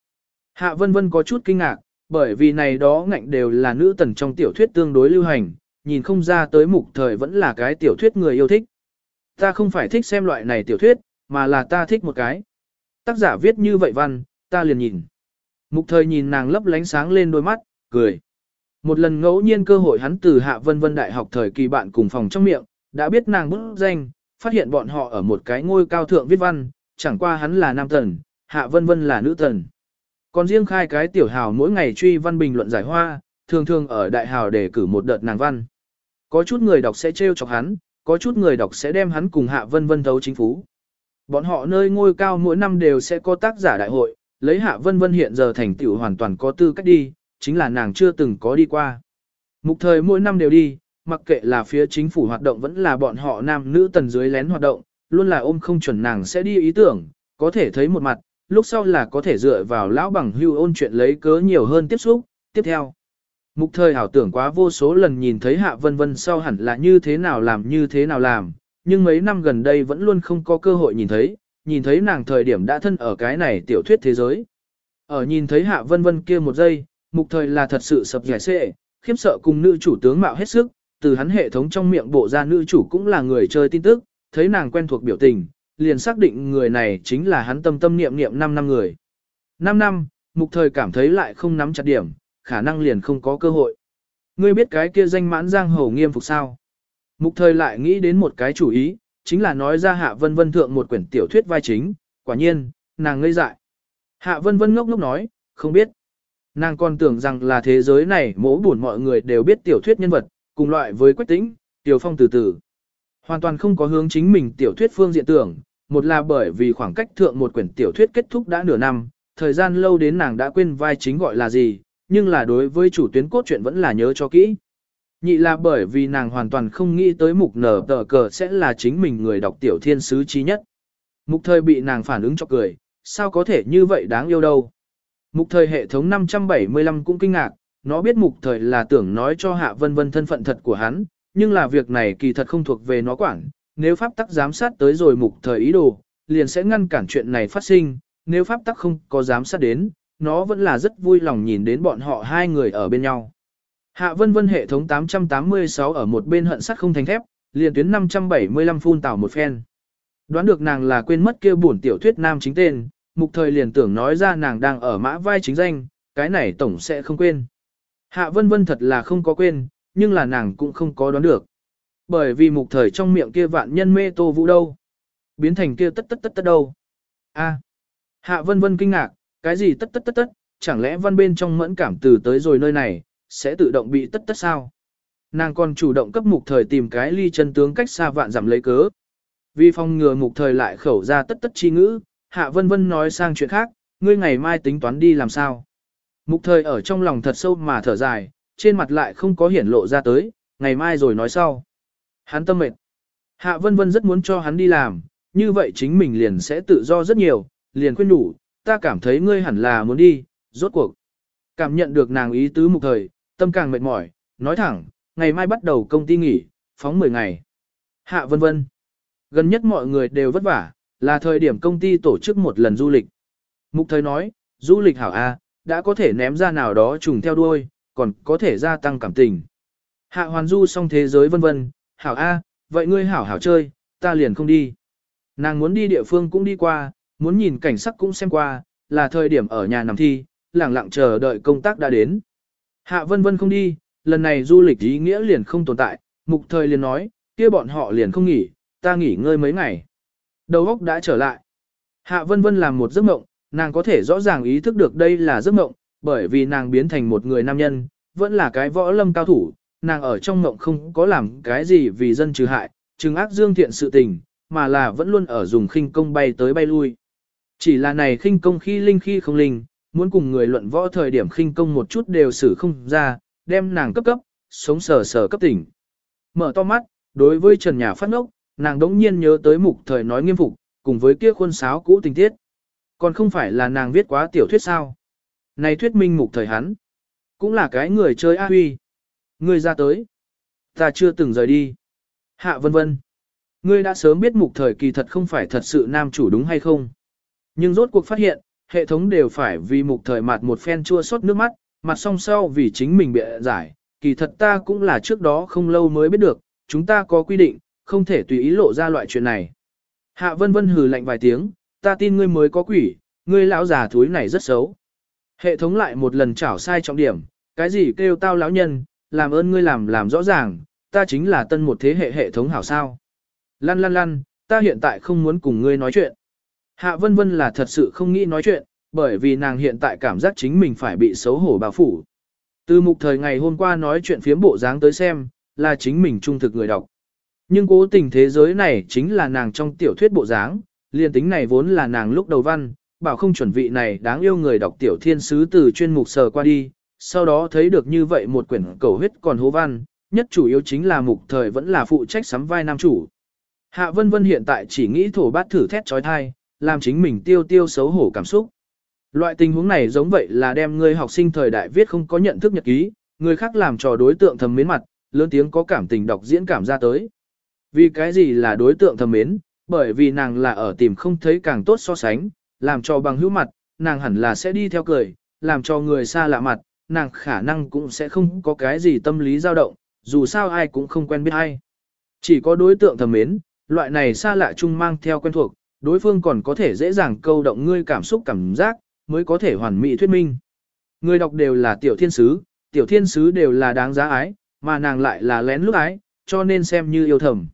Hạ vân vân có chút kinh ngạc, bởi vì này đó ngạnh đều là nữ tần trong tiểu thuyết tương đối lưu hành, nhìn không ra tới mục thời vẫn là cái tiểu thuyết người yêu thích. Ta không phải thích xem loại này tiểu thuyết, mà là ta thích một cái. Tác giả viết như vậy văn, ta liền nhìn. Mục thời nhìn nàng lấp lánh sáng lên đôi mắt, cười. Một lần ngẫu nhiên cơ hội hắn từ hạ vân vân đại học thời kỳ bạn cùng phòng trong miệng, đã biết nàng bức danh, phát hiện bọn họ ở một cái ngôi cao thượng viết văn, chẳng qua hắn là nam thần, hạ vân vân là nữ thần. Còn riêng khai cái tiểu hào mỗi ngày truy văn bình luận giải hoa, thường thường ở đại hào để cử một đợt nàng văn. Có chút người đọc sẽ trêu chọc hắn, có chút người đọc sẽ đem hắn cùng hạ vân vân thấu chính phú. Bọn họ nơi ngôi cao mỗi năm đều sẽ có tác giả đại hội, lấy hạ vân vân hiện giờ thành tựu hoàn toàn có tư cách đi, chính là nàng chưa từng có đi qua. Mục thời mỗi năm đều đi, mặc kệ là phía chính phủ hoạt động vẫn là bọn họ nam nữ tần dưới lén hoạt động, luôn là ôm không chuẩn nàng sẽ đi ý tưởng, có thể thấy một mặt, lúc sau là có thể dựa vào lão bằng hưu ôn chuyện lấy cớ nhiều hơn tiếp xúc. Tiếp theo, mục thời hảo tưởng quá vô số lần nhìn thấy hạ vân vân sau hẳn là như thế nào làm như thế nào làm, nhưng mấy năm gần đây vẫn luôn không có cơ hội nhìn thấy, nhìn thấy nàng thời điểm đã thân ở cái này tiểu thuyết thế giới. Ở nhìn thấy hạ vân vân kia một giây, mục thời là thật sự sập giải xệ, khiếp sợ cùng nữ chủ tướng mạo hết sức, từ hắn hệ thống trong miệng bộ ra nữ chủ cũng là người chơi tin tức, thấy nàng quen thuộc biểu tình, liền xác định người này chính là hắn tâm tâm niệm niệm 5 năm người. 5 năm, mục thời cảm thấy lại không nắm chặt điểm, khả năng liền không có cơ hội. Ngươi biết cái kia danh mãn giang hầu nghiêm phục sao? Mục thời lại nghĩ đến một cái chủ ý, chính là nói ra hạ vân vân thượng một quyển tiểu thuyết vai chính, quả nhiên, nàng ngây dại. Hạ vân vân ngốc ngốc nói, không biết. Nàng còn tưởng rằng là thế giới này mỗi buồn mọi người đều biết tiểu thuyết nhân vật, cùng loại với quách tĩnh, tiểu phong từ từ. Hoàn toàn không có hướng chính mình tiểu thuyết phương diện tưởng, một là bởi vì khoảng cách thượng một quyển tiểu thuyết kết thúc đã nửa năm, thời gian lâu đến nàng đã quên vai chính gọi là gì, nhưng là đối với chủ tuyến cốt truyện vẫn là nhớ cho kỹ. Nhị là bởi vì nàng hoàn toàn không nghĩ tới mục nở tờ cờ sẽ là chính mình người đọc tiểu thiên sứ trí nhất. Mục thời bị nàng phản ứng cho cười, sao có thể như vậy đáng yêu đâu. Mục thời hệ thống 575 cũng kinh ngạc, nó biết mục thời là tưởng nói cho hạ vân vân thân phận thật của hắn, nhưng là việc này kỳ thật không thuộc về nó quản, nếu pháp tắc giám sát tới rồi mục thời ý đồ, liền sẽ ngăn cản chuyện này phát sinh, nếu pháp tắc không có giám sát đến, nó vẫn là rất vui lòng nhìn đến bọn họ hai người ở bên nhau. Hạ vân vân hệ thống 886 ở một bên hận sắt không thành thép, liền tuyến 575 phun tảo một phen. Đoán được nàng là quên mất kia bổn tiểu thuyết nam chính tên, mục thời liền tưởng nói ra nàng đang ở mã vai chính danh, cái này tổng sẽ không quên. Hạ vân vân thật là không có quên, nhưng là nàng cũng không có đoán được. Bởi vì mục thời trong miệng kia vạn nhân mê tô vũ đâu. Biến thành kia tất tất tất tất đâu. a à. Hạ vân vân kinh ngạc, cái gì tất tất tất tất, chẳng lẽ văn bên trong mẫn cảm từ tới rồi nơi này, sẽ tự động bị tất tất sao? Nàng còn chủ động cấp mục thời tìm cái ly chân tướng cách xa vạn giảm lấy cớ. Vì phòng ngừa mục thời lại khẩu ra tất tất chi ngữ, hạ vân vân nói sang chuyện khác, ngươi ngày mai tính toán đi làm sao? Mục thời ở trong lòng thật sâu mà thở dài, trên mặt lại không có hiển lộ ra tới, ngày mai rồi nói sau. Hắn tâm mệt. Hạ vân vân rất muốn cho hắn đi làm, như vậy chính mình liền sẽ tự do rất nhiều, liền khuyên đủ, ta cảm thấy ngươi hẳn là muốn đi, rốt cuộc. Cảm nhận được nàng ý tứ mục thời, tâm càng mệt mỏi, nói thẳng, ngày mai bắt đầu công ty nghỉ, phóng 10 ngày. Hạ vân vân. Gần nhất mọi người đều vất vả, là thời điểm công ty tổ chức một lần du lịch. Mục thời nói, du lịch hảo A, đã có thể ném ra nào đó trùng theo đuôi, còn có thể gia tăng cảm tình. Hạ hoàn du xong thế giới vân vân, hảo A, vậy ngươi hảo hảo chơi, ta liền không đi. Nàng muốn đi địa phương cũng đi qua, muốn nhìn cảnh sắc cũng xem qua, là thời điểm ở nhà nằm thi, lặng lặng chờ đợi công tác đã đến. Hạ vân vân không đi, lần này du lịch ý nghĩa liền không tồn tại, mục thời liền nói, kia bọn họ liền không nghỉ, ta nghỉ ngơi mấy ngày. Đầu óc đã trở lại. Hạ vân vân làm một giấc mộng, nàng có thể rõ ràng ý thức được đây là giấc mộng, bởi vì nàng biến thành một người nam nhân, vẫn là cái võ lâm cao thủ, nàng ở trong mộng không có làm cái gì vì dân trừ hại, trừng ác dương thiện sự tình, mà là vẫn luôn ở dùng khinh công bay tới bay lui. Chỉ là này khinh công khi linh khi không linh, muốn cùng người luận võ thời điểm khinh công một chút đều xử không ra, đem nàng cấp cấp, sống sờ sờ cấp tỉnh. Mở to mắt, đối với trần nhà phát ngốc, nàng đống nhiên nhớ tới mục thời nói nghiêm phục, cùng với kia khuôn sáo cũ tình tiết. Còn không phải là nàng viết quá tiểu thuyết sao. Này thuyết minh mục thời hắn, cũng là cái người chơi A huy. Ngươi ra tới. Ta chưa từng rời đi. Hạ vân vân. Ngươi đã sớm biết mục thời kỳ thật không phải thật sự nam chủ đúng hay không. Nhưng rốt cuộc phát hiện, hệ thống đều phải vì mục thời mặt một phen chua xót nước mắt, mặt song sau vì chính mình bị giải. Kỳ thật ta cũng là trước đó không lâu mới biết được, chúng ta có quy định, không thể tùy ý lộ ra loại chuyện này. Hạ vân vân hừ lạnh vài tiếng, ta tin ngươi mới có quỷ, ngươi lão già thúi này rất xấu. Hệ thống lại một lần chảo sai trọng điểm, cái gì kêu tao lão nhân, làm ơn ngươi làm làm rõ ràng, ta chính là tân một thế hệ hệ thống hảo sao. Lăn lăn lăn, ta hiện tại không muốn cùng ngươi nói chuyện. Hạ vân vân là thật sự không nghĩ nói chuyện, bởi vì nàng hiện tại cảm giác chính mình phải bị xấu hổ bao phủ. Từ mục thời ngày hôm qua nói chuyện phiếm bộ dáng tới xem, là chính mình trung thực người đọc. Nhưng cố tình thế giới này chính là nàng trong tiểu thuyết bộ dáng, liên tính này vốn là nàng lúc đầu văn, bảo không chuẩn vị này đáng yêu người đọc tiểu thiên sứ từ chuyên mục sờ qua đi, sau đó thấy được như vậy một quyển cầu huyết còn hố văn, nhất chủ yếu chính là mục thời vẫn là phụ trách sắm vai nam chủ. Hạ vân vân hiện tại chỉ nghĩ thổ bát thử thét trói thai, làm chính mình tiêu tiêu xấu hổ cảm xúc. Loại tình huống này giống vậy là đem người học sinh thời đại viết không có nhận thức nhật ký, người khác làm trò đối tượng thầm mến mặt, lớn tiếng có cảm tình đọc diễn cảm ra tới. Vì cái gì là đối tượng thầm mến, bởi vì nàng là ở tìm không thấy càng tốt so sánh, làm cho bằng hữu mặt, nàng hẳn là sẽ đi theo cười, làm cho người xa lạ mặt, nàng khả năng cũng sẽ không có cái gì tâm lý dao động, dù sao ai cũng không quen biết ai. Chỉ có đối tượng thầm mến, loại này xa lạ chung mang theo quen thuộc, đối phương còn có thể dễ dàng câu động ngươi cảm xúc cảm giác, mới có thể hoàn mỹ thuyết minh. Người đọc đều là tiểu thiên sứ, tiểu thiên sứ đều là đáng giá ái, mà nàng lại là lén lút ái, cho nên xem như yêu thầm.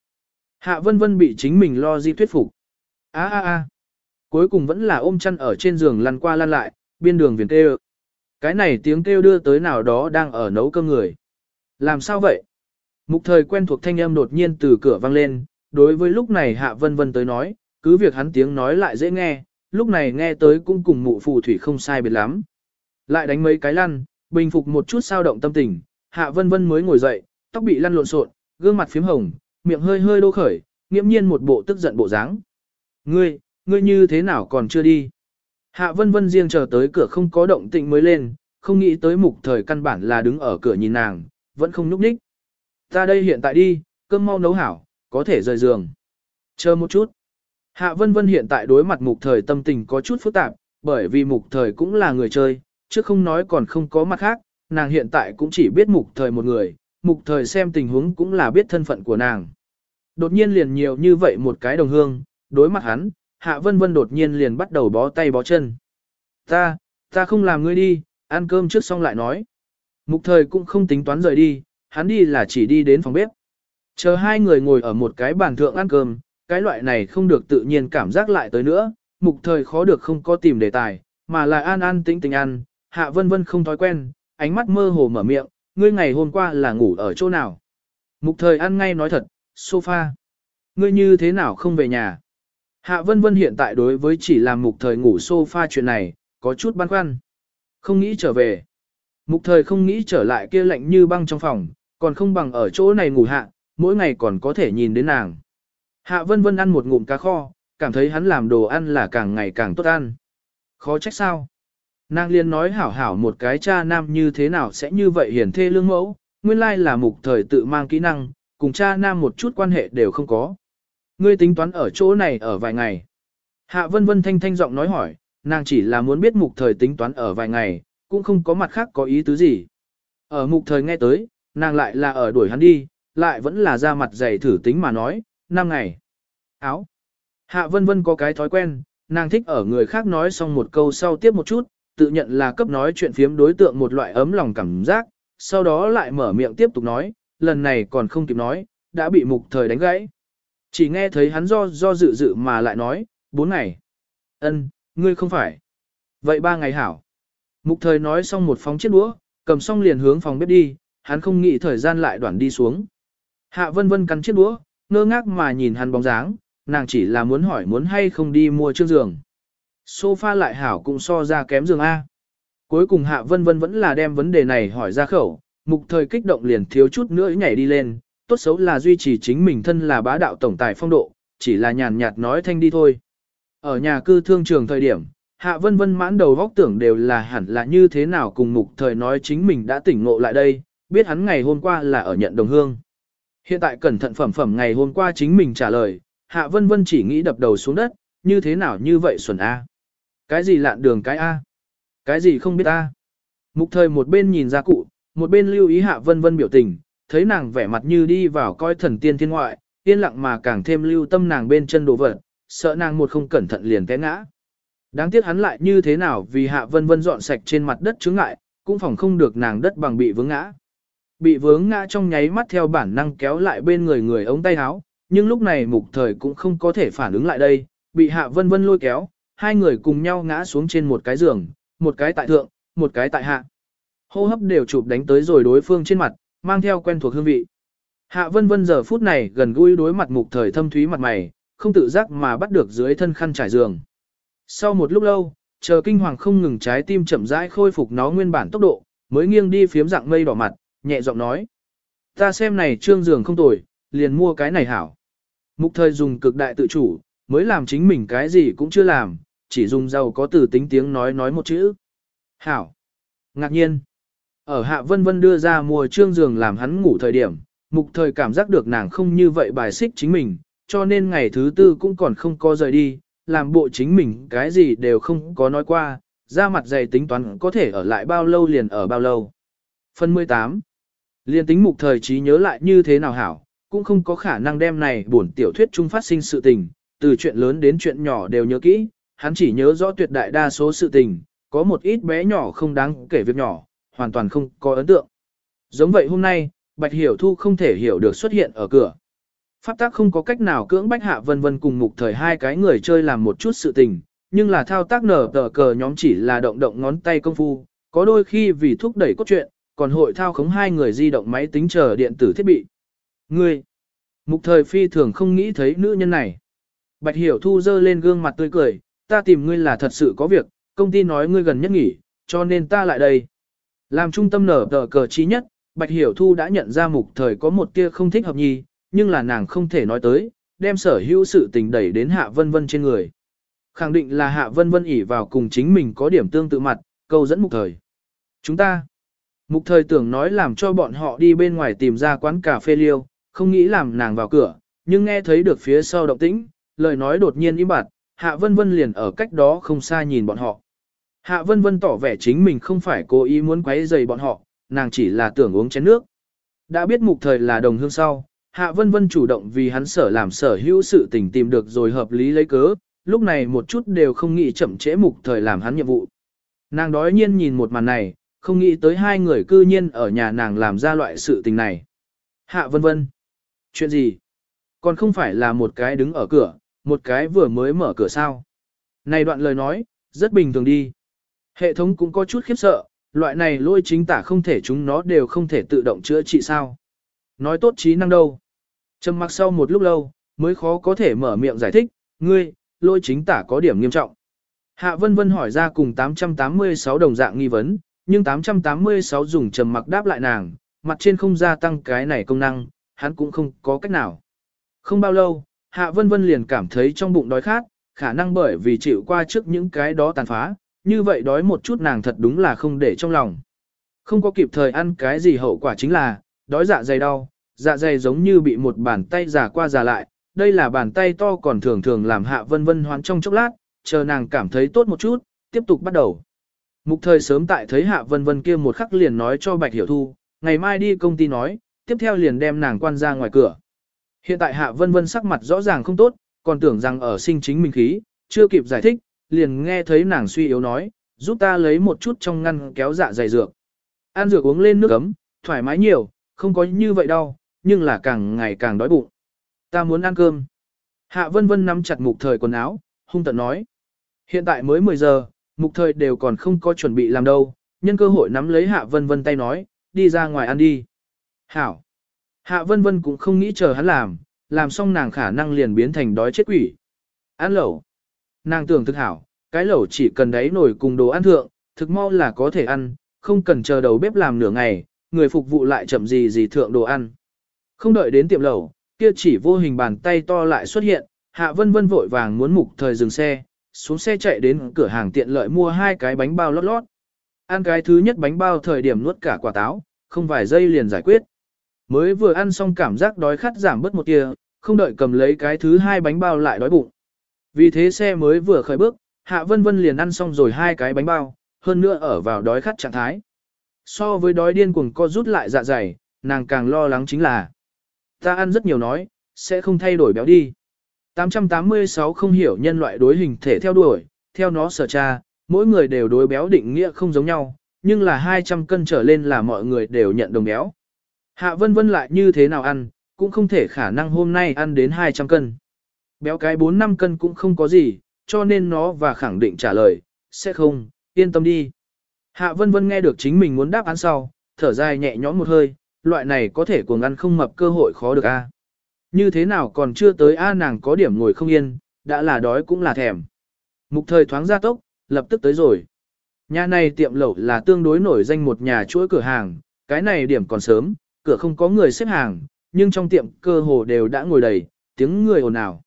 Hạ vân vân bị chính mình lo di thuyết phục. a a a Cuối cùng vẫn là ôm chăn ở trên giường lăn qua lăn lại, biên đường viền kêu. Cái này tiếng kêu đưa tới nào đó đang ở nấu cơm người. Làm sao vậy? Mục thời quen thuộc thanh âm đột nhiên từ cửa vang lên, đối với lúc này Hạ Vân Vân tới nói, cứ việc hắn tiếng nói lại dễ nghe, lúc này nghe tới cũng cùng mụ phù thủy không sai biệt lắm. Lại đánh mấy cái lăn, bình phục một chút sao động tâm tình, Hạ Vân Vân mới ngồi dậy, tóc bị lăn lộn xộn, gương mặt phím hồng, miệng hơi hơi đô khởi, nghiễm nhiên một bộ tức giận bộ dáng. Ngươi, ngươi như thế nào còn chưa đi? Hạ Vân Vân riêng chờ tới cửa không có động tĩnh mới lên, không nghĩ tới mục thời căn bản là đứng ở cửa nhìn nàng, vẫn không nhúc nhích. Ta đây hiện tại đi, cơm mau nấu hảo, có thể rời giường. Chờ một chút. Hạ Vân Vân hiện tại đối mặt mục thời tâm tình có chút phức tạp, bởi vì mục thời cũng là người chơi, chứ không nói còn không có mặt khác, nàng hiện tại cũng chỉ biết mục thời một người, mục thời xem tình huống cũng là biết thân phận của nàng. Đột nhiên liền nhiều như vậy một cái đồng hương, đối mặt hắn, Hạ Vân Vân đột nhiên liền bắt đầu bó tay bó chân. Ta, ta không làm ngươi đi, ăn cơm trước xong lại nói. Mục thời cũng không tính toán rời đi, hắn đi là chỉ đi đến phòng bếp. Chờ hai người ngồi ở một cái bàn thượng ăn cơm, cái loại này không được tự nhiên cảm giác lại tới nữa, mục thời khó được không có tìm đề tài, mà là an an tĩnh tĩnh ăn, hạ vân vân không thói quen, ánh mắt mơ hồ mở miệng, ngươi ngày hôm qua là ngủ ở chỗ nào. Mục thời ăn ngay nói thật, sofa. Ngươi như thế nào không về nhà? Hạ vân vân hiện tại đối với chỉ làm mục thời ngủ sofa chuyện này, có chút băn khoăn. Không nghĩ trở về. Mục thời không nghĩ trở lại kia lạnh như băng trong phòng, còn không bằng ở chỗ này ngủ hạ, mỗi ngày còn có thể nhìn đến nàng. Hạ vân vân ăn một ngụm cá kho, cảm thấy hắn làm đồ ăn là càng ngày càng tốt ăn. Khó trách sao. Nàng liền nói hảo hảo một cái cha nam như thế nào sẽ như vậy hiển thê lương mẫu, nguyên lai là mục thời tự mang kỹ năng, cùng cha nam một chút quan hệ đều không có. Ngươi tính toán ở chỗ này ở vài ngày. Hạ vân vân thanh thanh giọng nói hỏi, nàng chỉ là muốn biết mục thời tính toán ở vài ngày, cũng không có mặt khác có ý tứ gì. Ở mục thời nghe tới, nàng lại là ở đuổi hắn đi, lại vẫn là ra mặt dày thử tính mà nói, năm ngày. Áo. Hạ vân vân có cái thói quen, nàng thích ở người khác nói xong một câu sau tiếp một chút, tự nhận là cấp nói chuyện phiếm đối tượng một loại ấm lòng cảm giác, sau đó lại mở miệng tiếp tục nói, lần này còn không kịp nói, đã bị mục thời đánh gãy. Chỉ nghe thấy hắn do do dự dự mà lại nói, bốn ngày. Ân, ngươi không phải. Vậy ba ngày hảo. Mục thời nói xong một phóng chiếc đũa, cầm xong liền hướng phòng bếp đi, hắn không nghĩ thời gian lại đoạn đi xuống. Hạ vân vân cắn chiếc đũa, ngơ ngác mà nhìn hắn bóng dáng, nàng chỉ là muốn hỏi muốn hay không đi mua chiếc giường. Sofa lại hảo cũng so ra kém giường A. Cuối cùng Hạ Vân Vân vẫn là đem vấn đề này hỏi ra khẩu, mục thời kích động liền thiếu chút nữa nhảy đi lên, tốt xấu là duy trì chính mình thân là bá đạo tổng tài phong độ, chỉ là nhàn nhạt nói thanh đi thôi. Ở nhà cư thương trường thời điểm, Hạ Vân Vân mãn đầu góc tưởng đều là hẳn là như thế nào cùng mục thời nói chính mình đã tỉnh ngộ lại đây, biết hắn ngày hôm qua là ở nhận đồng hương. Hiện tại cẩn thận phẩm phẩm ngày hôm qua chính mình trả lời, Hạ Vân Vân chỉ nghĩ đập đầu xuống đất, như thế nào như vậy xuẩn A. Cái gì lạn đường cái A? Cái gì không biết A? Mục thời một bên nhìn ra cụ, một bên lưu ý Hạ Vân Vân biểu tình, thấy nàng vẻ mặt như đi vào coi thần tiên thiên ngoại, yên lặng mà càng thêm lưu tâm nàng bên chân đồ vật, sợ nàng một không cẩn thận liền té ngã. Đáng tiếc hắn lại như thế nào vì Hạ Vân Vân dọn sạch trên mặt đất chướng ngại, cũng phòng không được nàng đất bằng bị vướng ngã. Bị vướng ngã trong nháy mắt theo bản năng kéo lại bên người người ống tay áo, nhưng lúc này mục thời cũng không có thể phản ứng lại đây, bị Hạ Vân Vân lôi kéo, hai người cùng nhau ngã xuống trên một cái giường, một cái tại thượng, một cái tại hạ. Hô hấp đều chụp đánh tới rồi đối phương trên mặt, mang theo quen thuộc hương vị. Hạ Vân Vân giờ phút này gần gũi đối mặt mục thời thâm thúy mặt mày, không tự giác mà bắt được dưới thân khăn trải giường. Sau một lúc lâu, chờ kinh hoàng không ngừng trái tim chậm rãi khôi phục nó nguyên bản tốc độ, mới nghiêng đi phiếm dạng mây đỏ mặt, nhẹ giọng nói. Ta xem này trương giường không tồi, liền mua cái này hảo. Mục thời dùng cực đại tự chủ, mới làm chính mình cái gì cũng chưa làm, chỉ dùng giàu có từ tính tiếng nói nói một chữ. Hảo. Ngạc nhiên. Ở hạ vân vân đưa ra mua trương giường làm hắn ngủ thời điểm, mục thời cảm giác được nàng không như vậy bài xích chính mình, cho nên ngày thứ tư cũng còn không có rời đi, làm bộ chính mình cái gì đều không có nói qua, ra mặt dày tính toán có thể ở lại bao lâu liền ở bao lâu. Phần 18 Liên tính mục thời trí nhớ lại như thế nào hảo, cũng không có khả năng đem này buồn tiểu thuyết chung phát sinh sự tình, từ chuyện lớn đến chuyện nhỏ đều nhớ kỹ, hắn chỉ nhớ rõ tuyệt đại đa số sự tình, có một ít bé nhỏ không đáng kể việc nhỏ, hoàn toàn không có ấn tượng. Giống vậy hôm nay, Bạch Hiểu Thu không thể hiểu được xuất hiện ở cửa. Pháp tác không có cách nào cưỡng bách hạ vân vân cùng mục thời hai cái người chơi làm một chút sự tình, nhưng là thao tác nở tờ cờ nhóm chỉ là động động ngón tay công phu, có đôi khi vì thúc đẩy cốt truyện, còn hội thao khống hai người di động máy tính chờ điện tử thiết bị. Ngươi, mục thời phi thường không nghĩ thấy nữ nhân này. Bạch Hiểu Thu dơ lên gương mặt tươi cười, ta tìm ngươi là thật sự có việc, công ty nói ngươi gần nhất nghỉ, cho nên ta lại đây. Làm trung tâm nở tờ cờ trí nhất, Bạch Hiểu Thu đã nhận ra mục thời có một tia không thích hợp nhì, nhưng là nàng không thể nói tới, đem sở hữu sự tình đẩy đến Hạ Vân Vân trên người. Khẳng định là Hạ Vân Vân ỉ vào cùng chính mình có điểm tương tự mặt, câu dẫn mục thời. Chúng ta, mục thời tưởng nói làm cho bọn họ đi bên ngoài tìm ra quán cà phê liêu, không nghĩ làm nàng vào cửa, nhưng nghe thấy được phía sau động tĩnh, lời nói đột nhiên im bặt, Hạ Vân Vân liền ở cách đó không xa nhìn bọn họ. Hạ Vân Vân tỏ vẻ chính mình không phải cố ý muốn quấy rầy bọn họ, nàng chỉ là tưởng uống chén nước. Đã biết mục thời là đồng hương sau, Hạ Vân Vân chủ động vì hắn sở làm sở hữu sự tình tìm được rồi hợp lý lấy cớ, lúc này một chút đều không nghĩ chậm trễ mục thời làm hắn nhiệm vụ. Nàng đói nhiên nhìn một màn này, không nghĩ tới hai người cư nhiên ở nhà nàng làm ra loại sự tình này. Hạ Vân Vân. Chuyện gì? Còn không phải là một cái đứng ở cửa, một cái vừa mới mở cửa sao. Này đoạn lời nói, rất bình thường đi. Hệ thống cũng có chút khiếp sợ, loại này lôi chính tả không thể chúng nó đều không thể tự động chữa trị sao. Nói tốt trí năng đâu. Trầm mặc sau một lúc lâu, mới khó có thể mở miệng giải thích, ngươi, lôi chính tả có điểm nghiêm trọng. Hạ Vân Vân hỏi ra cùng 886 đồng dạng nghi vấn, nhưng 886 dùng trầm mặc đáp lại nàng, mặt trên không gia tăng cái này công năng, hắn cũng không có cách nào. Không bao lâu, Hạ Vân Vân liền cảm thấy trong bụng đói khát, khả năng bởi vì chịu qua trước những cái đó tàn phá, như vậy đói một chút nàng thật đúng là không để trong lòng. Không có kịp thời ăn cái gì hậu quả chính là, đói dạ dày đau, dạ dày giống như bị một bàn tay giả qua giả lại, đây là bàn tay to còn thường thường làm hạ vân vân hoán trong chốc lát, chờ nàng cảm thấy tốt một chút, tiếp tục bắt đầu. Mục thời sớm tại thấy hạ vân vân kia một khắc liền nói cho Bạch Hiểu Thu, ngày mai đi công ty nói, tiếp theo liền đem nàng quan ra ngoài cửa. Hiện tại hạ vân vân sắc mặt rõ ràng không tốt, còn tưởng rằng ở sinh chính mình khí, chưa kịp giải thích, liền nghe thấy nàng suy yếu nói, giúp ta lấy một chút trong ngăn kéo dạ dày dược. Ăn dược uống lên nước ấm, thoải mái nhiều, không có như vậy đâu, nhưng là càng ngày càng đói bụng. Ta muốn ăn cơm. Hạ vân vân nắm chặt mục thời quần áo, hung tận nói. Hiện tại mới 10 giờ, mục thời đều còn không có chuẩn bị làm đâu, nhân cơ hội nắm lấy hạ vân vân tay nói, đi ra ngoài ăn đi. Hảo. Hạ vân vân cũng không nghĩ chờ hắn làm, làm xong nàng khả năng liền biến thành đói chết quỷ. Ăn lẩu. Nàng tưởng thực hảo, cái lẩu chỉ cần đáy nổi cùng đồ ăn thượng, thực mau là có thể ăn, không cần chờ đầu bếp làm nửa ngày, người phục vụ lại chậm gì gì thượng đồ ăn. Không đợi đến tiệm lẩu, kia chỉ vô hình bàn tay to lại xuất hiện, Hạ Vân Vân vội vàng muốn mục thời dừng xe, xuống xe chạy đến cửa hàng tiện lợi mua hai cái bánh bao lót lót. Ăn cái thứ nhất bánh bao thời điểm nuốt cả quả táo, không vài giây liền giải quyết. Mới vừa ăn xong cảm giác đói khát giảm bớt một tia, không đợi cầm lấy cái thứ hai bánh bao lại đói bụng. Vì thế xe mới vừa khởi bước, Hạ Vân Vân liền ăn xong rồi hai cái bánh bao, hơn nữa ở vào đói khát trạng thái. So với đói điên cuồng co rút lại dạ dày, nàng càng lo lắng chính là ta ăn rất nhiều nói, sẽ không thay đổi béo đi. 886 không hiểu nhân loại đối hình thể theo đuổi, theo nó sở tra, mỗi người đều đối béo định nghĩa không giống nhau, nhưng là 200 cân trở lên là mọi người đều nhận đồng béo. Hạ vân vân lại như thế nào ăn, cũng không thể khả năng hôm nay ăn đến 200 cân. Béo cái 4-5 cân cũng không có gì, cho nên nó và khẳng định trả lời, sẽ không, yên tâm đi. Hạ vân vân nghe được chính mình muốn đáp án sau, thở dài nhẹ nhõm một hơi, loại này có thể cuồng ăn không mập cơ hội khó được a. Như thế nào còn chưa tới a nàng có điểm ngồi không yên, đã là đói cũng là thèm. Mục thời thoáng ra tốc, lập tức tới rồi. Nhà này tiệm lẩu là tương đối nổi danh một nhà chuỗi cửa hàng, cái này điểm còn sớm, cửa không có người xếp hàng, nhưng trong tiệm cơ hồ đều đã ngồi đầy, tiếng người ồn ào.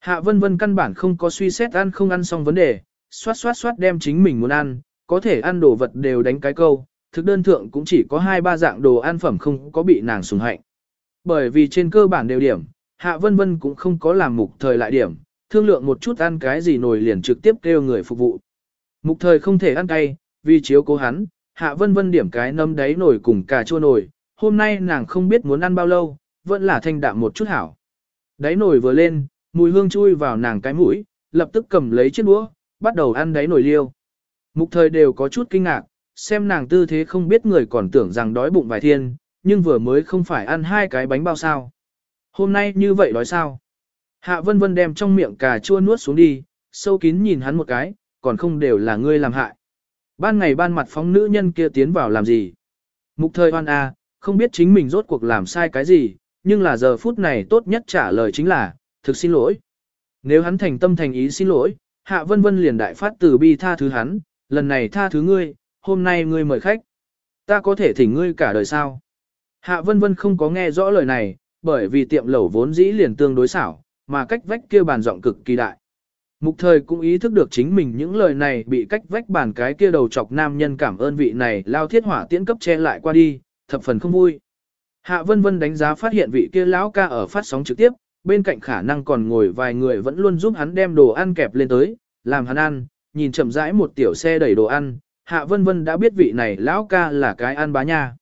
Hạ vân vân căn bản không có suy xét ăn không ăn xong vấn đề, xoát xoát xoát đem chính mình muốn ăn, có thể ăn đồ vật đều đánh cái câu, thực đơn thượng cũng chỉ có hai ba dạng đồ ăn phẩm không có bị nàng sùng hạnh. Bởi vì trên cơ bản đều điểm, Hạ Vân Vân cũng không có làm mục thời lại điểm, thương lượng một chút ăn cái gì nổi liền trực tiếp kêu người phục vụ. Mục thời không thể ăn cay, vì chiếu cố hắn, Hạ Vân Vân điểm cái nấm đáy nổi cùng cà chua nổi, hôm nay nàng không biết muốn ăn bao lâu, vẫn là thanh đạm một chút hảo. Đáy nồi vừa lên, mùi hương chui vào nàng cái mũi, lập tức cầm lấy chiếc đũa, bắt đầu ăn đáy nồi liêu. Mục thời đều có chút kinh ngạc, xem nàng tư thế không biết người còn tưởng rằng đói bụng vài thiên, nhưng vừa mới không phải ăn hai cái bánh bao sao. Hôm nay như vậy đói sao? Hạ vân vân đem trong miệng cà chua nuốt xuống đi, sâu kín nhìn hắn một cái, còn không đều là ngươi làm hại. Ban ngày ban mặt phóng nữ nhân kia tiến vào làm gì? Mục thời hoan a, không biết chính mình rốt cuộc làm sai cái gì, nhưng là giờ phút này tốt nhất trả lời chính là, thực xin lỗi. Nếu hắn thành tâm thành ý xin lỗi, Hạ Vân Vân liền đại phát từ bi tha thứ hắn, lần này tha thứ ngươi, hôm nay ngươi mời khách. Ta có thể thỉnh ngươi cả đời sao? Hạ Vân Vân không có nghe rõ lời này, bởi vì tiệm lẩu vốn dĩ liền tương đối xảo, mà cách vách kia bàn giọng cực kỳ đại. Mục thời cũng ý thức được chính mình những lời này bị cách vách bàn cái kia đầu chọc nam nhân cảm ơn vị này lao thiết hỏa tiễn cấp che lại qua đi, thập phần không vui. Hạ Vân Vân đánh giá phát hiện vị kia lão ca ở phát sóng trực tiếp, bên cạnh khả năng còn ngồi vài người vẫn luôn giúp hắn đem đồ ăn kẹp lên tới, làm hắn ăn, nhìn chậm rãi một tiểu xe đẩy đồ ăn, Hạ Vân Vân đã biết vị này lão ca là cái ăn bá nha.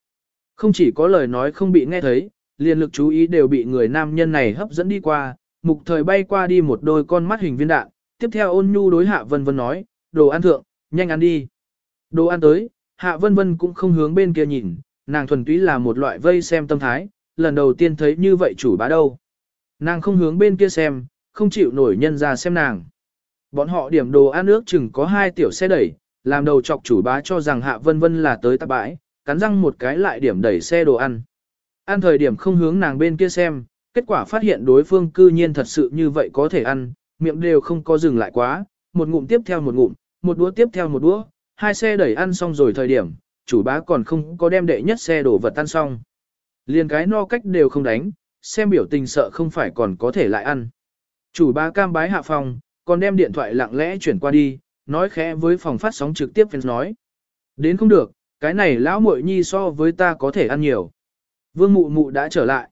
Không chỉ có lời nói không bị nghe thấy, liền lực chú ý đều bị người nam nhân này hấp dẫn đi qua, mục thời bay qua đi một đôi con mắt hình viên đạn, tiếp theo ôn nhu đối Hạ Vân Vân nói, đồ ăn thượng, nhanh ăn đi. Đồ ăn tới, Hạ Vân Vân cũng không hướng bên kia nhìn, nàng thuần túy là một loại vây xem tâm thái, lần đầu tiên thấy như vậy chủ bá đâu. Nàng không hướng bên kia xem, không chịu nổi nhân ra xem nàng. Bọn họ điểm đồ ăn ước chừng có hai tiểu xe đẩy, làm đầu chọc chủ bá cho rằng Hạ Vân Vân là tới tạp bãi, cắn răng một cái lại điểm đẩy xe đồ ăn. Ăn thời điểm không hướng nàng bên kia xem, kết quả phát hiện đối phương cư nhiên thật sự như vậy có thể ăn, miệng đều không có dừng lại quá, một ngụm tiếp theo một ngụm, một đũa tiếp theo một đũa, hai xe đẩy ăn xong rồi thời điểm, chủ bá còn không có đem đệ nhất xe đổ vật tan xong. Liền cái no cách đều không đánh, xem biểu tình sợ không phải còn có thể lại ăn. Chủ bá cam bái hạ phòng, còn đem điện thoại lặng lẽ chuyển qua đi, nói khẽ với phòng phát sóng trực tiếp fans nói. Đến không được, cái này lão muội nhi so với ta có thể ăn nhiều. Vương mụ mụ đã trở lại.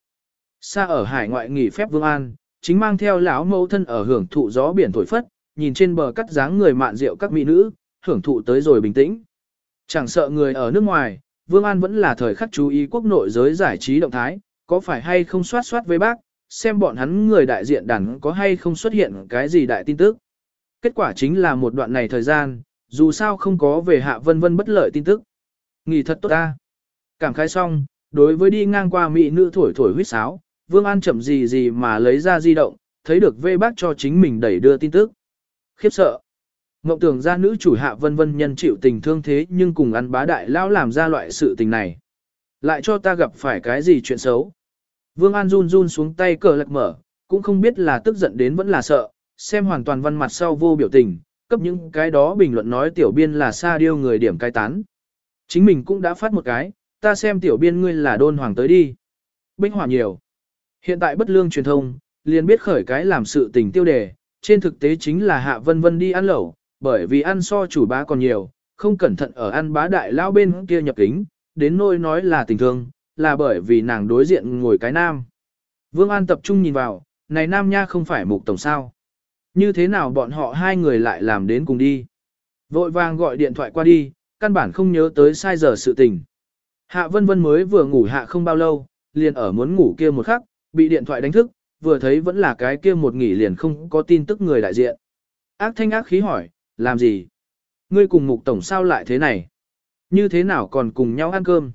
Xa ở hải ngoại nghỉ phép Vương An, chính mang theo lão mẫu thân ở hưởng thụ gió biển thổi phất, nhìn trên bờ cắt dáng người mạn rượu các mỹ nữ, hưởng thụ tới rồi bình tĩnh. Chẳng sợ người ở nước ngoài, Vương An vẫn là thời khắc chú ý quốc nội giới giải trí động thái, có phải hay không soát soát với bác, xem bọn hắn người đại diện đàn có hay không xuất hiện cái gì đại tin tức. Kết quả chính là một đoạn này thời gian, dù sao không có về hạ vân vân bất lợi tin tức. Nghỉ thật tốt ta. Cảm khai xong, đối với đi ngang qua mỹ nữ thổi thổi huyết sáo, Vương An chậm gì gì mà lấy ra di động, thấy được vê bác cho chính mình đẩy đưa tin tức. Khiếp sợ. Ngộng tưởng ra nữ chủ hạ vân vân nhân chịu tình thương thế nhưng cùng ăn bá đại lão làm ra loại sự tình này. Lại cho ta gặp phải cái gì chuyện xấu. Vương An run run xuống tay cờ lật mở, cũng không biết là tức giận đến vẫn là sợ, xem hoàn toàn văn mặt sau vô biểu tình, cấp những cái đó bình luận nói tiểu biên là xa điêu người điểm cai tán. Chính mình cũng đã phát một cái, ta xem tiểu biên ngươi là đôn hoàng tới đi. Binh hỏa nhiều. Hiện tại bất lương truyền thông, liền biết khởi cái làm sự tình tiêu đề, trên thực tế chính là hạ vân vân đi ăn lẩu, bởi vì ăn so chủ bá còn nhiều, không cẩn thận ở ăn bá đại lao bên kia nhập kính, đến nôi nói là tình thương, là bởi vì nàng đối diện ngồi cái nam. Vương An tập trung nhìn vào, này nam nha không phải mục tổng sao. Như thế nào bọn họ hai người lại làm đến cùng đi. Vội vàng gọi điện thoại qua đi, căn bản không nhớ tới sai giờ sự tình. Hạ vân vân mới vừa ngủ hạ không bao lâu, liền ở muốn ngủ kia một khắc, bị điện thoại đánh thức, vừa thấy vẫn là cái kia một nghỉ liền không có tin tức người đại diện. Ác thanh ác khí hỏi, làm gì? Ngươi cùng mục tổng sao lại thế này? Như thế nào còn cùng nhau ăn cơm?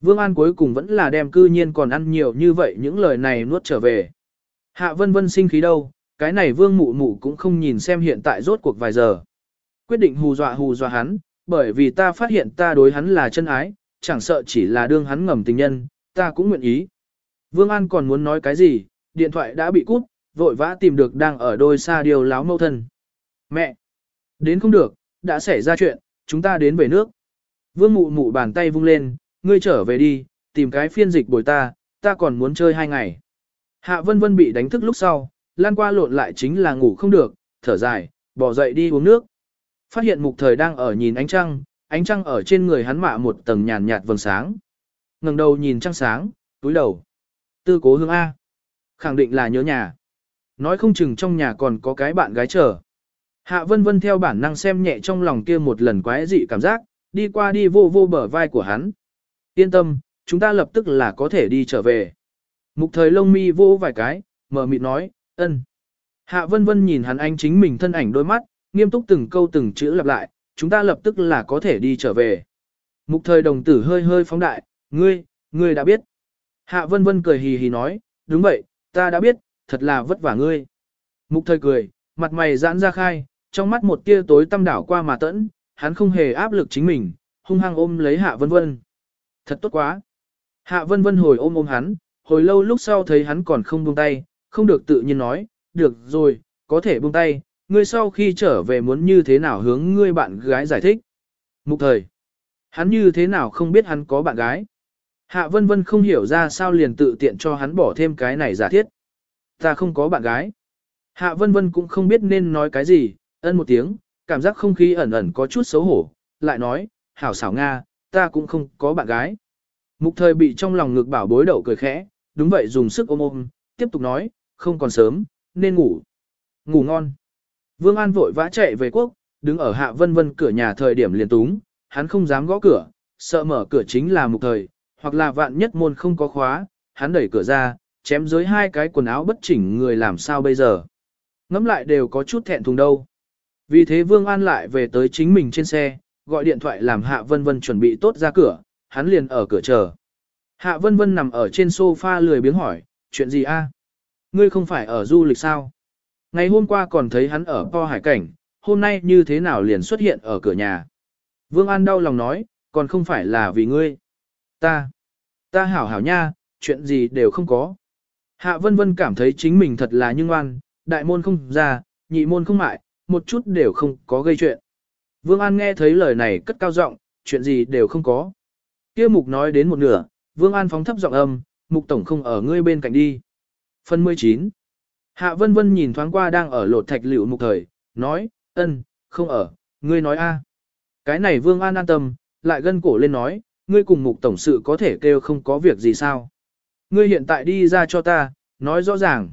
Vương An cuối cùng vẫn là đem cư nhiên còn ăn nhiều như vậy những lời này nuốt trở về. Hạ vân vân sinh khí đâu, cái này vương mụ mụ cũng không nhìn xem hiện tại rốt cuộc vài giờ. Quyết định hù dọa hù dọa hắn, bởi vì ta phát hiện ta đối hắn là chân ái, chẳng sợ chỉ là đương hắn ngầm tình nhân, ta cũng nguyện ý. Vương An còn muốn nói cái gì, điện thoại đã bị cút, vội vã tìm được đang ở đôi xa điều láo mâu thân. Mẹ! Đến không được, đã xảy ra chuyện, chúng ta đến về nước. Vương mụ mụ bàn tay vung lên, ngươi trở về đi, tìm cái phiên dịch bồi ta, ta còn muốn chơi hai ngày. Hạ vân vân bị đánh thức lúc sau, lan qua lộn lại chính là ngủ không được, thở dài, bỏ dậy đi uống nước. Phát hiện mục thời đang ở nhìn ánh trăng, ánh trăng ở trên người hắn mạ một tầng nhàn nhạt vầng sáng. ngẩng đầu nhìn trăng sáng, túi đầu. Tư cố hương A. Khẳng định là nhớ nhà. Nói không chừng trong nhà còn có cái bạn gái chờ. Hạ vân vân theo bản năng xem nhẹ trong lòng kia một lần quái dị cảm giác, đi qua đi vô vô bờ vai của hắn. Yên tâm, chúng ta lập tức là có thể đi trở về. Mục thời lông mi vô vài cái, mở mịt nói, ân. Hạ vân vân nhìn hắn anh chính mình thân ảnh đôi mắt, nghiêm túc từng câu từng chữ lặp lại, chúng ta lập tức là có thể đi trở về. Mục thời đồng tử hơi hơi phóng đại, ngươi, ngươi đã biết. Hạ vân vân cười hì hì nói, đúng vậy, ta đã biết, thật là vất vả ngươi. Mục thời cười, mặt mày giãn ra khai, trong mắt một tia tối tâm đảo qua mà tẫn, hắn không hề áp lực chính mình, hung hăng ôm lấy hạ vân vân. Thật tốt quá. Hạ vân vân hồi ôm ôm hắn, hồi lâu lúc sau thấy hắn còn không buông tay, không được tự nhiên nói, được rồi, có thể buông tay, ngươi sau khi trở về muốn như thế nào hướng ngươi bạn gái giải thích. Mục thời, hắn như thế nào không biết hắn có bạn gái. Hạ vân vân không hiểu ra sao liền tự tiện cho hắn bỏ thêm cái này giả thiết. Ta không có bạn gái. Hạ vân vân cũng không biết nên nói cái gì, ân một tiếng, cảm giác không khí ẩn ẩn có chút xấu hổ, lại nói, hảo xảo Nga, ta cũng không có bạn gái. Mục thời bị trong lòng ngực bảo bối đậu cười khẽ, đúng vậy dùng sức ôm ôm, tiếp tục nói, không còn sớm, nên ngủ. Ngủ ngon. Vương An vội vã chạy về quốc, đứng ở hạ vân vân cửa nhà thời điểm liền túng, hắn không dám gõ cửa, sợ mở cửa chính là mục thời, hoặc là vạn nhất môn không có khóa, hắn đẩy cửa ra, chém dưới hai cái quần áo bất chỉnh người làm sao bây giờ. Ngắm lại đều có chút thẹn thùng đâu. Vì thế Vương An lại về tới chính mình trên xe, gọi điện thoại làm Hạ Vân Vân chuẩn bị tốt ra cửa, hắn liền ở cửa chờ. Hạ Vân Vân nằm ở trên sofa lười biếng hỏi, chuyện gì a? Ngươi không phải ở du lịch sao? Ngày hôm qua còn thấy hắn ở Po Hải Cảnh, hôm nay như thế nào liền xuất hiện ở cửa nhà? Vương An đau lòng nói, còn không phải là vì ngươi. Ta, ta hảo hảo nha, chuyện gì đều không có. Hạ Vân Vân cảm thấy chính mình thật là nhưng ngoan, đại môn không ra, nhị môn không mại, một chút đều không có gây chuyện. Vương An nghe thấy lời này cất cao giọng, chuyện gì đều không có. Kia mục nói đến một nửa, Vương An phóng thấp giọng âm, mục tổng không ở ngươi bên cạnh đi. Phần 19 Hạ vân vân nhìn thoáng qua đang ở lột thạch liệu mục thời, nói, ân, không ở, ngươi nói a. Cái này Vương An an tâm, lại gân cổ lên nói, ngươi cùng mục tổng sự có thể kêu không có việc gì sao. Ngươi hiện tại đi ra cho ta, nói rõ ràng.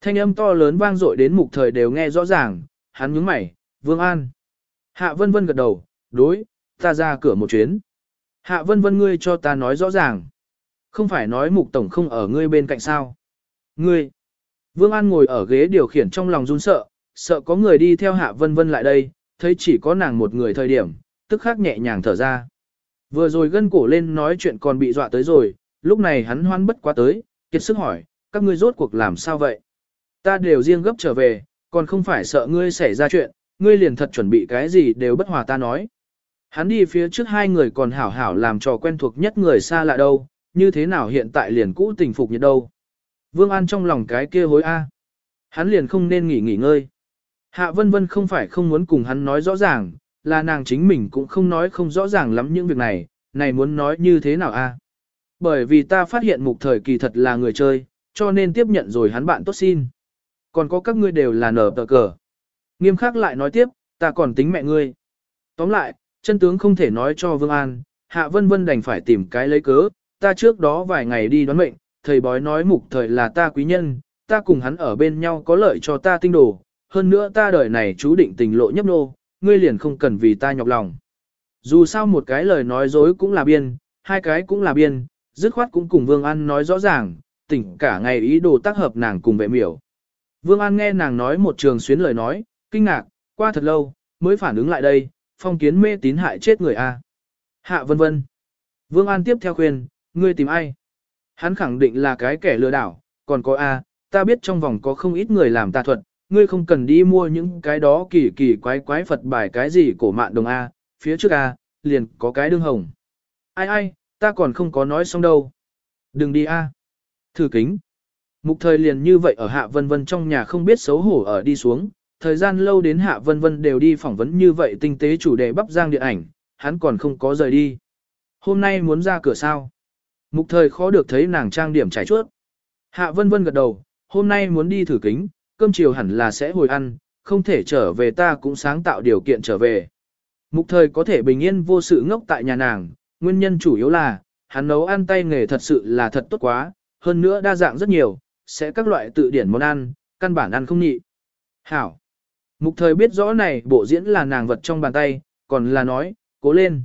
Thanh âm to lớn vang dội đến mục thời đều nghe rõ ràng, hắn nhướng mày, Vương An. Hạ vân vân gật đầu, đối, ta ra cửa một chuyến. Hạ vân vân ngươi cho ta nói rõ ràng. Không phải nói mục tổng không ở ngươi bên cạnh sao. Ngươi. Vương An ngồi ở ghế điều khiển trong lòng run sợ, sợ có người đi theo hạ vân vân lại đây, thấy chỉ có nàng một người thời điểm, tức khắc nhẹ nhàng thở ra. Vừa rồi gân cổ lên nói chuyện còn bị dọa tới rồi, lúc này hắn hoan bất quá tới, kiệt sức hỏi, các ngươi rốt cuộc làm sao vậy? Ta đều riêng gấp trở về, còn không phải sợ ngươi xảy ra chuyện, ngươi liền thật chuẩn bị cái gì đều bất hòa ta nói. Hắn đi phía trước hai người còn hảo hảo làm trò quen thuộc nhất người xa lạ đâu, như thế nào hiện tại liền cũ tình phục nhiệt đâu. Vương An trong lòng cái kia hối a, Hắn liền không nên nghỉ nghỉ ngơi. Hạ vân vân không phải không muốn cùng hắn nói rõ ràng, là nàng chính mình cũng không nói không rõ ràng lắm những việc này, này muốn nói như thế nào a? Bởi vì ta phát hiện mục thời kỳ thật là người chơi, cho nên tiếp nhận rồi hắn bạn tốt xin. Còn có các ngươi đều là nở tờ cờ. Nghiêm khắc lại nói tiếp, ta còn tính mẹ ngươi. Tóm lại, chân tướng không thể nói cho Vương An, Hạ Vân Vân đành phải tìm cái lấy cớ, ta trước đó vài ngày đi đoán mệnh, thầy bói nói mục thời là ta quý nhân, ta cùng hắn ở bên nhau có lợi cho ta tinh đồ, hơn nữa ta đời này chú định tình lộ nhấp nô, ngươi liền không cần vì ta nhọc lòng. Dù sao một cái lời nói dối cũng là biên, hai cái cũng là biên, dứt khoát cũng cùng Vương An nói rõ ràng, tỉnh cả ngày ý đồ tác hợp nàng cùng vệ miểu. Vương An nghe nàng nói một trường xuyến lời nói, kinh ngạc, qua thật lâu, mới phản ứng lại đây, phong kiến mê tín hại chết người A. Hạ vân vân. Vương An tiếp theo khuyên, ngươi tìm ai? Hắn khẳng định là cái kẻ lừa đảo, còn có A, ta biết trong vòng có không ít người làm tà thuật, ngươi không cần đi mua những cái đó kỳ kỳ quái quái Phật bài cái gì cổ mạn đồng A, phía trước A, liền có cái đương hồng. Ai ai, ta còn không có nói xong đâu. Đừng đi A. Thử kính. Mục thời liền như vậy ở hạ vân vân trong nhà không biết xấu hổ ở đi xuống, thời gian lâu đến hạ vân vân đều đi phỏng vấn như vậy tinh tế chủ đề bắp giang điện ảnh, hắn còn không có rời đi. Hôm nay muốn ra cửa sao? Mục thời khó được thấy nàng trang điểm trải chuốt. Hạ vân vân gật đầu, hôm nay muốn đi thử kính, cơm chiều hẳn là sẽ hồi ăn, không thể trở về ta cũng sáng tạo điều kiện trở về. Mục thời có thể bình yên vô sự ngốc tại nhà nàng, nguyên nhân chủ yếu là, hắn nấu ăn tay nghề thật sự là thật tốt quá, hơn nữa đa dạng rất nhiều, sẽ các loại tự điển món ăn, căn bản ăn không nhị. Hảo. Mục thời biết rõ này bộ diễn là nàng vật trong bàn tay, còn là nói, cố lên.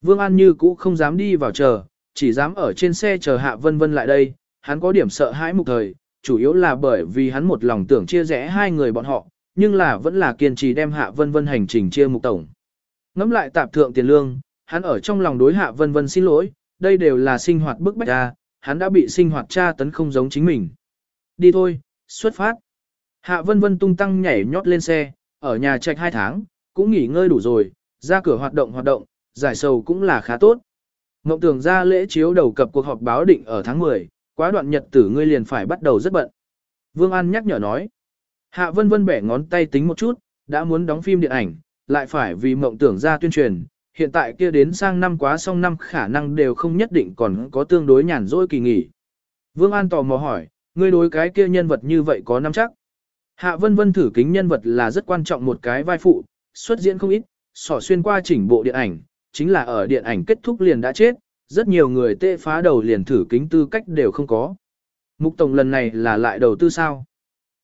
Vương An như cũ không dám đi vào chờ, chỉ dám ở trên xe chờ Hạ Vân Vân lại đây, hắn có điểm sợ hãi mục thời, chủ yếu là bởi vì hắn một lòng tưởng chia rẽ hai người bọn họ, nhưng là vẫn là kiên trì đem Hạ Vân Vân hành trình chia mục tổng. Ngắm lại tạp thượng tiền lương, hắn ở trong lòng đối Hạ Vân Vân xin lỗi, đây đều là sinh hoạt bức bách ra, hắn đã bị sinh hoạt tra tấn không giống chính mình. Đi thôi, xuất phát. Hạ Vân Vân tung tăng nhảy nhót lên xe, ở nhà trạch hai tháng, cũng nghỉ ngơi đủ rồi, ra cửa hoạt động hoạt động, giải sầu cũng là khá tốt. Ngộng tưởng ra lễ chiếu đầu cập cuộc họp báo định ở tháng 10, quá đoạn nhật tử ngươi liền phải bắt đầu rất bận. Vương An nhắc nhở nói. Hạ Vân Vân bẻ ngón tay tính một chút, đã muốn đóng phim điện ảnh, lại phải vì mộng tưởng ra tuyên truyền, hiện tại kia đến sang năm quá xong năm khả năng đều không nhất định còn có tương đối nhàn rỗi kỳ nghỉ. Vương An tò mò hỏi, ngươi đối cái kia nhân vật như vậy có nắm chắc. Hạ Vân Vân thử kính nhân vật là rất quan trọng một cái vai phụ, xuất diễn không ít, sỏ xuyên qua chỉnh bộ điện ảnh, chính là ở điện ảnh kết thúc liền đã chết, rất nhiều người tê phá đầu liền thử kính tư cách đều không có. Mục Tổng lần này là lại đầu tư sao?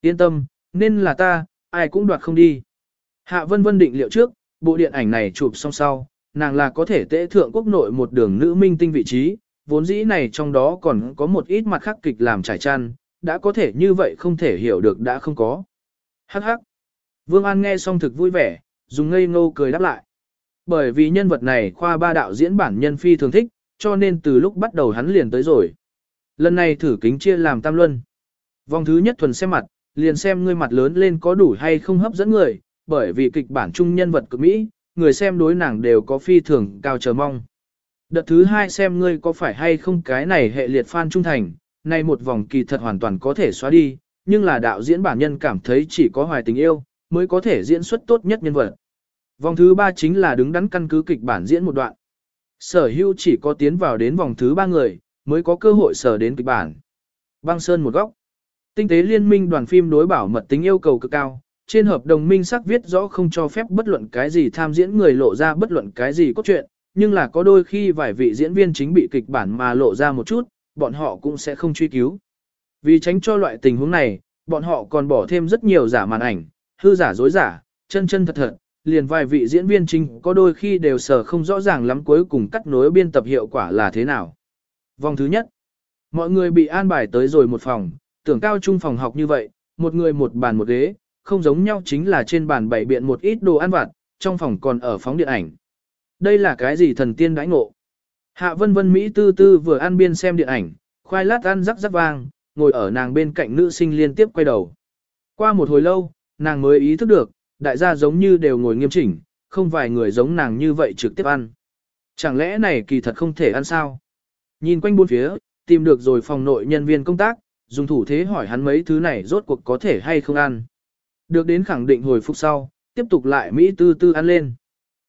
Yên tâm, nên là ta, ai cũng đoạt không đi. Hạ Vân Vân định liệu trước, bộ điện ảnh này chụp xong sau, nàng là có thể tê thượng quốc nội một đường nữ minh tinh vị trí, vốn dĩ này trong đó còn có một ít mặt khắc kịch làm trải chăn, đã có thể như vậy không thể hiểu được đã không có. Hắc hắc. Vương An nghe xong thực vui vẻ, dùng ngây ngô cười đáp lại. Bởi vì nhân vật này khoa ba đạo diễn bản nhân phi thường thích, cho nên từ lúc bắt đầu hắn liền tới rồi. Lần này thử kính chia làm tam luân. Vòng thứ nhất thuần xem mặt, liền xem ngươi mặt lớn lên có đủ hay không hấp dẫn người, bởi vì kịch bản chung nhân vật cực mỹ, người xem đối nàng đều có phi thường cao chờ mong. Đợt thứ hai xem ngươi có phải hay không cái này hệ liệt fan trung thành, nay một vòng kỳ thật hoàn toàn có thể xóa đi, nhưng là đạo diễn bản nhân cảm thấy chỉ có hoài tình yêu, mới có thể diễn xuất tốt nhất nhân vật. Vòng thứ ba chính là đứng đắn căn cứ kịch bản diễn một đoạn. Sở hữu chỉ có tiến vào đến vòng thứ ba người, mới có cơ hội sở đến kịch bản. Băng sơn một góc. Tinh tế liên minh đoàn phim đối bảo mật tính yêu cầu cực cao, trên hợp đồng minh xác viết rõ không cho phép bất luận cái gì tham diễn người lộ ra bất luận cái gì cốt truyện, nhưng là có đôi khi vài vị diễn viên chính bị kịch bản mà lộ ra một chút, bọn họ cũng sẽ không truy cứu. Vì tránh cho loại tình huống này, bọn họ còn bỏ thêm rất nhiều giả màn ảnh, hư giả dối giả, chân chân thật thật, liền vài vị diễn viên chính có đôi khi đều sở không rõ ràng lắm cuối cùng cắt nối biên tập hiệu quả là thế nào. Vòng thứ nhất, mọi người bị an bài tới rồi một phòng, tưởng cao trung phòng học như vậy, một người một bàn một ghế, không giống nhau chính là trên bàn bày biện một ít đồ ăn vặt, trong phòng còn ở phóng điện ảnh. Đây là cái gì thần tiên đãi ngộ? Hạ vân vân Mỹ tư tư vừa ăn biên xem điện ảnh, khoai lát ăn rắc rắc vang, ngồi ở nàng bên cạnh nữ sinh liên tiếp quay đầu. Qua một hồi lâu, nàng mới ý thức được, đại gia giống như đều ngồi nghiêm chỉnh, không vài người giống nàng như vậy trực tiếp ăn. Chẳng lẽ này kỳ thật không thể ăn sao? Nhìn quanh bốn phía, tìm được rồi phòng nội nhân viên công tác, dùng thủ thế hỏi hắn mấy thứ này rốt cuộc có thể hay không ăn. Được đến khẳng định hồi phục sau, tiếp tục lại Mỹ tư tư ăn lên.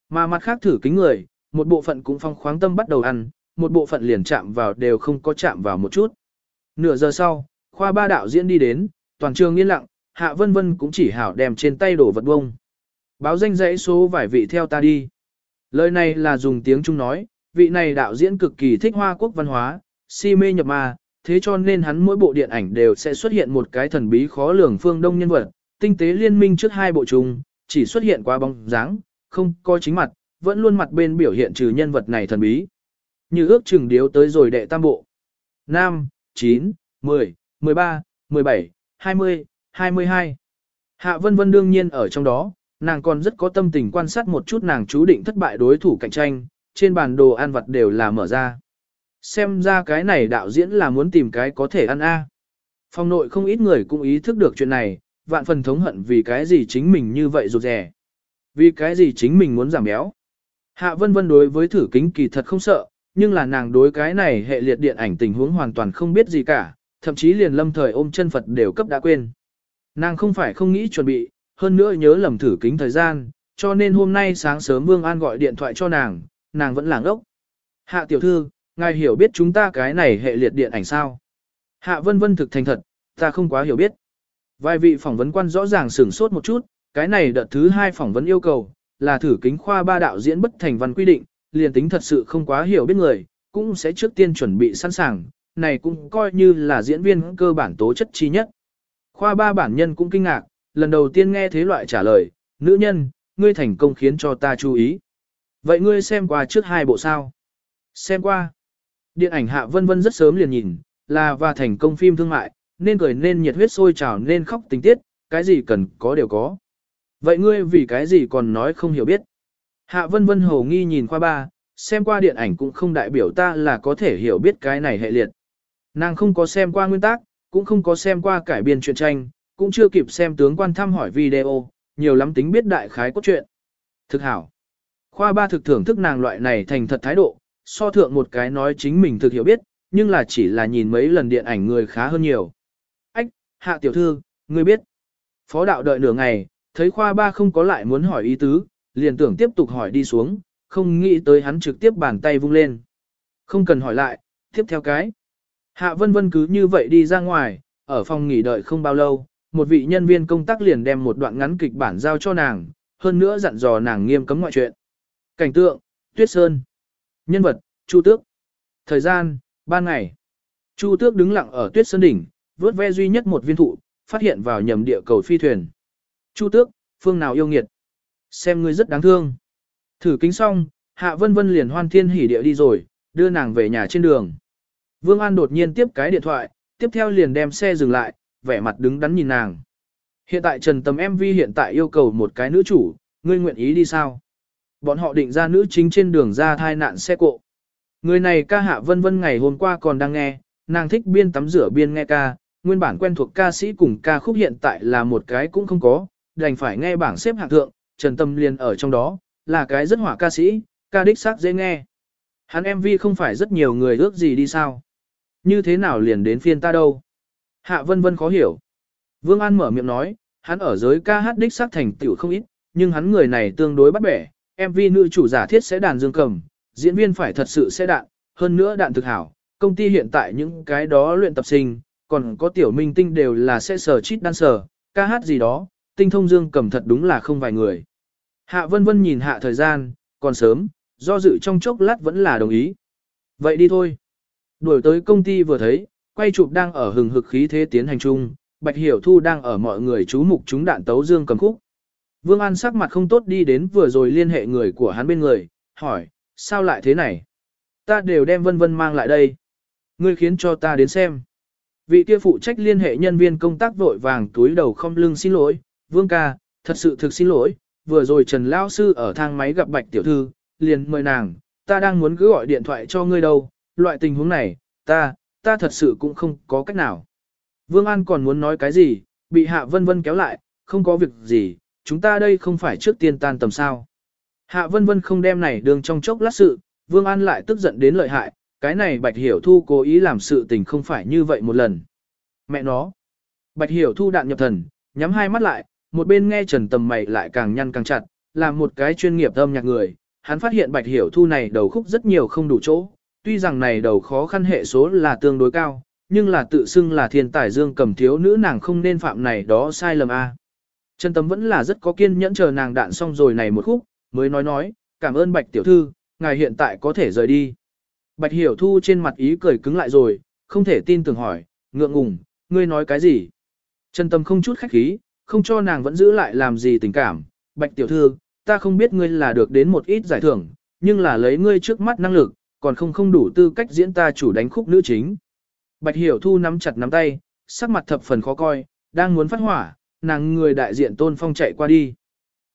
Mà mặt khác thử kính người, một bộ phận cũng phong khoáng tâm bắt đầu ăn, một bộ phận liền chạm vào đều không có chạm vào một chút. Nửa giờ sau, khoa ba đạo diễn đi đến, toàn trường yên lặng, Hạ Vân Vân cũng chỉ hảo đem trên tay đổ vật bông. Báo danh dãy số vài vị theo ta đi. Lời này là dùng tiếng Trung nói, vị này đạo diễn cực kỳ thích hoa quốc văn hóa, si mê nhập ma, thế cho nên hắn mỗi bộ điện ảnh đều sẽ xuất hiện một cái thần bí khó lường phương đông nhân vật, tinh tế liên minh trước hai bộ chung, chỉ xuất hiện qua bóng dáng, không có chính mặt, vẫn luôn mặt bên biểu hiện trừ nhân vật này thần bí. Như ước chừng điếu tới rồi đệ tam bộ. 5, 9, 10, 13, 17, 20, 22. Hạ Vân Vân đương nhiên ở trong đó, nàng còn rất có tâm tình quan sát một chút nàng chú định thất bại đối thủ cạnh tranh, trên bản đồ ăn vật đều là mở ra. Xem ra cái này đạo diễn là muốn tìm cái có thể ăn a. À. Phòng nội không ít người cũng ý thức được chuyện này, vạn phần thống hận vì cái gì chính mình như vậy rụt rè. Vì cái gì chính mình muốn giảm béo. Hạ Vân Vân đối với thử kính kỳ thật không sợ, nhưng là nàng đối cái này hệ liệt điện ảnh tình huống hoàn toàn không biết gì cả, thậm chí liền lâm thời ôm chân Phật đều cấp đã quên. Nàng không phải không nghĩ chuẩn bị, hơn nữa nhớ lầm thử kính thời gian, cho nên hôm nay sáng sớm Vương An gọi điện thoại cho nàng, nàng vẫn làng ốc. Hạ tiểu thư, ngài hiểu biết chúng ta cái này hệ liệt điện ảnh sao? Hạ vân vân thực thành thật, ta không quá hiểu biết. Vài vị phỏng vấn quan rõ ràng sửng sốt một chút, cái này đợt thứ hai phỏng vấn yêu cầu, là thử kính khoa ba đạo diễn bất thành văn quy định, liền tính thật sự không quá hiểu biết người, cũng sẽ trước tiên chuẩn bị sẵn sàng, này cũng coi như là diễn viên cơ bản tố chất chi nhất. Khoa ba bản nhân cũng kinh ngạc, lần đầu tiên nghe thế loại trả lời, nữ nhân, ngươi thành công khiến cho ta chú ý. Vậy ngươi xem qua trước hai bộ sao? Xem qua. Điện ảnh Hạ Vân Vân rất sớm liền nhìn, là và thành công phim thương mại, nên cười nên nhiệt huyết sôi trào nên khóc tình tiết, cái gì cần có đều có. Vậy ngươi vì cái gì còn nói không hiểu biết? Hạ Vân Vân hồ nghi nhìn khoa ba, xem qua điện ảnh cũng không đại biểu ta là có thể hiểu biết cái này hệ liệt. Nàng không có xem qua nguyên tác, cũng không có xem qua cải biên truyện tranh, cũng chưa kịp xem tướng quan thăm hỏi video, nhiều lắm tính biết đại khái cốt truyện. Thực hảo. Khoa ba thực thưởng thức nàng loại này thành thật thái độ, so thượng một cái nói chính mình thực hiểu biết, nhưng là chỉ là nhìn mấy lần điện ảnh người khá hơn nhiều. Ách, hạ tiểu thư, ngươi biết. Phó đạo đợi nửa ngày, thấy khoa ba không có lại muốn hỏi ý tứ, liền tưởng tiếp tục hỏi đi xuống, không nghĩ tới hắn trực tiếp bàn tay vung lên. Không cần hỏi lại, tiếp theo cái. Hạ vân vân cứ như vậy đi ra ngoài, ở phòng nghỉ đợi không bao lâu, một vị nhân viên công tác liền đem một đoạn ngắn kịch bản giao cho nàng, hơn nữa dặn dò nàng nghiêm cấm ngoại chuyện. Cảnh tượng, Tuyết Sơn. Nhân vật, Chu Tước. Thời gian, ban ngày. Chu Tước đứng lặng ở Tuyết Sơn đỉnh, vớt ve duy nhất một viên thụ, phát hiện vào nhầm địa cầu phi thuyền. Chu Tước, phương nào yêu nghiệt. Xem ngươi rất đáng thương. Thử kính xong, Hạ Vân Vân liền hoan thiên hỉ địa đi rồi, đưa nàng về nhà trên đường. Vương An đột nhiên tiếp cái điện thoại, tiếp theo liền đem xe dừng lại, vẻ mặt đứng đắn nhìn nàng. Hiện tại Trần Tầm MV hiện tại yêu cầu một cái nữ chủ, ngươi nguyện ý đi sao? Bọn họ định ra nữ chính trên đường ra thai nạn xe cộ. Người này ca hạ vân vân ngày hôm qua còn đang nghe, nàng thích biên tắm rửa biên nghe ca, nguyên bản quen thuộc ca sĩ cùng ca khúc hiện tại là một cái cũng không có, đành phải nghe bảng xếp hạng thượng, Trần Tâm liền ở trong đó, là cái rất hỏa ca sĩ, ca đích xác dễ nghe. Hắn MV không phải rất nhiều người ước gì đi sao? Như thế nào liền đến phiên ta đâu? Hạ vân vân khó hiểu. Vương An mở miệng nói, hắn ở giới ca hát đích xác thành tựu không ít, nhưng hắn người này tương đối bắt bẻ, MV nữ chủ giả thiết sẽ đàn dương cầm, diễn viên phải thật sự sẽ đạn, hơn nữa đạn thực hảo, công ty hiện tại những cái đó luyện tập sinh, còn có tiểu minh tinh đều là sẽ sở chít đan sở, ca hát gì đó, tinh thông dương cầm thật đúng là không vài người. Hạ vân vân nhìn hạ thời gian, còn sớm, do dự trong chốc lát vẫn là đồng ý. Vậy đi thôi. Đuổi tới công ty vừa thấy, quay chụp đang ở hừng hực khí thế tiến hành chung, Bạch Hiểu Thu đang ở mọi người chú mục chúng đạn tấu dương cầm khúc. Vương An sắc mặt không tốt đi đến vừa rồi liên hệ người của hắn bên người, hỏi, sao lại thế này? Ta đều đem vân vân mang lại đây. Ngươi khiến cho ta đến xem. Vị kia phụ trách liên hệ nhân viên công tác vội vàng túi đầu không lưng xin lỗi, Vương ca, thật sự thực xin lỗi, vừa rồi Trần Lao Sư ở thang máy gặp Bạch Tiểu Thư, liền mời nàng, ta đang muốn cứ gọi điện thoại cho ngươi đâu, loại tình huống này, ta, ta thật sự cũng không có cách nào. Vương An còn muốn nói cái gì, bị Hạ Vân Vân kéo lại, không có việc gì, chúng ta đây không phải trước tiên tan tầm sao. Hạ Vân Vân không đem này đường trong chốc lát sự, Vương An lại tức giận đến lợi hại, cái này Bạch Hiểu Thu cố ý làm sự tình không phải như vậy một lần. Mẹ nó. Bạch Hiểu Thu đạn nhập thần, nhắm hai mắt lại, một bên nghe Trần Tầm mày lại càng nhăn càng chặt, làm một cái chuyên nghiệp âm nhạc người. Hắn phát hiện Bạch Hiểu Thu này đầu khúc rất nhiều không đủ chỗ, tuy rằng này đầu khó khăn hệ số là tương đối cao, nhưng là tự xưng là thiên tài dương cầm thiếu nữ nàng không nên phạm này đó sai lầm a. Trần Tầm vẫn là rất có kiên nhẫn chờ nàng đạn xong rồi này một khúc, mới nói nói, cảm ơn Bạch Tiểu Thư, ngài hiện tại có thể rời đi. Bạch Hiểu Thu trên mặt ý cười cứng lại rồi, không thể tin tưởng hỏi, ngượng ngùng, ngươi nói cái gì? Trần Tâm không chút khách khí, không cho nàng vẫn giữ lại làm gì tình cảm. Bạch Tiểu Thư, ta không biết ngươi là được đến một ít giải thưởng, nhưng là lấy ngươi trước mắt năng lực, còn không không đủ tư cách diễn ta chủ đánh khúc nữ chính. Bạch Hiểu Thu nắm chặt nắm tay, sắc mặt thập phần khó coi, đang muốn phát hỏa, nàng người đại diện Tôn Phong chạy qua đi.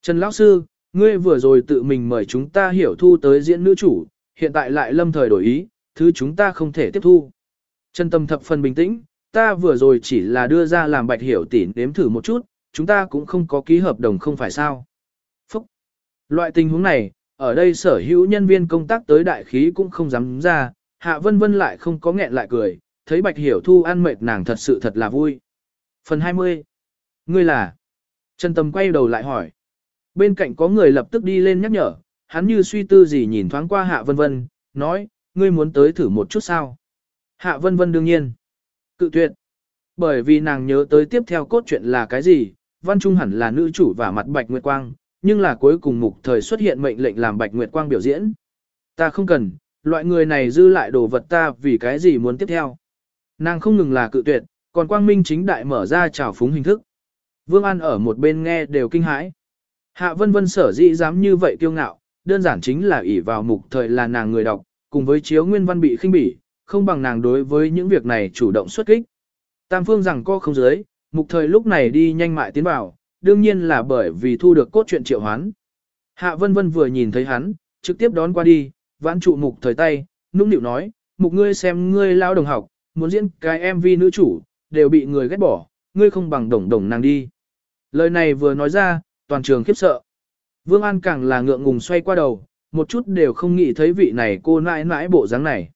Trần Lão Sư, ngươi vừa rồi tự mình mời chúng ta Hiểu Thu tới diễn nữ chủ, hiện tại lại lâm thời đổi ý, thứ chúng ta không thể tiếp thu. Trần Tâm thập phần bình tĩnh, ta vừa rồi chỉ là đưa ra làm Bạch Hiểu Tỉ nếm thử một chút, chúng ta cũng không có ký hợp đồng không phải sao. Phúc! Loại tình huống này, ở đây sở hữu nhân viên công tác tới đại khí cũng không dám ra, Hạ Vân Vân lại không có nghẹn lại cười, thấy Bạch Hiểu Thu ăn mệt nàng thật sự thật là vui. Phần 20. Ngươi là? Trần Tâm quay đầu lại hỏi. Bên cạnh có người lập tức đi lên nhắc nhở, hắn như suy tư gì nhìn thoáng qua Hạ Vân Vân, nói, ngươi muốn tới thử một chút sao? Hạ Vân Vân đương nhiên. Cự tuyệt. Bởi vì nàng nhớ tới tiếp theo cốt truyện là cái gì, Văn Trung hẳn là nữ chủ và mặt Bạch Nguyệt Quang, nhưng là cuối cùng mục thời xuất hiện mệnh lệnh làm Bạch Nguyệt Quang biểu diễn. Ta không cần, loại người này dư lại đồ vật ta vì cái gì muốn tiếp theo. Nàng không ngừng là cự tuyệt, còn Quang Minh chính đại mở ra trào phúng hình thức. Vương An ở một bên nghe đều kinh hãi. Hạ Vân Vân sở dĩ dám như vậy kiêu ngạo, đơn giản chính là ỷ vào mục thời là nàng người đọc, cùng với chiếu nguyên văn bị khinh bỉ, không bằng nàng đối với những việc này chủ động xuất kích. Tam phương rằng co không dưới, mục thời lúc này đi nhanh mại tiến vào, đương nhiên là bởi vì thu được cốt truyện triệu hoán. Hạ vân vân vừa nhìn thấy hắn, trực tiếp đón qua đi, vãn trụ mục thời tay, nũng nịu nói, mục ngươi xem ngươi lao đồng học, muốn diễn cái MV nữ chủ, đều bị người ghét bỏ, ngươi không bằng đồng đồng nàng đi. Lời này vừa nói ra, toàn trường khiếp sợ. Vương An càng là ngượng ngùng xoay qua đầu, một chút đều không nghĩ thấy vị này cô nãi nãi bộ dáng này.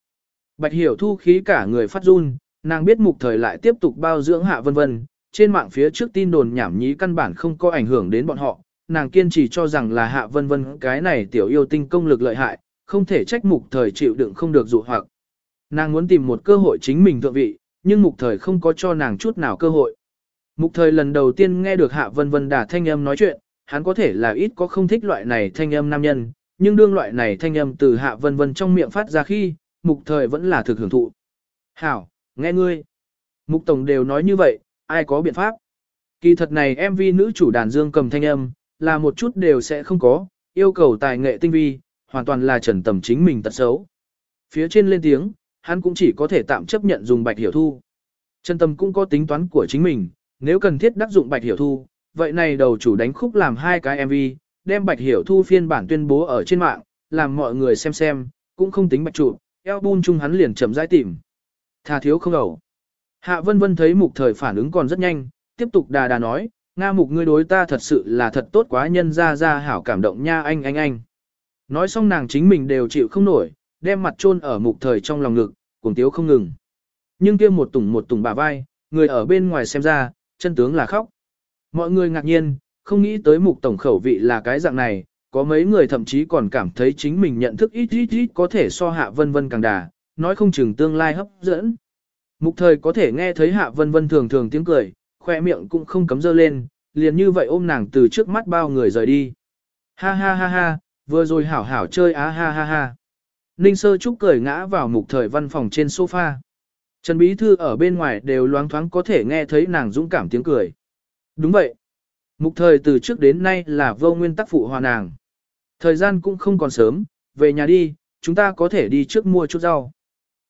Bạch hiểu thu khí cả người phát run, nàng biết mục thời lại tiếp tục bao dưỡng hạ vân vân, trên mạng phía trước tin đồn nhảm nhí căn bản không có ảnh hưởng đến bọn họ, nàng kiên trì cho rằng là hạ vân vân cái này tiểu yêu tinh công lực lợi hại, không thể trách mục thời chịu đựng không được dụ hoặc. Nàng muốn tìm một cơ hội chính mình thượng vị, nhưng mục thời không có cho nàng chút nào cơ hội. Mục thời lần đầu tiên nghe được hạ vân vân đả thanh âm nói chuyện, hắn có thể là ít có không thích loại này thanh âm nam nhân, nhưng đương loại này thanh âm từ hạ vân vân trong miệng phát ra khi, mục thời vẫn là thực hưởng thụ. Hảo, nghe ngươi. Mục tổng đều nói như vậy, ai có biện pháp. Kỳ thật này MV nữ chủ đàn dương cầm thanh âm, là một chút đều sẽ không có, yêu cầu tài nghệ tinh vi, hoàn toàn là trần tầm chính mình tật xấu. Phía trên lên tiếng, hắn cũng chỉ có thể tạm chấp nhận dùng bạch hiểu thu. Trần tầm cũng có tính toán của chính mình, nếu cần thiết đắc dụng bạch hiểu thu, vậy này đầu chủ đánh khúc làm hai cái MV, đem bạch hiểu thu phiên bản tuyên bố ở trên mạng, làm mọi người xem xem, cũng không tính bạch trụ, album chung hắn liền chậm rãi tìm. Tha thiếu không ẩu. Hạ vân vân thấy mục thời phản ứng còn rất nhanh, tiếp tục đà đà nói, Nga mục ngươi đối ta thật sự là thật tốt quá nhân ra ra hảo cảm động nha anh anh anh. Nói xong nàng chính mình đều chịu không nổi, đem mặt chôn ở mục thời trong lòng ngực, cùng tiếu không ngừng. Nhưng kia một tùng một tùng bà vai, người ở bên ngoài xem ra, chân tướng là khóc. Mọi người ngạc nhiên, không nghĩ tới mục tổng khẩu vị là cái dạng này, có mấy người thậm chí còn cảm thấy chính mình nhận thức ít ít ít có thể so hạ vân vân càng đà, nói không chừng tương lai hấp dẫn. Mục thời có thể nghe thấy Hạ Vân Vân thường thường tiếng cười, khoe miệng cũng không cấm dơ lên, liền như vậy ôm nàng từ trước mắt bao người rời đi. Ha ha ha ha, vừa rồi hảo hảo chơi á ha ha ha. Ninh Sơ Trúc cười ngã vào mục thời văn phòng trên sofa. Trần Bí Thư ở bên ngoài đều loáng thoáng có thể nghe thấy nàng dũng cảm tiếng cười. Đúng vậy. Mục thời từ trước đến nay là vô nguyên tắc phụ hòa nàng. Thời gian cũng không còn sớm, về nhà đi, chúng ta có thể đi trước mua chút rau.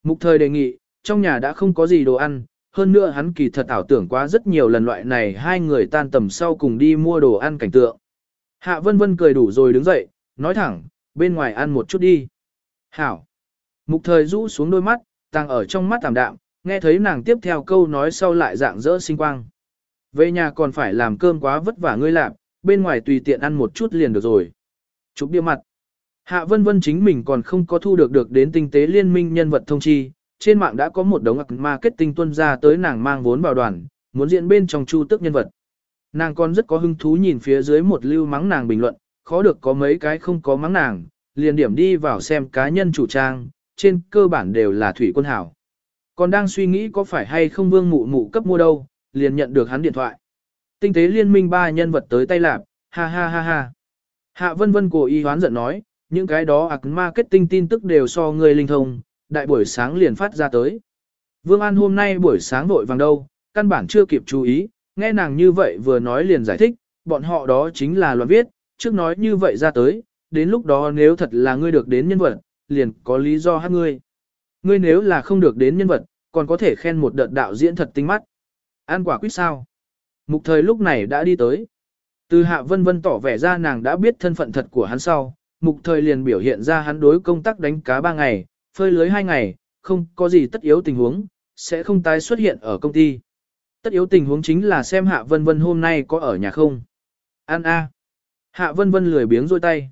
Mục thời đề nghị, trong nhà đã không có gì đồ ăn, hơn nữa hắn kỳ thật ảo tưởng quá rất nhiều lần loại này hai người tan tầm sau cùng đi mua đồ ăn cảnh tượng. Hạ vân vân cười đủ rồi đứng dậy, nói thẳng, bên ngoài ăn một chút đi. Hảo. Mục thời rũ xuống đôi mắt, tăng ở trong mắt tạm đạm, nghe thấy nàng tiếp theo câu nói sau lại dạng dỡ sinh quang. Về nhà còn phải làm cơm quá vất vả ngươi làm, bên ngoài tùy tiện ăn một chút liền được rồi. Chụp bia mặt. Hạ vân vân chính mình còn không có thu được được đến tinh tế liên minh nhân vật thông chi, trên mạng đã có một đống marketing tuân ra tới nàng mang vốn vào đoàn, muốn diễn bên trong chu tức nhân vật. Nàng còn rất có hứng thú nhìn phía dưới một lưu mắng nàng bình luận, khó được có mấy cái không có mắng nàng, liền điểm đi vào xem cá nhân chủ trang, trên cơ bản đều là thủy quân hảo. Còn đang suy nghĩ có phải hay không vương mụ mụ cấp mua đâu, liền nhận được hắn điện thoại. Tinh tế liên minh ba nhân vật tới tay lạp, ha ha ha ha. Hạ vân vân cổ y hoán giận nói, những cái đó ạc marketing tin tức đều so người linh thông, đại buổi sáng liền phát ra tới. Vương An hôm nay buổi sáng vội vàng đâu, căn bản chưa kịp chú ý, nghe nàng như vậy vừa nói liền giải thích, bọn họ đó chính là loạn viết, trước nói như vậy ra tới, đến lúc đó nếu thật là ngươi được đến nhân vật, liền có lý do hát ngươi. Ngươi nếu là không được đến nhân vật, còn có thể khen một đợt đạo diễn thật tinh mắt. An quả quyết sao? Mục thời lúc này đã đi tới. Từ hạ vân vân tỏ vẻ ra nàng đã biết thân phận thật của hắn sau, mục thời liền biểu hiện ra hắn đối công tác đánh cá ba ngày, phơi lưới hai ngày, không có gì tất yếu tình huống, sẽ không tái xuất hiện ở công ty. Tất yếu tình huống chính là xem hạ vân vân hôm nay có ở nhà không. An a. Hạ vân vân lười biếng rôi tay.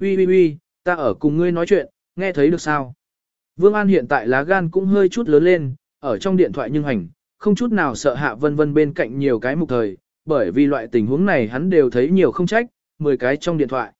Ui ui ui, ta ở cùng ngươi nói chuyện, nghe thấy được sao? Vương An hiện tại lá gan cũng hơi chút lớn lên, ở trong điện thoại nhưng hành, không chút nào sợ hạ vân vân bên cạnh nhiều cái mục thời, bởi vì loại tình huống này hắn đều thấy nhiều không trách, 10 cái trong điện thoại.